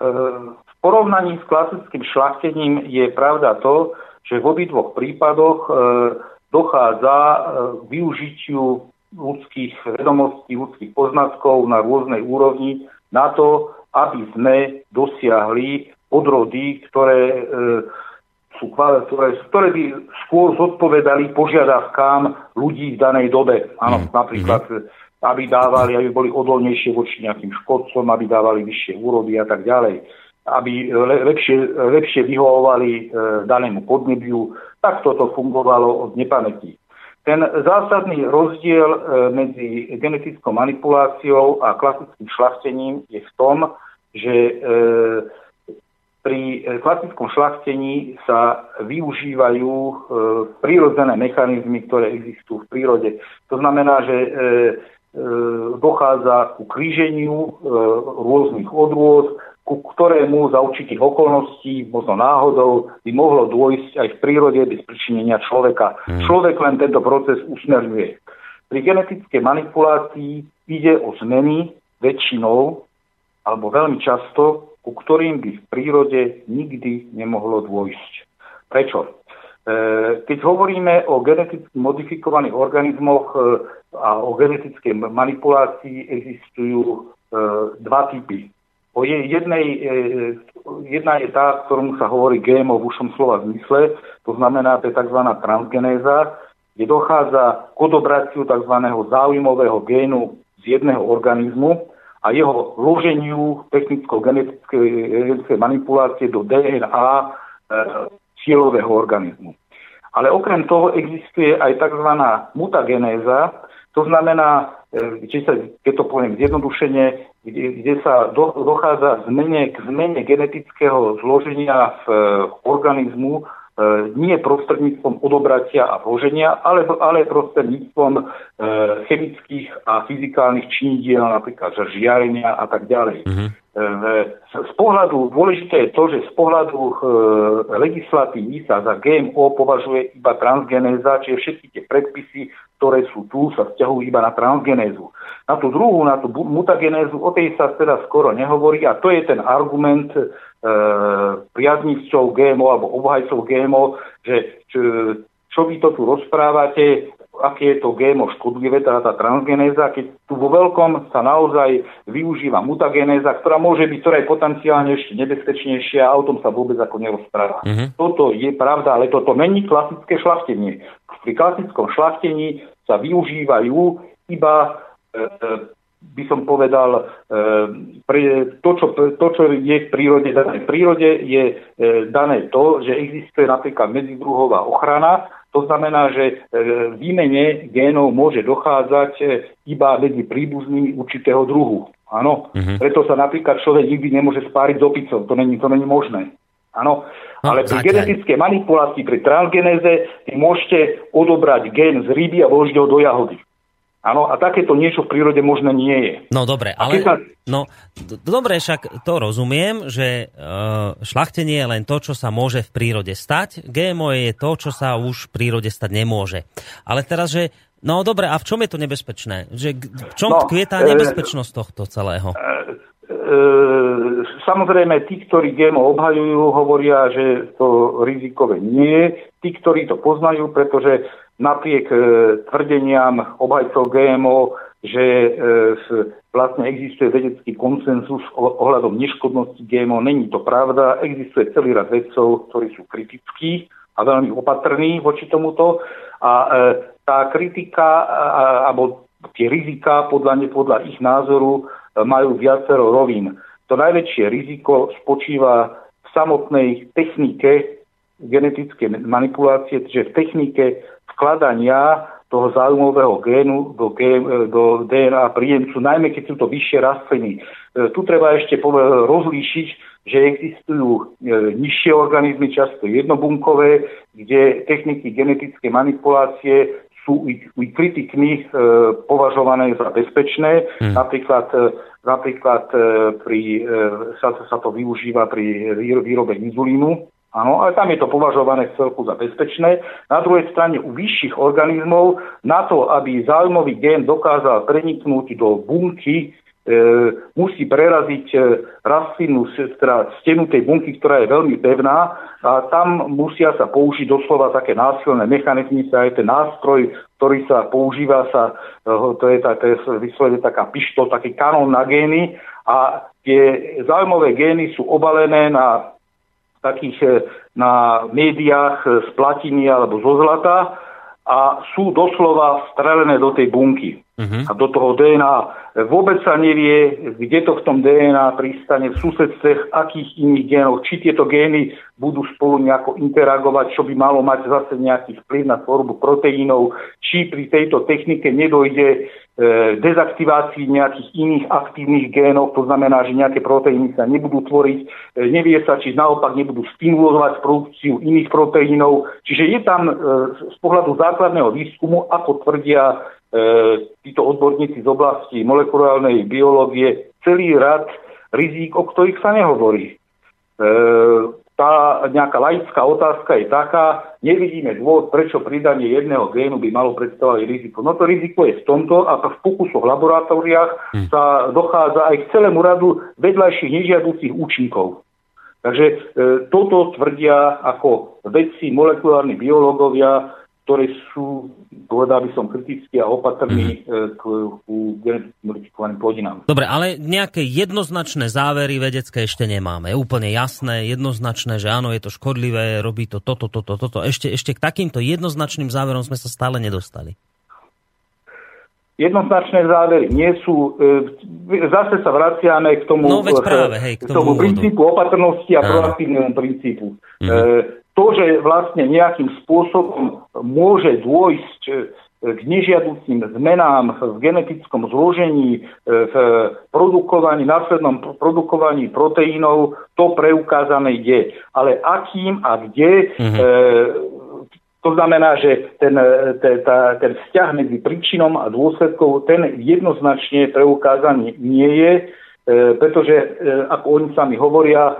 V porovnaní s klasickým šlachtením je pravda to, že v obidvoch prípadoch e, dochádza e, k využitiu ľudských vedomostí, ľudských poznatkov na rôznej úrovni na to, aby sme dosiahli odrody, ktoré, e, sú, kva- ktoré, ktoré by skôr zodpovedali požiadavkám ľudí v danej dobe. Áno, napríklad aby dávali, aby boli odolnejšie voči nejakým škodcom, aby dávali vyššie úrody a tak ďalej, aby le, lepšie, lepšie vyhovovali e, danému podnebiu. Tak toto fungovalo od nepamätí. Ten zásadný rozdiel e, medzi genetickou manipuláciou a klasickým šlachtením je v tom, že e, pri e, klasickom šlachtení sa využívajú e, prírodzené mechanizmy, ktoré existujú v prírode. To znamená, že e, e, dochádza ku kríženiu e, rôznych odrôd, ku ktorému za určitých okolností, možno náhodou, by mohlo dôjsť aj v prírode bez pričinenia človeka. Človek len tento proces usmerňuje. Pri genetickej manipulácii ide o zmeny väčšinou alebo veľmi často, ku ktorým by v prírode nikdy nemohlo dôjsť. Prečo? E, Keď hovoríme o geneticky modifikovaných organizmoch e, a o genetickej manipulácii, existujú e, dva typy. O je- jednej, jedna je tá, ktorom sa hovorí GMO v ušom slova zmysle, to znamená, to je tzv. transgenéza, kde dochádza k odobraciu tzv. záujmového génu z jedného organizmu a jeho vloženiu technicko-genetickej manipulácie do DNA e, cieľového organizmu. Ale okrem toho existuje aj tzv. mutagenéza, to znamená, e, či sa, keď to poviem zjednodušene, kde, kde sa do, dochádza zmene, k zmene genetického zloženia v, e, organizmu, e, nie prostredníctvom odobratia a vloženia, ale, ale prostredníctvom e, chemických a fyzikálnych činidiel, napríklad žiarenia a tak ďalej. E, z pohľadu, dôležité je to, že z pohľadu e, legislatívy sa za GMO považuje iba transgenéza, čiže všetky tie predpisy, ktoré sú tu, sa vzťahujú iba na transgenézu. Na tú druhú, na tú mutagenézu, o tej sa teda skoro nehovorí a to je ten argument e, priaznivcov GMO alebo obhajcov GMO, že čo, čo vy to tu rozprávate, aké je to GMO škodlivé, teda tá transgenéza, keď tu vo veľkom sa naozaj využíva mutagenéza, ktorá môže byť, ktorá je potenciálne ešte nebezpečnejšia a o tom sa vôbec ako nerozpráva. Toto je pravda, ale toto není klasické šlachtenie. Pri klasickom šlachtení sa využívajú iba e, e, by som povedal, e, to, čo, to, čo je v prírode dané. V prírode je e, dané to, že existuje napríklad medzidruhová ochrana, to znamená, že e, výmene génov môže dochádzať e, iba medzi príbuznými určitého druhu. Áno, preto sa napríklad človek nikdy nemôže spáriť s opicou, to není, to není možné. Áno, No, ale pri genetickej manipulácii, pri transgenéze, vy môžete odobrať gén z ryby a vložiť ho do jahody. Áno, a takéto niečo v prírode možné nie je. No dobre, ale... sa- No, dobre, však to rozumiem, že uh, šlachtenie je len to, čo sa môže v prírode stať. GMO je to, čo sa už v prírode stať nemôže. Ale teraz, že... No dobre, a v čom je to nebezpečné? Že, v čom No, tkvie tá e, nebezpečnosť tohto celého? E, samozrejme, tí, ktorí GMO obhajujú, hovoria, že to rizikové nie je. Tí, ktorí to poznajú, pretože napriek e, tvrdeniam obhajcov GMO, že e, vlastne existuje vedecký konsenzus ohľadom neškodnosti GMO, není to pravda. Existuje celý rad vedcov, ktorí sú kritickí a veľmi opatrní voči tomuto. A e, tá kritika, alebo tie rizika podľa, ne, podľa ich názoru e, majú viacero rovín. To najväčšie riziko spočíva v samotnej technike genetické manipulácie, že v technike vkladania toho záujmového génu do, gé- do DNA príjemcu, najmä keď sú to vyššie rastliny. E, Tu treba ešte rozlíšiť, že existujú e, nižšie organizmy, často jednobunkové, kde techniky genetické manipulácie sú u kritikmi e, považované za bezpečné. Napríklad, e, napríklad e, pri, e, sa, sa to využíva pri výro- výrobe inzulínu. Áno, ale tam je to považované celku za bezpečné. Na druhej strane u vyšších organizmov na to, aby záujmový gén dokázal preniknúť do bunky, e, musí preraziť e, rastlinu, teda stenu tej bunky, ktorá je veľmi pevná a tam musia sa použiť doslova také násilné mechanizmy, sa aj ten nástroj, ktorý sa používa, sa, e, to je, to je vyslovene taká pištol, taký kanón na gény a tie záujmové gény sú obalené na takých e, na médiách e, z platiny alebo zo zlata a sú doslova strelené do tej bunky a do toho DNA. Vôbec sa nevie, kde to v tom DNA pristane v susedstve, akých iných génoch, či tieto gény budú spolu nejako interagovať, čo by malo mať zase nejaký vplyv na tvorbu proteínov, či pri tejto technike nedojde dezaktivácii nejakých iných aktívnych génov, to znamená, že nejaké proteíny sa nebudú tvoriť, e, nevie sa, či naopak nebudú stimulovať produkciu iných proteínov. Čiže je tam e, z pohľadu základného výskumu, ako tvrdia e, títo odborníci z oblasti molekulárnej biológie, celý rad rizík, o ktorých sa nehovorí. Tá nejaká laická otázka je taká, nevidíme dôvod, prečo pridanie jedného génu by malo predstavovať riziko. No to riziko je v tomto a v pokusoch v laboratóriách sa dochádza aj k celému radu vedľajších nežiaducich účinkov. Takže e, toto tvrdia ako vedci, molekulárni biológovia, ktorí sú, povedal by som, kritickí a opatrní e, k, ku geneticky modifikovaným plodinám. Dobre, ale nejaké jednoznačné závery vedecké ešte nemáme. Je úplne jasné, jednoznačné, že áno, je to škodlivé, robí to toto, toto, toto. Ešte, ešte k takýmto jednoznačným záverom sme sa stále nedostali. Jednoznačné závery nie sú, e, zase sa vraciame k tomu, No, e, práve, hej, k k tomu tomu úvodu. princípu opatrnosti a proaktívnemu princípu. Mhm. E, to, že vlastne nejakým spôsobom môže dôjsť e, k nežiaducím zmenám v genetickom zložení, e, v produkovaní, následnom pr- produkovaní proteínov, to preukázané je. Ale akým a kde, Mhm. e, to znamená, že ten, te, tá, ten vzťah medzi príčinom a dôsledkou, ten jednoznačne preukázaný nie je, pretože, e, ako oni sami hovoria, e,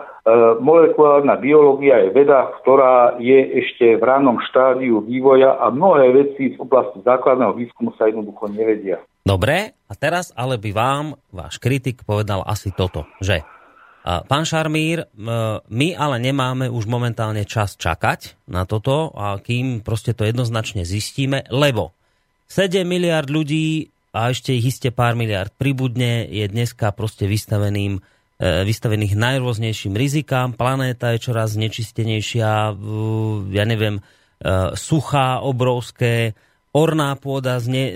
molekulárna biológia je veda, ktorá je ešte v rannom štádiu vývoja a mnohé veci v oblasti základného výskumu sa jednoducho nevedia. Dobre, a teraz ale by vám váš kritik povedal asi toto, že pán Šarmír, my ale nemáme už momentálne čas čakať na toto, a kým proste to jednoznačne zistíme, lebo 7 miliard ľudí a ešte ich iste pár miliard pribudne je dneska proste vystaveným e, vystavených najrôznejším rizikám. Planéta je čoraz nečistenejšia, ja neviem, e, suchá, obrovské, orná pôda zne, e,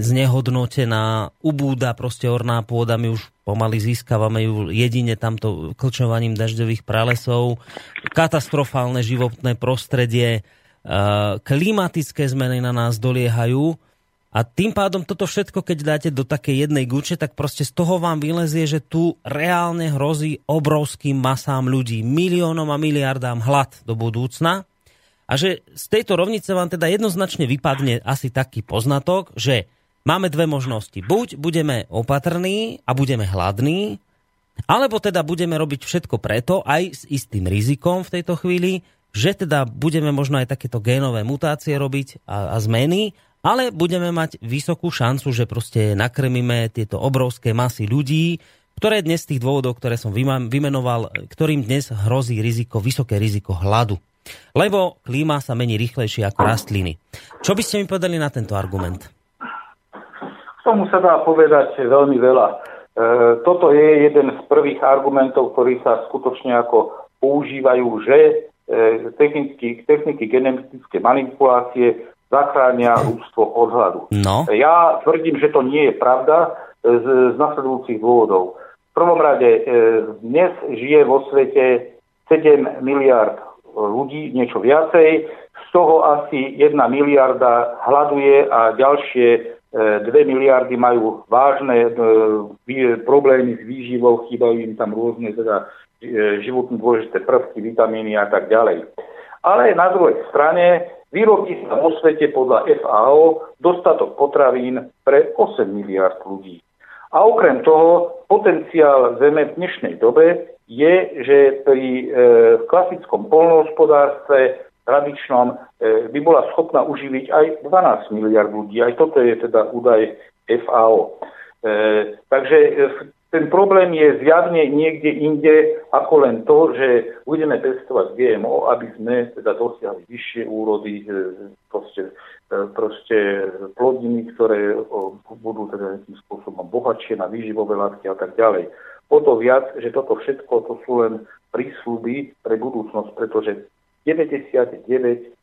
znehodnotená, ubúda proste orná pôda, my už pomaly získavame ju jedine tamto klčovaním dažďových pralesov, katastrofálne životné prostredie, klimatické zmeny na nás doliehajú a tým pádom toto všetko, keď dáte do takej jednej guče, tak proste z toho vám vylezie, že tu reálne hrozí obrovským masám ľudí, miliónom a miliardám hlad do budúcna. A že z tejto rovnice vám teda jednoznačne vypadne asi taký poznatok, že máme dve možnosti. Buď budeme opatrní a budeme hladní, alebo teda budeme robiť všetko preto, aj s istým rizikom v tejto chvíli, že teda budeme možno aj takéto génové mutácie robiť a, a zmeny, ale budeme mať vysokú šancu, že proste nakrmíme tieto obrovské masy ľudí, ktoré dnes z tých dôvodov, ktoré som vymenoval, ktorým dnes hrozí riziko, vysoké riziko hladu. Lebo klíma sa mení rýchlejšie ako rastliny. Čo by ste mi povedali na tento argument? K tomu sa dá povedať veľmi veľa. E, toto je jeden z prvých argumentov, ktorí sa skutočne ako používajú, že e, techniky, techniky genetické manipulácie zachránia ľudstvo od hladu. No, Ja tvrdím, že to nie je pravda e, z, z nasledujúcich dôvodov. V prvom rade, e, dnes žije vo svete 7 miliard ľudí, niečo viacej, z toho asi 1 miliarda hľaduje a ďalšie e, 2 miliardy majú vážne e, problémy s výživou, chýbajú im tam rôzne teda, e, životne dôležité prvky, vitamíny a tak ďalej. Ale na druhej strane vyrobí sa vo svete podľa FAO dostatok potravín pre 8 miliard ľudí. A okrem toho, potenciál Zeme v dnešnej dobe je, že pri e, klasickom polnohospodárstve tradičnom e, by bola schopná uživiť aj 12 miliard ľudí. Aj toto je teda údaj FAO. E, takže e, ten problém je zjavne niekde inde ako len to, že budeme pestovať GMO, aby sme teda dosiahli vyššie úrody, e, proste, e, proste plodiny, ktoré budú teda nejakým spôsobom bohatšie na výživové látky a tak ďalej. O to viac, že toto všetko to sú len prísľuby pre budúcnosť, pretože 99%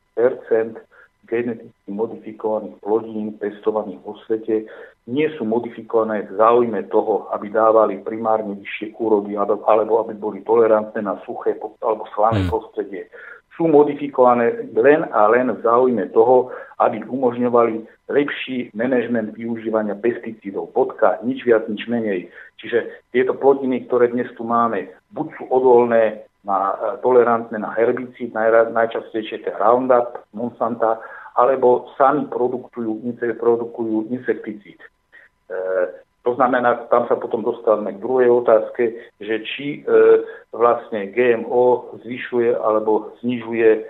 geneticky modifikovaných plodín pestovaných vo svete nie sú modifikované v záujme toho, aby dávali primárne vyššie úrody alebo, aby boli tolerantné na suché alebo slané Hmm. prostredie. Sú modifikované len a len v záujme toho, aby umožňovali lepší manažment využívania pesticídov. Bodka, nič viac, nič menej. Čiže tieto plodiny, ktoré dnes tu máme, buď sú odolné na, e, tolerantné na herbicíd, naj, najčastejšie to Roundup, Monsanta, alebo sami produkujú, produkujú insekticíd. E, to znamená, tam sa potom dostávame k druhej otázke, že či e, vlastne GMO zvyšuje alebo znižuje e,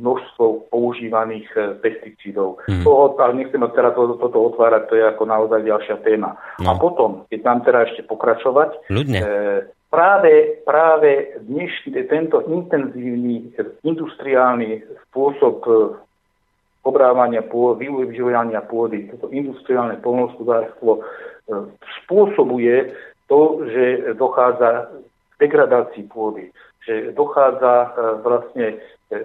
množstvo používaných e, pesticídov. Hmm. Toho, ale nechcem teraz toto, toto otvárať, to je ako naozaj ďalšia téma. A No. potom, keď mám teda ešte pokračovať, Ľudne. E, práve, práve dnešný tento intenzívny e, industriálny spôsob e, obrávania pôdy, využívania pôdy, toto industriálne polnohospodárstvo e, spôsobuje to, že dochádza k degradácii pôdy, že dochádza e, vlastne e,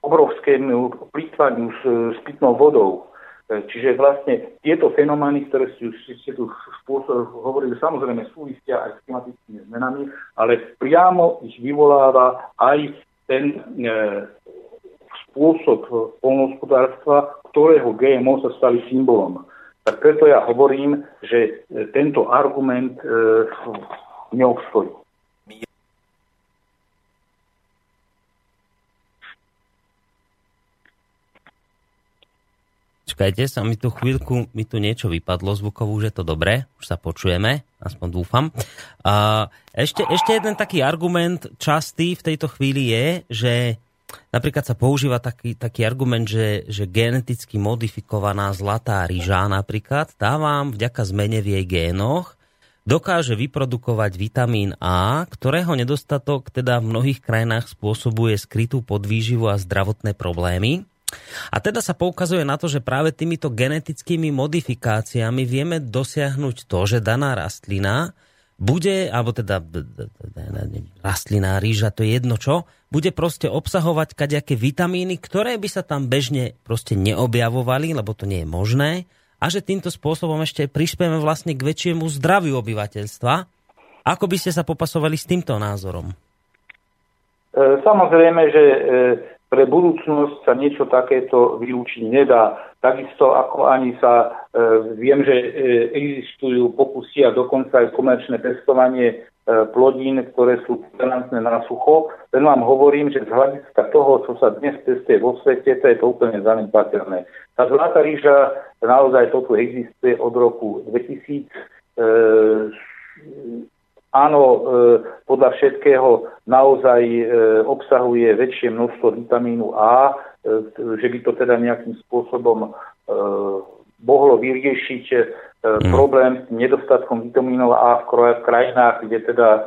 obrovskému plýtvaniu s, s pitnou vodou. Čiže vlastne tieto fenomény, ktoré ste tu spôsob, hovorili, samozrejme súvisia aj s klimatickými zmenami, ale priamo ich vyvoláva aj ten e, spôsob polnohospodárstva, ktorého GMO sa stali symbolom. Tak preto ja hovorím, že e, tento argument e, neobstojí. Čakajte sa, mi tu chvíľku, mi tu niečo vypadlo zvukovú, že to dobré, už sa počujeme, aspoň dúfam. Ešte, ešte jeden taký argument častý v tejto chvíli je, že napríklad sa používa taký, taký argument, že, že geneticky modifikovaná zlatá ryža napríklad, tá vám vďaka zmene v jej génoch dokáže vyprodukovať vitamín A, ktorého nedostatok teda v mnohých krajinách spôsobuje skrytú podvýživu a zdravotné problémy. A teda sa poukazuje na to, že práve týmito genetickými modifikáciami vieme dosiahnuť to, že daná rastlina bude, alebo teda rastlina, rýža, to je jedno čo, bude proste obsahovať kaďaké vitamíny, ktoré by sa tam bežne proste neobjavovali, lebo to nie je možné, a že týmto spôsobom ešte prispieme vlastne k väčšiemu zdraviu obyvateľstva. Ako by ste sa popasovali s týmto názorom? E, Samozrejme, že e, pre budúcnosť sa niečo takéto vylúčiť nedá. Takisto ako ani sa, e, viem, že e, existujú pokusy a dokonca aj komerčné pestovanie e, plodín, ktoré sú tolerantné na sucho. Len vám hovorím, že z hľadiska toho, čo sa dnes pestuje vo svete, to je to úplne zanedbateľné. Tá zlatá ríža, naozaj toto existuje od roku 2000. E, áno, e, podľa všetkého naozaj e, obsahuje väčšie množstvo vitamínu A, že by to teda nejakým spôsobom e, mohlo vyriešiť e, problém s nedostatkom vitamínov A v kraj- v krajinách, kde teda e,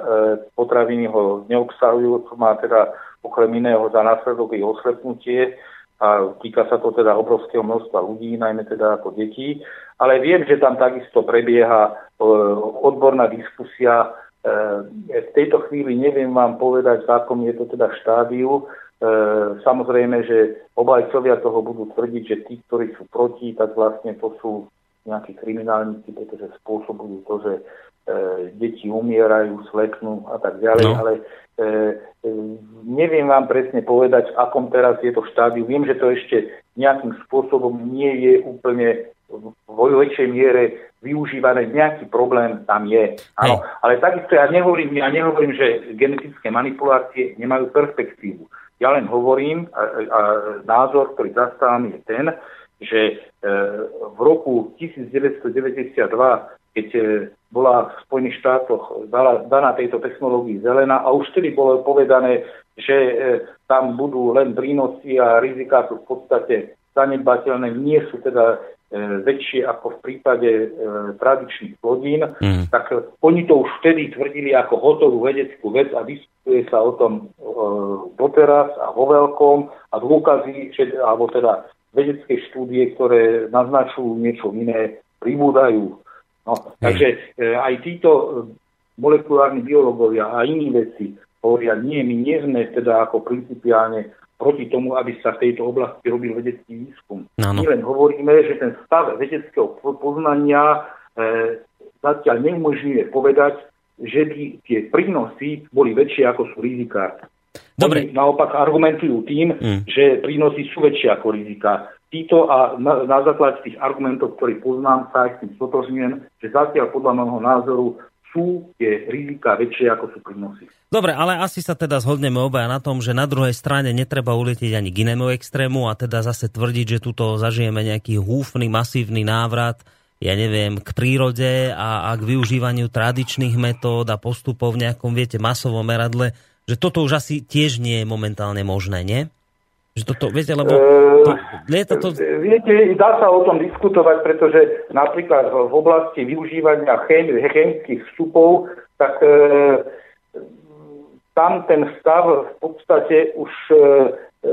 potraviny ho neobsahujú, čo má teda okrem iného za následok ich oslepnutie a týka sa to teda obrovského množstva ľudí, najmä teda ako detí. Ale viem, že tam takisto prebieha e, odborná diskusia. E, v tejto chvíli neviem vám povedať, v akom je to teda štádiu. E, samozrejme, že obajcovia toho budú tvrdiť, že tí, ktorí sú proti, tak vlastne to sú nejakí kriminálnici, pretože spôsobujú to, že e, deti umierajú, slepnú a tak ďalej, No. ale e, e, neviem vám presne povedať, v akom teraz je to štádiu. Viem, že to ešte nejakým spôsobom nie je úplne vo väčšej miere využívané, nejaký problém tam je. Áno, ale takisto ja nehovorím, ja nehovorím, že genetické manipulácie nemajú perspektívu. Ja len hovorím, a, a názor, ktorý zastávam, je ten, že e, v roku 1992, keď e, bola v Spojených štátoch dala, daná tejto technológii zelená a už vtedy bolo povedané, že e, tam budú len prínosy a riziká sú v podstate zanedbateľné, nie sú teda väčšie ako v prípade e, tradičných plodín, Mm. tak e, oni to už vtedy tvrdili ako hotovú vedeckú vec a diskutuje sa o tom e, doteraz a vo veľkom a dôkazy, že, alebo teda vedecké štúdie, ktoré naznačujú niečo iné, pribúdajú. No, takže e, aj títo e, molekulárni biológovia a iní veci hovoria, nie, my nie sme teda ako principiálne proti tomu, aby sa v tejto oblasti robil vedecký výskum. Áno. My len hovoríme, že ten stav vedeckého po- poznania e, zatiaľ neumožňuje povedať, že by tie prínosy boli väčšie ako sú rizika. Dobre. Oni naopak argumentujú tým, Mm. že prínosy sú väčšie ako rizika. Títo a na, na základe tých argumentov, ktorých poznám, sa aj s tým stotožňujem, že zatiaľ podľa môjho názoru sú tie rizika väčšie ako sú prínosy. Dobre, ale asi sa teda zhodneme obaja na tom, že na druhej strane netreba uletieť ani k inému extrému a teda zase tvrdiť, že tuto zažijeme nejaký húfny, masívny návrat, ja neviem, k prírode a, a k využívaniu tradičných metód a postupov v nejakom, viete, masovom meradle, že toto už asi tiež nie je momentálne možné, nie? Že toto, viete, lebo to, lieta to... E, Viete, dá sa o tom diskutovať, pretože napríklad v oblasti využívania chém, chemických vstupov, tak e, tam ten stav v podstate už, e, e,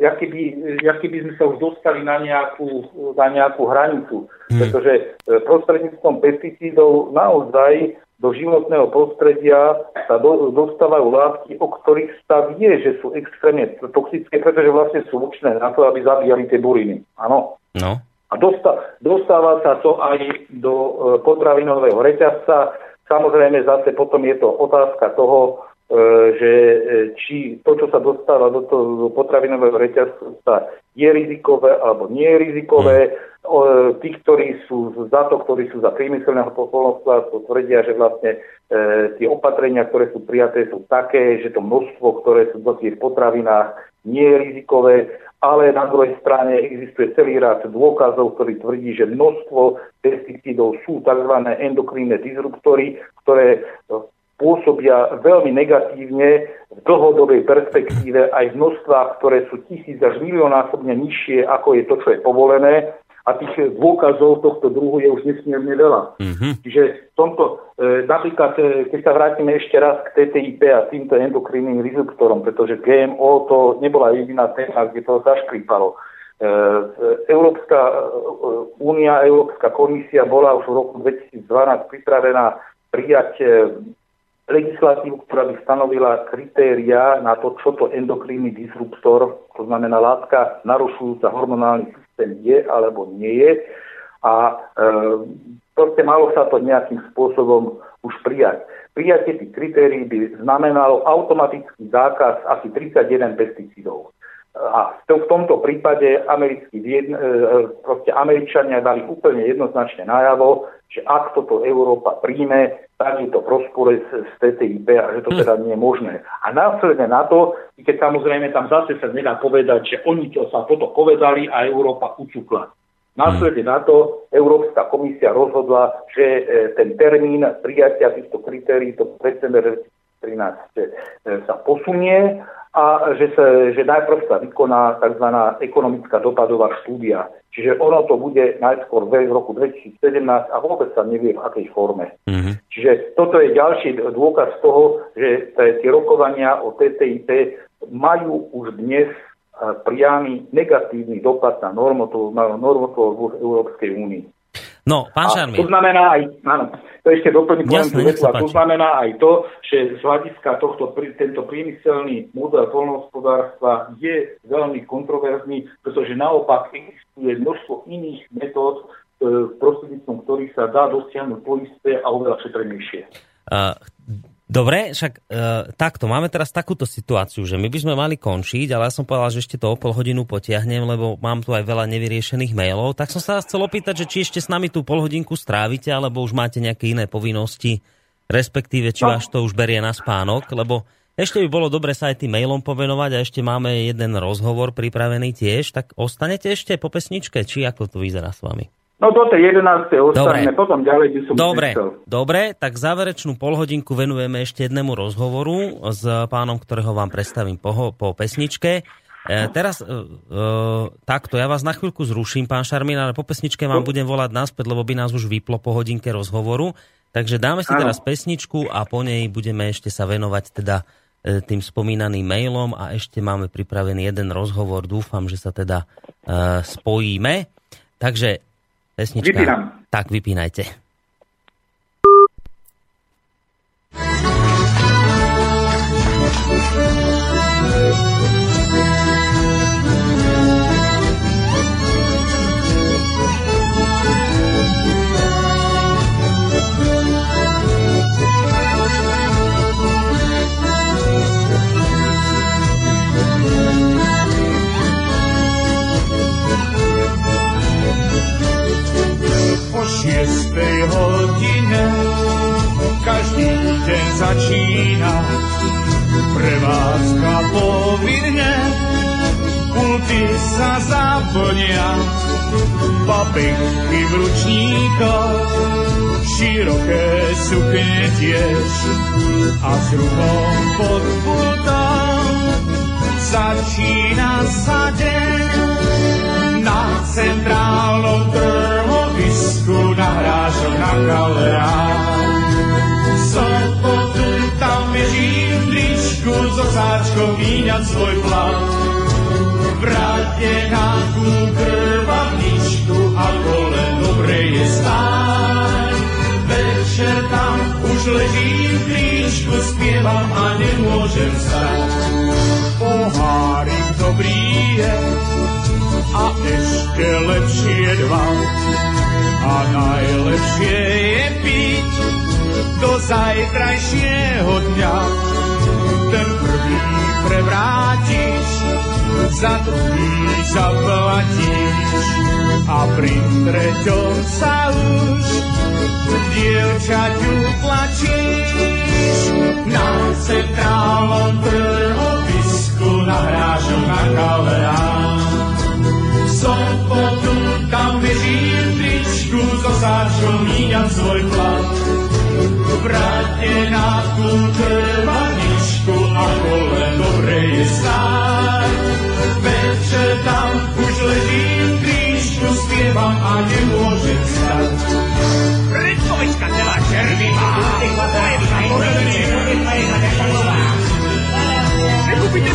jaký, by, jaký by sme sa už dostali na nejakú, na nejakú hranicu. Pretože e, prostredníctvom pesticídov naozaj do životného prostredia sa do, dostávajú látky, o ktorých sa vie, že sú extrémne toxické, pretože vlastne sú účinné na to, aby zabíjali tie buriny. Áno. No, A dosta, dostáva sa to aj do e, potravinového reťazca. Samozrejme zase potom je to otázka toho, že e, či to, čo sa dostáva do, toho, potravinového reťazca je rizikové alebo nie je rizikové. E, tí, ktorí sú za to, ktorí sú za priemyselného polnohospodárstvo, tvrdia, že vlastne e, tie opatrenia, ktoré sú prijaté, sú také, že to množstvo, ktoré sú do tých potravinách, nie je rizikové, ale na druhej strane existuje celý rád dôkazov, ktorý tvrdí, že množstvo pesticídov sú tzv. endokrínne disruptory, ktoré e, pôsobia veľmi negatívne v dlhodobej perspektíve aj v množstvách, ktoré sú tisíc až miliónásobne nižšie, ako je to, čo je povolené. A tých dôkazov tohto druhu je už nesmierne veľa. Mhm. Čiže v tomto, e, napríklad, e, keď sa vrátime ešte raz k TTIP a týmto endokrinným disruptorom, pretože GMO to nebola jediná téma, kde to zaškrípalo. E, Európska e, únia, Európska komisia bola už v roku 2012 pripravená prijať e, legislatívu, ktorá by stanovila kritéria na to, čo to endokrinný disruptor, to znamená látka narušujúca hormonálny systém je alebo nie je. A e, proste malo sa to nejakým spôsobom už prijať. Prijatie tých kritérií by znamenalo automatický zákaz asi 31 pesticídov. A v to- v tomto prípade americkí, vied- e, proste Američania dali úplne jednoznačne najavo, že ak toto Európa príjme, tak je to v rozpore s, TTIP a že to teda nie je možné. A následne na to, i keď samozrejme tam zase sa nedá povedať, že oni to sa toto povedali a Európa ucukla. Následne na to Európska komisia rozhodla, že e, ten termín prijatia týchto kritérií to december 2013 e, sa posunie a že, sa, že najprv sa vykoná tzv. ekonomická dopadová štúdia. Čiže ono to bude najskôr v roku 2017 a vôbec sa nevie v akej forme. Mhm. Čiže toto je ďalší dôkaz toho, že tie rokovania o TTIP majú už dnes eh, priamy negatívny dopad na normotvorbu v Európskej únii. No, pán A Šarmi, to znamená aj, áno, to ešte doplním nech vetu, a to znamená aj to, že z hľadiska tohto, tento priemyselný model poľnohospodárstva je veľmi kontroverzný, pretože naopak existuje množstvo iných metód, prostredníctvom ktorých sa dá dosiahnuť to isté a oveľa šetrnejšie. Uh, dobre, však uh, takto, máme teraz takúto situáciu, že my by sme mali končiť, ale ja som povedal, že ešte to o pol hodinu potiahnem, lebo mám tu aj veľa nevyriešených mailov. Tak som sa vás chcel opýtať, že či ešte s nami tú pol hodinku strávite, alebo už máte nejaké iné povinnosti, respektíve či No. vás to už berie na spánok, lebo ešte by bolo dobre sa aj tým mailom povenovať a ešte máme jeden rozhovor pripravený tiež, tak ostanete ešte po pesničke, či ako to vyzerá s vami? No do tej 11. ostaneme, potom ďalej by som Dobre, dobre, tak záverečnú polhodinku venujeme ešte jednému rozhovoru s pánom, ktorého vám predstavím po, po pesničke. E, teraz e, e, takto, ja vás na chvíľku zruším, pán Šarmín, ale po pesničke vám budem volať naspäť, lebo by nás už vyplo po hodinke rozhovoru. Takže dáme si Áno. teraz pesničku a po nej budeme ešte sa venovať teda e, tým spomínaným mailom a ešte máme pripravený jeden rozhovor. Dúfam, že sa teda e, spojíme. Takže pesnička. Vypínam. Tak, vypínajte. Začína. Prevádzka povinne pulty sa zaplnia. Papinky v ručníkoch široké sukne tiež. A s rukou pod pultom začína sa deň. Na centrálnom trhovisku nahrážok na kaleár. Sobotu tam bežím v tričku so sáčkou míňať svoj plat. Vrátená ku krvavničku a kole dobre je stáť. Večer tam už ležím v klíčku, spievam a nemôžem stať. Pohárik dobrý je, a ešte lepšie dva. A najlepšie je piť do zajtrajšieho dňa. Ten prvý prevrátiš, za druhý zaplatíš a pri treťom sa už dievčaťu plačíš. Na centrálnom trhovisku nahrážok na kaleán sobotu tam bežím tričku so sáčkou míňam svoj plat. Vrátená ku krvaničku a kole dobre je stáť. Večer tam už ležím tričku, spievam a nemôžem stať. Predpoveďka celá červivá,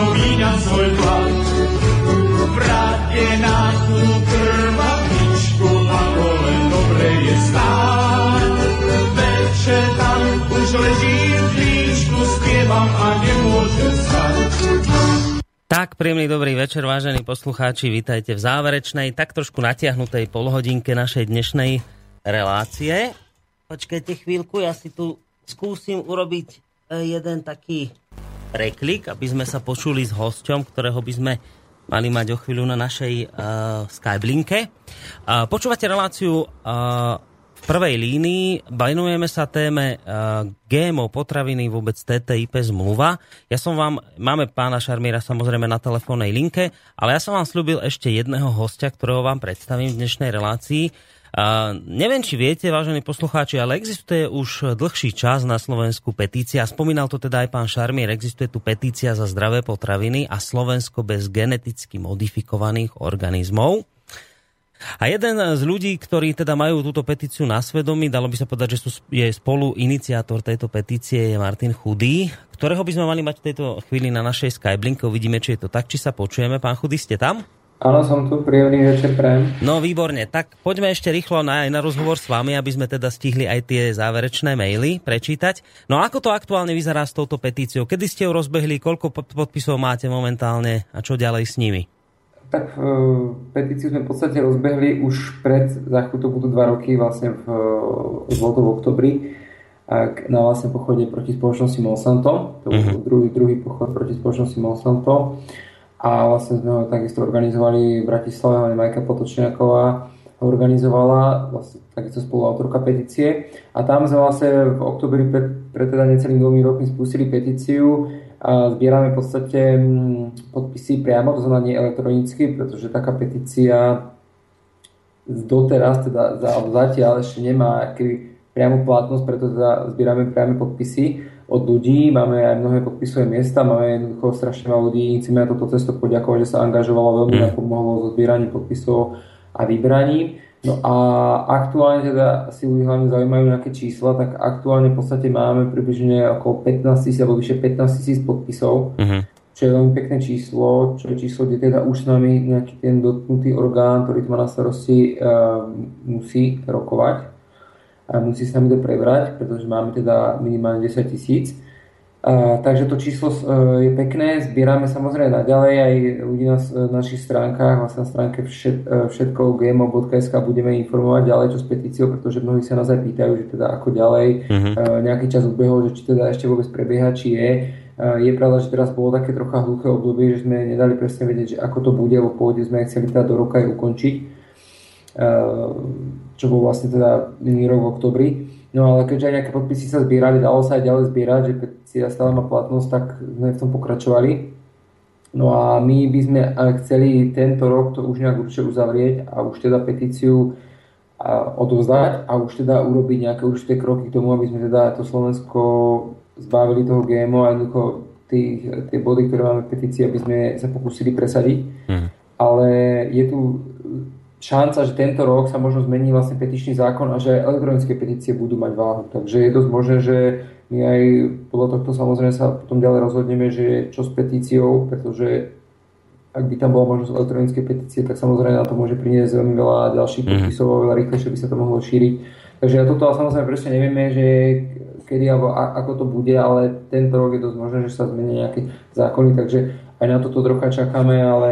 míňam svoj plat. Vrátená ku krvavničku a kole dobre je stáť. Večer tam už ležím v tričku, spievam a nemôžem stať. Tak, príjemný dobrý večer, vážení poslucháči, vítajte v záverečnej, tak trošku natiahnutej polhodinke našej dnešnej relácie. Počkajte chvíľku, ja si tu skúsim urobiť e, jeden taký preklik, aby sme sa počuli s hosťom, ktorého by sme mali mať o chvíľu na našej uh, Skyblinke. Uh, počúvate reláciu uh, v prvej línii, venujeme sa téme uh, GMO potraviny, vôbec TTIP zmluva. Ja som vám, máme pána Šarmíra samozrejme na telefónnej linke, ale ja som vám slúbil ešte jedného hostia, ktorého vám predstavím v dnešnej relácii. Neviem, či viete, vážení poslucháči, ale existuje už dlhší čas na Slovensku petícia. Spomínal to teda aj pán Šarmier, existuje tu petícia za zdravé potraviny a Slovensko bez geneticky modifikovaných organizmov. A jeden z ľudí, ktorí teda majú túto petíciu na svedomí, dalo by sa povedať, že sú, je spolu iniciátor tejto petície, je Martin Chudý, ktorého by sme mali mať v tejto chvíli na našej Skyblinke. Uvidíme, či je to tak, či sa počujeme. Pán Chudý, ste tam? Áno, som tu, príjemný večer prajem. No výborne, tak poďme ešte rýchlo na, aj na rozhovor s vami, aby sme teda stihli aj tie záverečné maily prečítať. No ako to aktuálne vyzerá s touto petíciou? Kedy ste ju rozbehli, koľko pod- podpisov máte momentálne a čo ďalej s nimi? Tak e, petíciu sme v podstate rozbehli už pred, za to budú dva roky, vlastne v, v oktobri, na vlastne pochode proti spoločnosti Monsanto. To bol Mhm. druhý, druhý pochod proti spoločnosti Monsanto. A vlastne sme ho takisto organizovali v Bratislave, hlavne Majka Potočniaková ho organizovala, vlastne takisto spoluautorka petície. A tam sme vlastne v oktobri pred, pred teda necelým dvomi rokmi spustili petíciu a zbierame v podstate mm, podpisy priamo, to znamená nie elektronicky, pretože taká petícia doteraz, teda za, zatiaľ ešte nemá keby priamu platnosť, preto teda zbierame priame podpisy od ľudí, máme aj mnohé podpisové miesta, máme jednoducho strašne veľa ľudí, chceme na toto cesto poďakovať, že sa angažovalo, veľmi nám pomohlo so zbieraním podpisov a vybraním. No a aktuálne teda si ľudí hlavne zaujímajú nejaké čísla, tak aktuálne v podstate máme približne okolo 15 tisíc alebo vyše 15 tisíc podpisov, Mhm. čo je veľmi pekné číslo, čo je číslo, kde teda už s nami nejaký ten dotknutý orgán, ktorý to má na starosti, uh, musí rokovať a musí sa nami to prebrať, pretože máme teda minimálne 10 tisíc. Takže to číslo uh, je pekné, zbierame samozrejme naďalej, aj ľudí na, na našich stránkach, vlastne na stránke všet, uh, všetko gmo.sk budeme informovať ďalej čo s petíciou, pretože mnohí sa nás aj pýtajú, že teda ako ďalej, Mhm. uh, nejaký čas ubehol, že či teda ešte vôbec prebieha, či je. Je pravda, že teraz bolo také trocha hluché obdobie, že sme nedali presne vedieť, že ako to bude, lebo pôjde sme chceli teda do roka aj ukončiť, čo bol vlastne teda minulý rok v oktobri. No ale keďže aj nejaké podpisy sa zbierali, dalo sa aj ďalej zbierať, že petícia stále má platnosť, tak sme v tom pokračovali. No a my by sme eh, chceli tento rok to už nejak určite uzavrieť a už teda petíciu a odovzdať a už teda urobiť nejaké určité kroky k tomu, aby sme teda to Slovensko zbavili toho GMO a jednoducho tých, tie body, ktoré máme v petícii, aby sme sa pokúsili presadiť. Mhm. Ale je tu šanca, že tento rok sa možno zmení vlastne petičný zákon a že elektronické petície budú mať váhu. Takže je dosť možné, že my aj podľa tohto samozrejme sa potom ďalej rozhodneme, že čo s petíciou, pretože ak by tam bola možnosť elektronickej petície, tak samozrejme na to môže priniesť veľmi veľa ďalších Mhm. podpisov a veľa rýchlejšie by sa to mohlo šíriť. Takže ja toto samozrejme presne nevieme, že kedy alebo a, ako to bude, ale tento rok je dosť možné, že sa zmenia nejaké zákony, takže aj na toto trocha čakáme, ale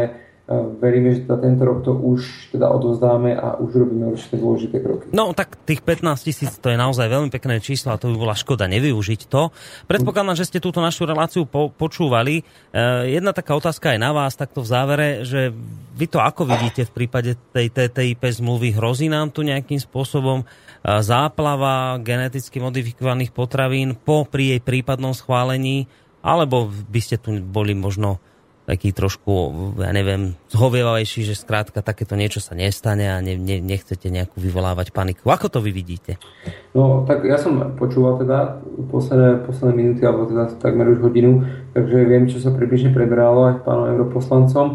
veríme, že teda tento rok to už teda odozdáme a už robíme určité dôležité kroky. No tak tých 15 tisíc to je naozaj veľmi pekné číslo a to by bola škoda nevyužiť to. Predpokladám, že ste túto našu reláciu po- počúvali. E, jedna taká otázka aj na vás, takto v závere, že vy to ako vidíte v prípade tej TTIP zmluvy? Hrozí nám tu nejakým spôsobom e, záplava geneticky modifikovaných potravín po pri jej prípadnom schválení? Alebo by ste tu boli možno taký trošku, ja neviem, zhovievavejší, že skrátka takéto niečo sa nestane a ne, ne, nechcete nejakú vyvolávať paniku. Ako to vy vidíte? No, tak ja som počúval teda posledné, posledné minúty, alebo teda takmer už hodinu, takže viem, čo sa približne prebralo aj pánom europoslancom.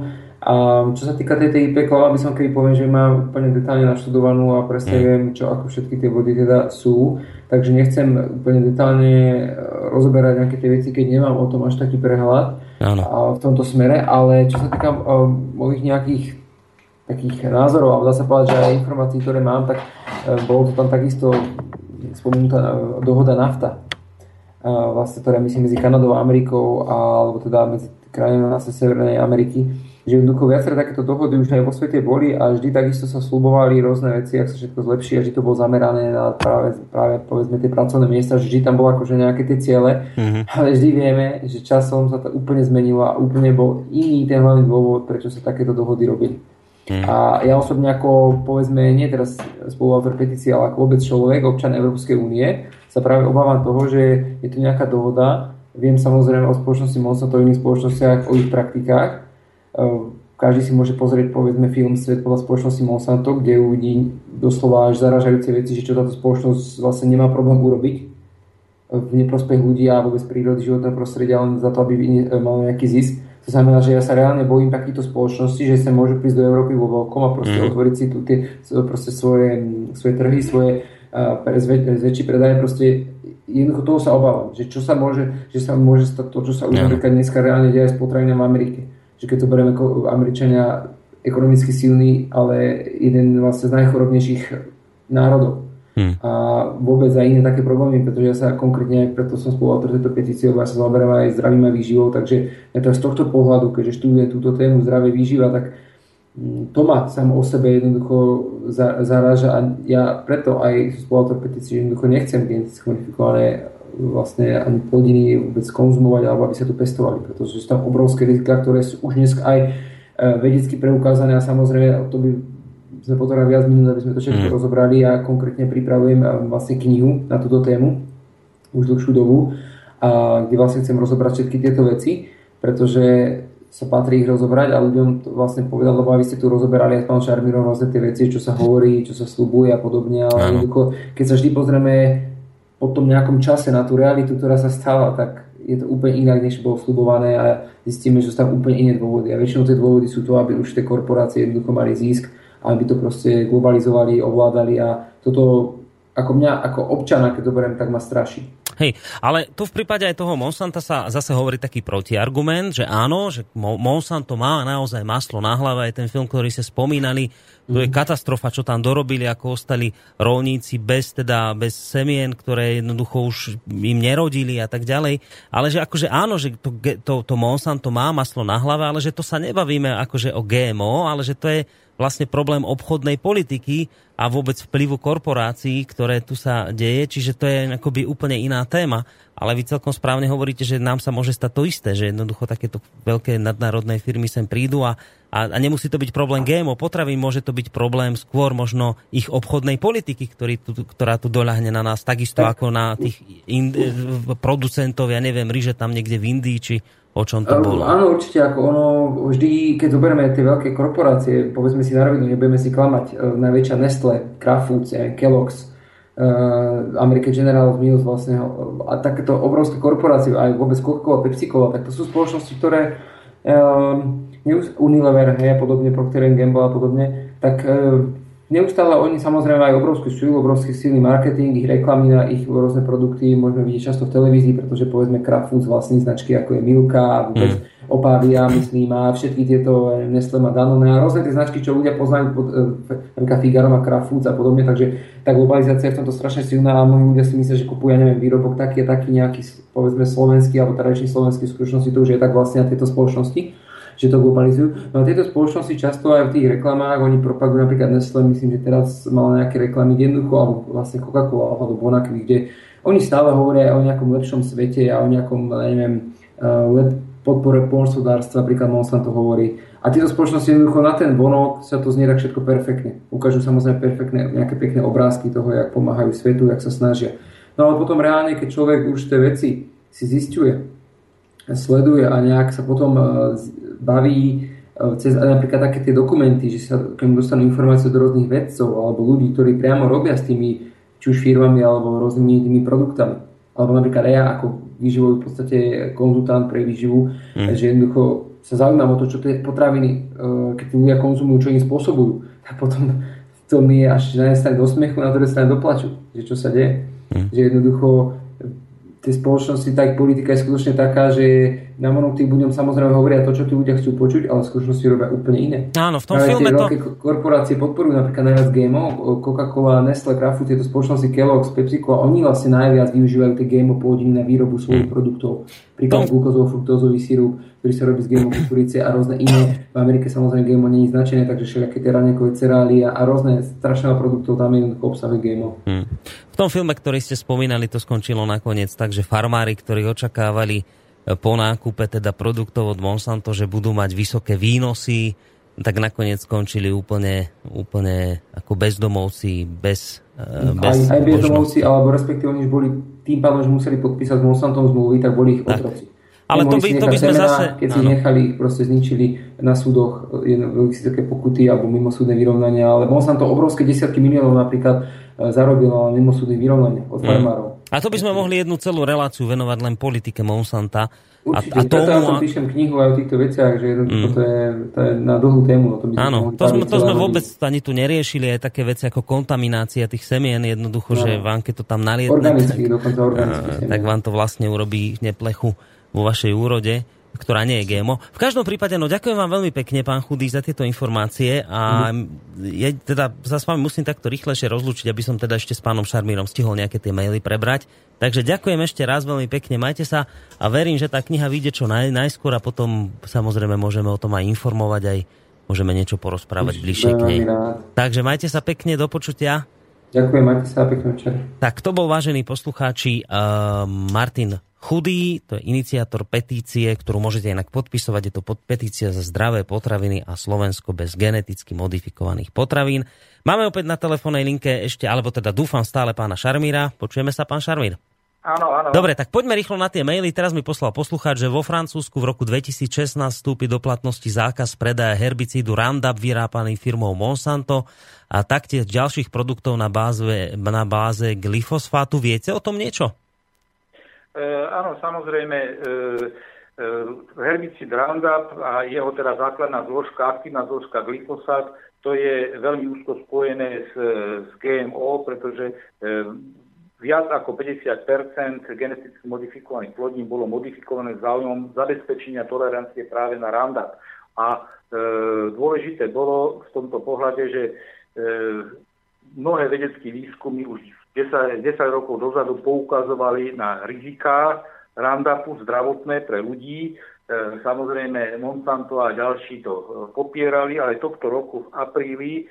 A čo sa týka TTIP, kláva by som keby poviem, že mám úplne detálne naštudovanú a presne viem, čo ako všetky tie body teda sú. Takže nechcem úplne detálne e, rozoberať nejaké tie veci, keď nemám o tom až taký prehľad Áno. a v tomto smere, ale čo sa týka um, mojich nejakých takých názorov, alebo dá sa povedať, že aj informácií, ktoré mám, tak um, bolo to tam takisto spomenutá uh, dohoda NAFTA, uh, vlastne, ktorá myslím medzi Kanadou a Amerikou, alebo teda medzi krajinami na Severnej Ameriky, že jednoducho viaceré takéto dohody už aj vo svete boli a vždy takisto sa slubovali rôzne veci, ak sa všetko zlepší a vždy to bolo zamerané na práve, práve povedzme tie pracovné miesta, že vždy tam bolo akože nejaké tie ciele, Mhm. ale vždy vieme, že časom sa to úplne zmenilo a úplne bol iný ten hlavný dôvod, prečo sa takéto dohody robili. A ja osobne ako, povedzme, nie teraz spoluautor petície, ale ako vôbec človek, občan Európskej únie, sa práve obávam toho, že je tu nejaká dohoda. Viem samozrejme o spoločnosti Monsanto, o iných spoločnostiach, o ich praktikách. Ehm, Každý si môže pozrieť, povedzme, film Svet podľa spoločnosti Monsanto, kde uvidí doslova až zaražajúce veci, že čo táto spoločnosť vlastne nemá problém urobiť v neprospech ľudí a vôbec prírody, životného prostredia, len za to, aby mal nejaký zisk. To znamená, že ja sa reálne bojím takýchto spoločností, že sa môžu prísť do Európy vo veľkom a proste Mhm. otvoriť si tu tie proste svoje, svoje trhy, svoje uh, zväčší predaje, proste jednoducho toho sa obávam, že čo sa môže, že sa môže stať to, čo sa už napríklad dneska reálne deje s potravinami v Amerike. Že keď to bereme ako Američania ekonomicky silný, ale jeden vlastne z najchorobnejších národov. Hm. A vôbec aj iné také problémy, pretože ja sa konkrétne, preto som spoluautor tejto petície, lebo ja sa zaoberám aj zdravím a výživou, takže ja to z tohto pohľadu, keďže študujem túto tému zdravie výživa, tak mm, to ma sám o sebe jednoducho za- zaráža a ja preto aj som spoluautor petície, že jednoducho nechcem geneticky modifikované vlastne ani plodiny vôbec konzumovať alebo aby sa tu pestovali, pretože sú tam obrovské rizika, ktoré sú už dnes aj e, vedecky preukázané a samozrejme to by sme potrebovali viac minút, aby sme to všetko Mm. rozobrali. Ja konkrétne pripravujem e, vlastne knihu na túto tému už dlhšiu dobu, a kde vlastne chcem rozobrať všetky tieto veci, pretože sa patrí ich rozobrať a ľuďom to vlastne povedať, lebo vy ste tu rozoberali aj s pánom Šarmírom rôzne tie veci, čo sa hovorí, čo sa slubuje a podobne, ale jednoducho, keď sa vždy pozrieme po tom nejakom čase na tú realitu, ktorá sa stala, tak je to úplne inak, než bolo slubované a zistíme, že sú tam úplne iné dôvody. A väčšinou tie dôvody sú to, aby už tie korporácie jednoducho mali zisk, aby to proste globalizovali, ovládali a toto ako mňa, ako občana, keď to beriem, tak ma straší. Hej, ale tu v prípade aj toho Monsanta sa zase hovorí taký protiargument, že áno, že Mo- Monsanto má naozaj maslo na hlave, aj ten film, ktorý ste spomínali, to je katastrofa, čo tam dorobili, ako ostali rolníci bez, teda, bez semien, ktoré jednoducho už im nerodili a tak ďalej. Ale že akože áno, že to, to, to Monsanto má maslo na hlave, ale že to sa nebavíme akože o GMO, ale že to je vlastne problém obchodnej politiky a vôbec vplyvu korporácií, ktoré tu sa deje, čiže to je akoby úplne iná téma. Ale vy celkom správne hovoríte, že nám sa môže stať to isté, že jednoducho takéto veľké nadnárodné firmy sem prídu a, a, a nemusí to byť problém GMO potravín, môže to byť problém skôr možno ich obchodnej politiky, ktorý tu, ktorá tu doľahne na nás, takisto ako na tých in, producentov, ja neviem, ryže tam niekde v Indii, či o čom to bolo. Áno, určite, ako ono vždy, keď zoberieme tie veľké korporácie, povedzme si na rovinu, nebudeme si klamať, e, najväčšia Nestle, Kraft Foods, neviem, Kellogg's, uh, American General Mills vlastne, a takéto obrovské korporácie, aj vôbec Coca-Cola, Pepsi-Cola, tak to sú spoločnosti, ktoré um, Unilever, hej, a podobne, Procter Gamble a podobne, tak uh, Neustále oni samozrejme majú obrovskú silu, obrovský silný marketing, ich reklamy na ich rôzne produkty môžeme vidieť často v televízii, pretože povedzme Kraft Foods vlastní značky ako je Milka a vôbec Mm. Opavia, myslím, a všetky tieto Nestle a Danone a rôzne tie značky, čo ľudia poznajú, pod, eh, napríklad Figaro má Kraft Foods a podobne, takže tá globalizácia je v tomto strašne silná a mnohí ľudia si myslia, že kupujú, ja neviem, výrobok taký a taký nejaký, povedzme, slovenský alebo tradičný slovenský, v skutočnosti to už je tak vlastne na tieto spoločnosti že to globalizujú. No a tieto spoločnosti často aj v tých reklamách, oni propagujú napríklad Nestle, myslím, že teraz mala nejaké reklamy jednoducho, alebo vlastne Coca-Cola alebo Bonakvy, kde oni stále hovoria aj o nejakom lepšom svete a o nejakom, ja neviem, eh, podpore poľnohospodárstva, napríklad Monsanto hovorí. A tieto spoločnosti jednoducho na ten bonok sa to znie tak všetko perfektne. Ukážu samozrejme perfektné, nejaké pekné obrázky toho, jak pomáhajú svetu, jak sa snažia. No ale potom reálne, keď človek už tie veci si zistuje, sleduje a nejak sa potom eh, baví eh, cez aj napríklad také tie dokumenty, že sa keď mu dostanú informácie od rôznych vedcov alebo ľudí, ktorí priamo robia s tými či už firmami alebo rôznymi tými produktami. Alebo napríklad ja ako výživový v podstate konzultant pre výživu, Mm. že jednoducho sa zaujímam o to, čo tie potraviny, eh, keď tí ľudia konzumujú, čo im spôsobujú. A potom to mi je až na jednej strane do smiechu, na druhej strane do plaču, že čo sa deje. Že jednoducho tie spoločnosti, ich politika je skutočne taká, že na monotých budem samozrejme hovoria to, čo tí ľudia chcú počuť, ale v skutočnosti robia úplne iné. Áno, v tom Práve filme tie to... veľké ko- korporácie podporujú napríklad najviac GMO, Coca-Cola, Nestle, Kraft tieto spoločnosti Kellogg's, PepsiCo a oni vlastne najviac využívajú tie GMO plodiny na výrobu svojich produktov. Príklad glukózovo fruktozový sirup, ktorý sa robí z GMO kukurice a rôzne iné. V Amerike samozrejme GMO nie je značené, takže všelijaké tie raňajkové cereálie a, a rôzne strašné produktov tam jednoducho obsahuje GMO. Hm. V tom filme, ktorý ste spomínali, to skončilo nakoniec tak, že farmári, ktorí očakávali po nákupe teda produktov od Monsanto, že budú mať vysoké výnosy, tak nakoniec skončili úplne, úplne ako bezdomovci, bez, e, bez Aj, aj bezdomovci, alebo respektíve oni boli tým pádom, že museli podpísať s Monsantom zmluvy, tak boli ich Tak. otroci. Ale to Nemohli by- si to by sme semená, zase- Keď si ich nechali, proste zničili na súdoch, si také pokuty alebo mimosúdne vyrovnania, ale Monsanto obrovské desiatky miliónov napríklad e, zarobil na mimosúdnych vyrovnaniach od Mm. farmárov. A A to by sme mohli jednu celú reláciu venovať len politike Monsanta. A, Určite, a ja tomu, som píšem knihu aj o týchto veciach, že jednoducho Mm. to, je, to je na dlhú tému. O tom by Áno, to sme, to sme vôbec ani tu neriešili, aj také veci ako kontaminácia tých semien, jednoducho, Áno. že vám keď to tam nalietne, organických eh, tak vám to vlastne urobí neplechu vo vašej úrode ktorá nie je GMO. V každom prípade, no ďakujem vám veľmi pekne, pán Chudý, za tieto informácie a ja teda sa s vami musím takto rýchlejšie rozlúčiť, aby som teda ešte s pánom Šarmírom stihol nejaké tie maily prebrať. Takže ďakujem ešte raz veľmi pekne, majte sa a verím, že tá kniha vyjde čo naj, najskôr a potom samozrejme môžeme o tom aj informovať, aj môžeme niečo porozprávať bližšie k nej. Takže majte sa pekne, do počutia. Ďakujem, majte sa, pekný večer. Tak to bol, vážení poslucháči, uh, Martin Chudý, to je iniciátor petície, ktorú môžete inak podpisovať. Je to pod petícia za zdravé potraviny a Slovensko bez geneticky modifikovaných potravín. Máme opäť na telefónnej linke ešte, alebo teda dúfam stále pána Šarmíra. Počujeme sa, pán Šarmír? Áno, áno. Dobre, tak poďme rýchlo na tie maily. Teraz mi poslal poslucháč, že vo Francúzsku v roku 2016 vstúpi do platnosti zákaz predaja herbicídu Roundup vyrábaný firmou Monsanto a taktiež ďalších produktov na báze, na báze glyfosfátu. Viete o tom niečo? E, áno, samozrejme, e, e, herbicid Roundup a jeho teda základná zložka, aktívna zložka glyfosát, to je veľmi úzko spojené s, s GMO, pretože e, viac ako 50% geneticky modifikovaných plodín bolo modifikované záujmom zabezpečenia tolerancie práve na Roundup. A e, dôležité bolo v tomto pohľade, že e, mnohé vedecké výskumy už 10, 10 rokov dozadu poukazovali na riziká Roundupu zdravotné pre ľudí. E, samozrejme Monsanto a ďalší to e, popierali, ale tohto roku v apríli e,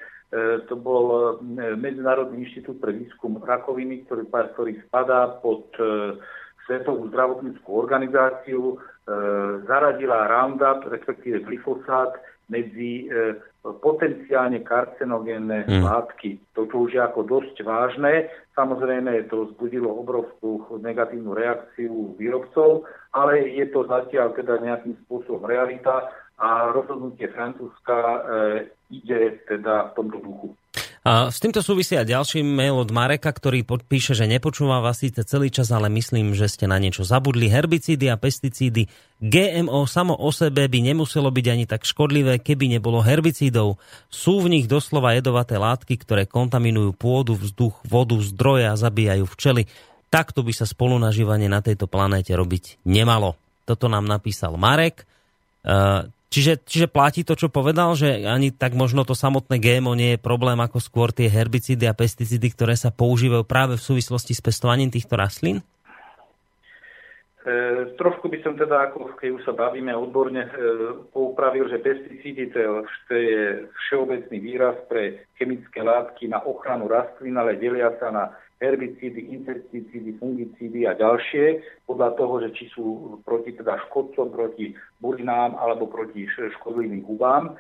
to bol Medzinárodný inštitút pre výskum rakoviny, ktorý, ktorý spadá pod Svetovú zdravotníckú organizáciu, zaradila Roundup, respektíve glyfosát, medzi e, potenciálne karcinogénne Mm. látky. To, to už je ako dosť vážne. Samozrejme, to vzbudilo obrovskú negatívnu reakciu výrobcov, ale je to zatiaľ teda nejakým spôsobom realita a rozhodnutie Francúzska e, ide teda v tomto duchu. S týmto súvisia ďalší mail od Mareka, ktorý píše, že nepočúva vás síce celý čas, ale myslím, že ste na niečo zabudli. Herbicídy a pesticídy GMO samo o sebe by nemuselo byť ani tak škodlivé, keby nebolo herbicídov. Sú v nich doslova jedovaté látky, ktoré kontaminujú pôdu, vzduch, vodu, zdroje a zabíjajú včely. Takto by sa spolunažívanie na tejto planéte robiť nemalo. Toto nám napísal Marek. Čiže, čiže platí to, čo povedal, že ani tak možno to samotné GMO nie je problém, ako skôr tie herbicídy a pesticídy, ktoré sa používajú práve v súvislosti s pestovaním týchto rastlín? E, trošku by som teda, ako keď už sa bavíme odborne, e, poupravil, že pesticídy to je všeobecný výraz pre chemické látky na ochranu rastlín, ale delia sa na herbicídy, insekticídy, fungicídy a ďalšie, podľa toho, že či sú proti teda škodcom, proti burinám alebo proti škodlivým hubám.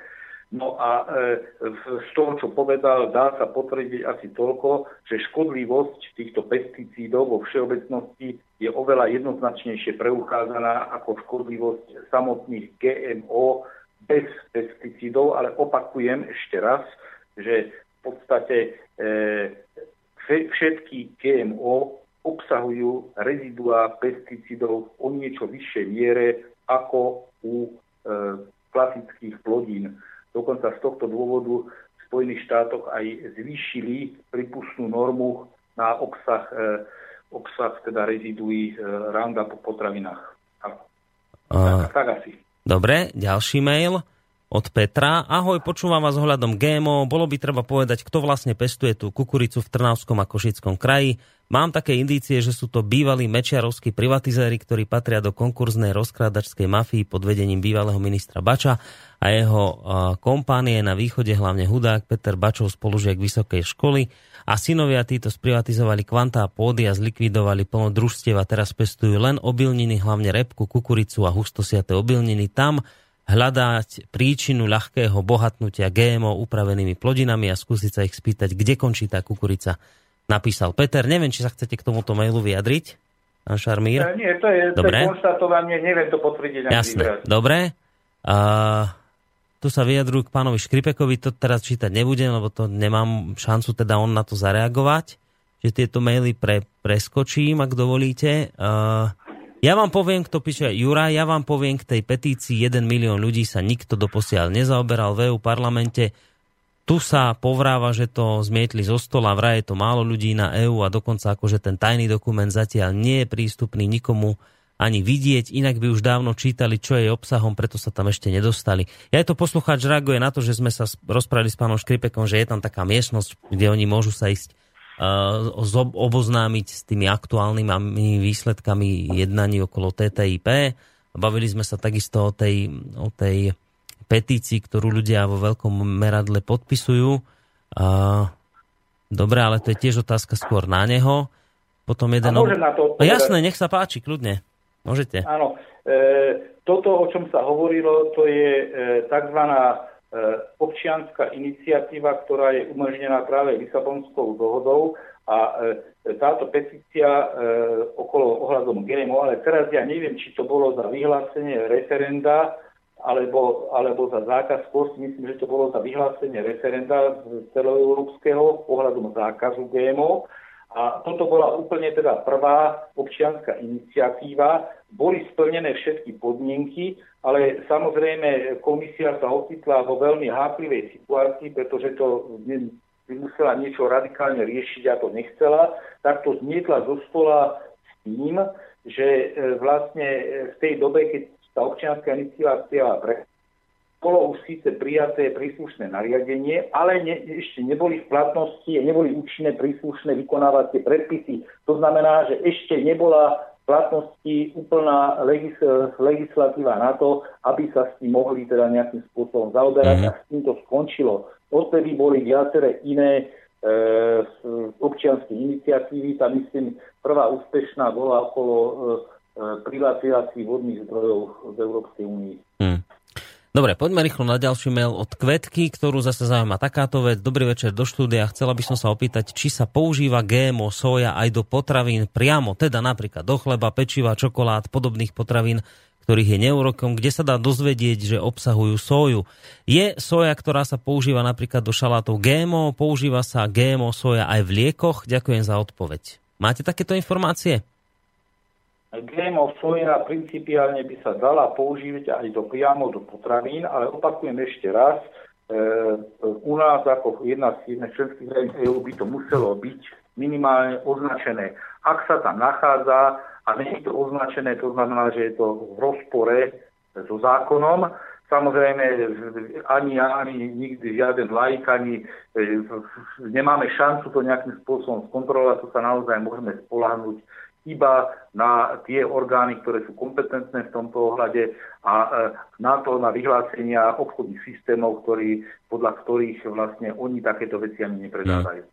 No a e, z toho, čo povedal, dá sa potvrdiť asi toľko, že škodlivosť týchto pesticídov vo všeobecnosti je oveľa jednoznačnejšie preukázaná ako škodlivosť samotných GMO bez pesticídov, ale opakujem ešte raz, že v podstate e, všetky GMO obsahujú reziduá pesticídov o niečo vyššej miere ako u e, klasických plodín. Dokonca z tohto dôvodu v Spojených štátoch aj zvýšili prípustnú normu na obsah, e, obsah teda reziduí e, Roundupu v potravinách. A, tak, tak asi. dobre, ďalší mail od Petra. Ahoj, počúvam vás ohľadom GMO. Bolo by treba povedať, kto vlastne pestuje tú kukuricu v Trnavskom a Košickom kraji. Mám také indície, že sú to bývalí mečiarovskí privatizéri, ktorí patria do konkurznej rozkrádačskej mafii pod vedením bývalého ministra Bača a jeho kompánie na východe, hlavne hudák Peter Bačov, spolužiak vysokej školy a synovia títo sprivatizovali kvantá pôdy a zlikvidovali plno družstiev a teraz pestujú len obilniny, hlavne repku, kukuricu a hustosiaté obilniny. Tam hľadať príčinu ľahkého bohatnutia GMO upravenými plodinami a skúsiť sa ich spýtať, kde končí tá kukurica. Napísal Peter. Neviem, či sa chcete k tomuto mailu vyjadriť, pán Šarmír. E, nie, to je, to Dobre. je konštatovanie, neviem to potvrdiť. Jasné, vybrať. dobre. A tu sa vyjadrujú k pánovi Škripekovi, to teraz čítať nebudem, lebo to nemám šancu teda on na to zareagovať. že tieto maily pre, preskočím, ak dovolíte. Uh, ja vám poviem, kto píše Jura, ja vám poviem k tej petícii 1 milión ľudí sa nikto doposiaľ nezaoberal v EU parlamente. Tu sa povráva, že to zmietli zo stola, vraj je to málo ľudí na EÚ a dokonca akože ten tajný dokument zatiaľ nie je prístupný nikomu ani vidieť, inak by už dávno čítali, čo je obsahom, preto sa tam ešte nedostali. Ja je to poslucháč reaguje na to, že sme sa rozprávali s pánom Škripekom, že je tam taká miestnosť, kde oni môžu sa ísť oboznámiť s tými aktuálnymi výsledkami jednaní okolo TTIP. Bavili sme sa takisto o tej, o tej petícii, ktorú ľudia vo veľkom meradle podpisujú. Uh, dobre, ale to je tiež otázka skôr na neho. Potom jeden... A môžem na to No jasné, nech sa páči, kľudne. Môžete. Áno, e, toto, o čom sa hovorilo, to je e, tzv. E, občianská iniciatíva, ktorá je umožnená práve Lisabonskou dohodou a e, táto petícia e, okolo ohľadom GMO, ale teraz ja neviem, či to bolo za vyhlásenie referenda alebo, alebo za zákaz, skôr si myslím, že to bolo za vyhlásenie referenda celoeurópskeho ohľadom zákazu GMO. A toto bola úplne teda prvá občianská iniciatíva. Boli splnené všetky podmienky, ale samozrejme komisia sa ocitla vo veľmi háklivej situácii, pretože to ne- musela niečo radikálne riešiť a to nechcela. Tak to zmietla zo stola s tým, že e, vlastne e, v tej dobe, keď tá občianská iniciatíva pre bolo už síce prijaté príslušné nariadenie, ale ne, ešte neboli v platnosti, neboli účinné príslušné vykonávacie predpisy. To znamená, že ešte nebola platnosti úplná legis, legislatíva na to, aby sa s tým mohli teda nejakým spôsobom zaoberať mm-hmm. a s tým to skončilo. Odtedy boli viaceré iné e, občianske iniciatívy. Tam myslím, prvá úspešná bola okolo e, privatizácii vodných zdrojov v Európskej únii. Hm. Dobre, poďme rýchlo na ďalší mail od Kvetky, ktorú zase zaujíma takáto vec. Dobrý večer do štúdia. Chcela by som sa opýtať, či sa používa GMO soja aj do potravín priamo, teda napríklad do chleba, pečiva, čokolád, podobných potravín, ktorých je neurokom, kde sa dá dozvedieť, že obsahujú soju. Je soja, ktorá sa používa napríklad do šalátov GMO, používa sa GMO soja aj v liekoch? Ďakujem za odpoveď. Máte takéto informácie? GMO soja principiálne by sa dala používať aj do priamo do potravín, ale opakujem ešte raz, e, u nás ako jedna z členských krajín EU by to muselo byť minimálne označené. Ak sa tam nachádza a nie je to označené, to znamená, že je to v rozpore so zákonom. Samozrejme, ani ja, ani nikdy žiaden laik, ani e, nemáme šancu to nejakým spôsobom skontrolovať, to sa naozaj môžeme spolahnúť iba na tie orgány, ktoré sú kompetentné v tomto ohľade a e, na to, na vyhlásenia obchodných systémov, ktorý, podľa ktorých vlastne oni takéto veci ani nepredávajú.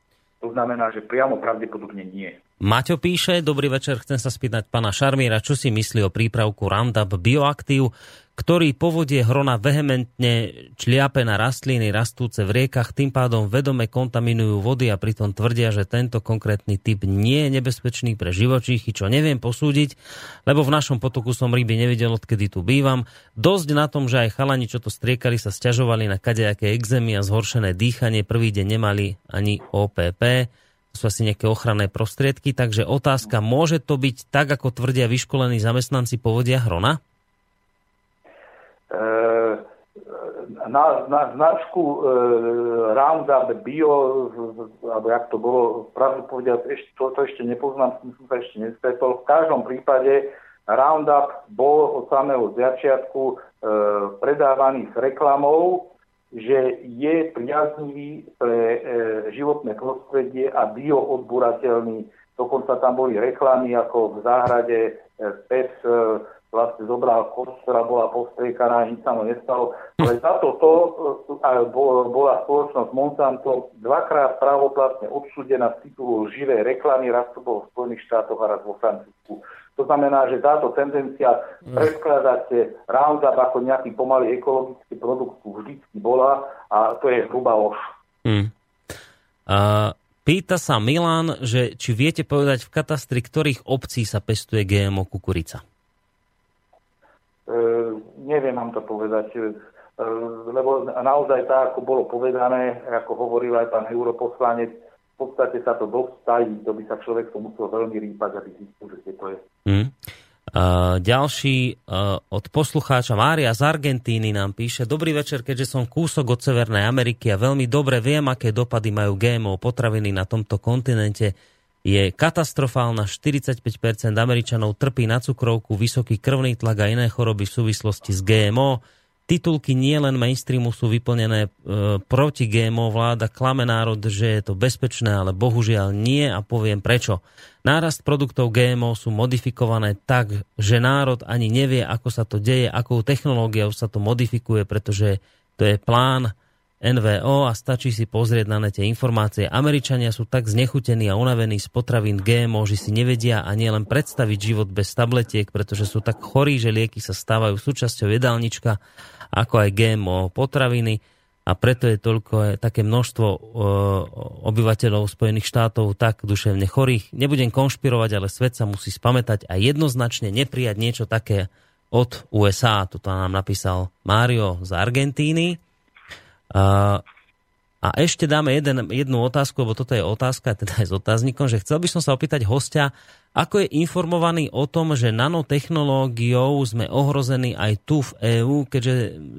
To znamená, že priamo pravdepodobne nie. Maťo píše, dobrý večer, chcem sa spýtať pána Šarmiera, čo si myslí o prípravku Roundup Bioaktív, ktorý povodie hrona vehementne čliape na rastliny rastúce v riekach, tým pádom vedome kontaminujú vody a pritom tvrdia, že tento konkrétny typ nie je nebezpečný pre živočíchy, čo neviem posúdiť, lebo v našom potoku som ryby nevidel, odkedy tu bývam. Dosť na tom, že aj chalani, čo to striekali, sa stiažovali na kadejaké exémy a zhoršené dýchanie, prvý deň nemali ani OPP sú asi nejaké ochranné prostriedky, takže otázka, môže to byť tak, ako tvrdia vyškolení zamestnanci povodia hrona? E, na, na značku e, Roundup Bio, alebo jak to bolo, pravdu povedať, ešte, to, to ešte nepoznám, som sa ešte nestretol. V každom prípade Roundup bol od samého začiatku e, predávaný s reklamou, že je priaznivý pre e, životné prostredie a bioodburateľný. Dokonca tam boli reklamy, ako v záhrade e, pes e, vlastne zobral kost, ktorá bola postriekaná, nič sa mu nestalo. Ale za toto bol, bola spoločnosť Monsanto dvakrát pravoplatne odsúdená z titulu živej reklamy, raz to bolo v Spojených štátoch a raz vo Francúzsku. To znamená, že táto tendencia predkladať Roundup ako nejaký pomalý ekologický produkt vždycky bola a to je hrubá lož. Hmm. A pýta sa Milan, že či viete povedať v katastri, ktorých obcí sa pestuje GMO kukurica? E, neviem vám to povedať, e, lebo naozaj tak, ako bolo povedané, ako hovoril aj pán europoslanec, podstate sa to dosť tají, to by sa človek to musel veľmi rýpať, aby zistil, že to je. Hm. Uh, ďalší uh, od poslucháča Mária z Argentíny nám píše Dobrý večer, keďže som kúsok od Severnej Ameriky a veľmi dobre viem, aké dopady majú GMO potraviny na tomto kontinente. Je katastrofálna, 45% Američanov trpí na cukrovku, vysoký krvný tlak a iné choroby v súvislosti s GMO. Titulky nie len mainstreamu sú vyplnené e, proti GMO. Vláda klame národ, že je to bezpečné, ale bohužiaľ nie a poviem prečo. Nárast produktov GMO sú modifikované tak, že národ ani nevie, ako sa to deje, akou technológiou sa to modifikuje, pretože to je plán NVO a stačí si pozrieť na nete informácie. Američania sú tak znechutení a unavení z potravín GMO, že si nevedia ani len predstaviť život bez tabletiek, pretože sú tak chorí, že lieky sa stávajú súčasťou jedálnička, ako aj GMO potraviny a preto je toľko eh, také množstvo e, obyvateľov Spojených štátov tak duševne chorých. Nebudem konšpirovať, ale svet sa musí spamätať a jednoznačne neprijať niečo také od USA. Toto nám napísal Mário z Argentíny. A, a ešte dáme jeden, jednu otázku, lebo toto je otázka, teda aj s otáznikom, že chcel by som sa opýtať hostia, ako je informovaný o tom, že nanotechnológiou sme ohrození aj tu v EÚ, keďže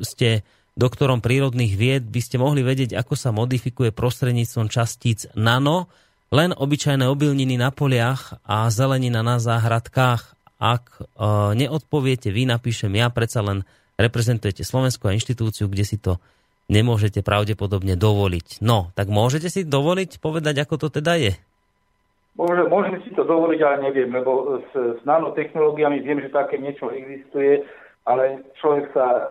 ste doktorom prírodných vied, by ste mohli vedieť, ako sa modifikuje prostredníctvom častíc nano, len obyčajné obilniny na poliach a zelenina na záhradkách. Ak e, neodpoviete, vy napíšem ja, predsa len reprezentujete Slovenskú inštitúciu, kde si to nemôžete pravdepodobne dovoliť. No, tak môžete si dovoliť povedať, ako to teda je? Môže, môžem si to dovoliť, ale neviem, lebo s, s nanotechnológiami viem, že také niečo existuje, ale človek sa e,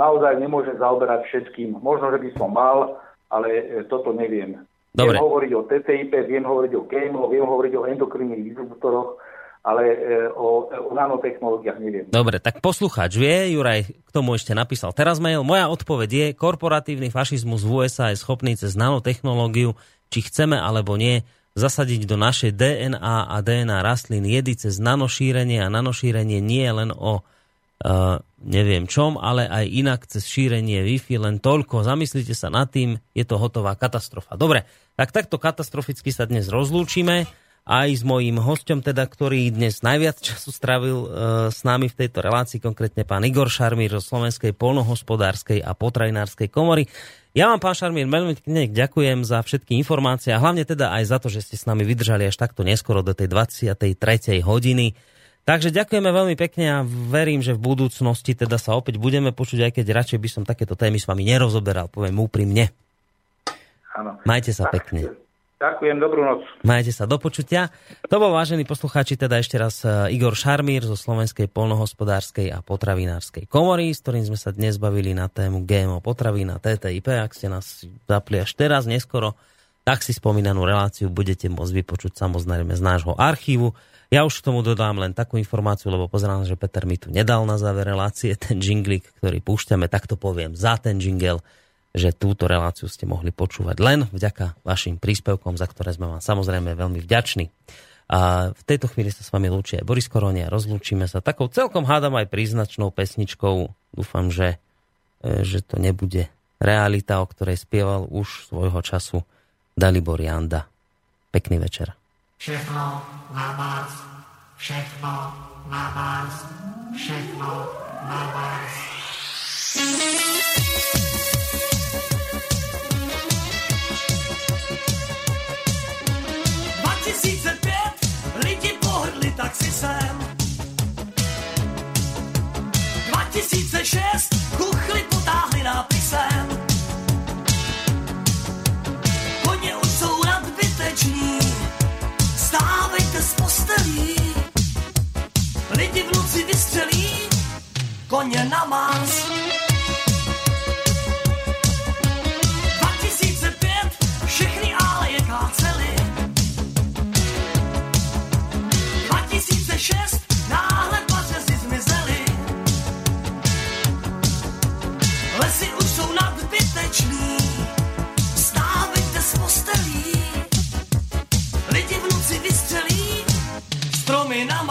naozaj nemôže zaoberať všetkým. Možno, že by som mal, ale e, toto neviem. Dobre. Viem hovoriť o TTIP, viem hovoriť o GMO, viem hovoriť o endokrinných disruptoroch, ale e, o, o nanotechnológiách neviem. Dobre, tak poslucháč vie, Juraj k tomu ešte napísal teraz mail. Moja odpoveď je, korporatívny fašizmus v USA je schopný cez nanotechnológiu, či chceme alebo nie, zasadiť do našej DNA a DNA rastlín jedy cez nanošírenie a nanošírenie nie je len o uh, neviem čom, ale aj inak cez šírenie Wi-Fi, len toľko. Zamyslite sa nad tým, je to hotová katastrofa. Dobre, tak takto katastroficky sa dnes rozlúčime aj s mojím hostom, teda, ktorý dnes najviac času strávil e, s nami v tejto relácii, konkrétne pán Igor Šarmír zo Slovenskej polnohospodárskej a potravinárskej komory. Ja vám, pán Šarmír, veľmi pekne ďakujem za všetky informácie a hlavne teda aj za to, že ste s nami vydržali až takto neskoro do tej 23. hodiny. Takže ďakujeme veľmi pekne a verím, že v budúcnosti teda sa opäť budeme počuť, aj keď radšej by som takéto témy s vami nerozoberal, poviem úprimne. Áno. Majte sa pekne. Ďakujem, dobrú noc. Majte sa do počutia. To bol vážení poslucháči, teda ešte raz e, Igor Šarmír zo Slovenskej polnohospodárskej a potravinárskej komory, s ktorým sme sa dnes bavili na tému GMO potravín a TTIP. Ak ste nás zapli až teraz, neskoro, tak si spomínanú reláciu budete môcť vypočuť samozrejme z nášho archívu. Ja už k tomu dodám len takú informáciu, lebo pozerám, že Peter mi tu nedal na záver relácie ten jinglik, ktorý púšťame, tak to poviem, za ten jingle že túto reláciu ste mohli počúvať len vďaka vašim príspevkom, za ktoré sme vám samozrejme veľmi vďační. A v tejto chvíli sa s vami lúči aj Boris Koronia. Rozlúčime sa takou celkom hádam aj príznačnou pesničkou. Dúfam, že, e, že to nebude realita, o ktorej spieval už svojho času Dalibor Janda. Pekný večer. Všechno na vás, všechno na vás, všechno na vás. Pohrdli taxisem. 2006 kuchli potáhli nápisem. Koně už jsou nadbyteční, stávejte z postelí. Lidi v noci vystřelí, koně na más. Stromy na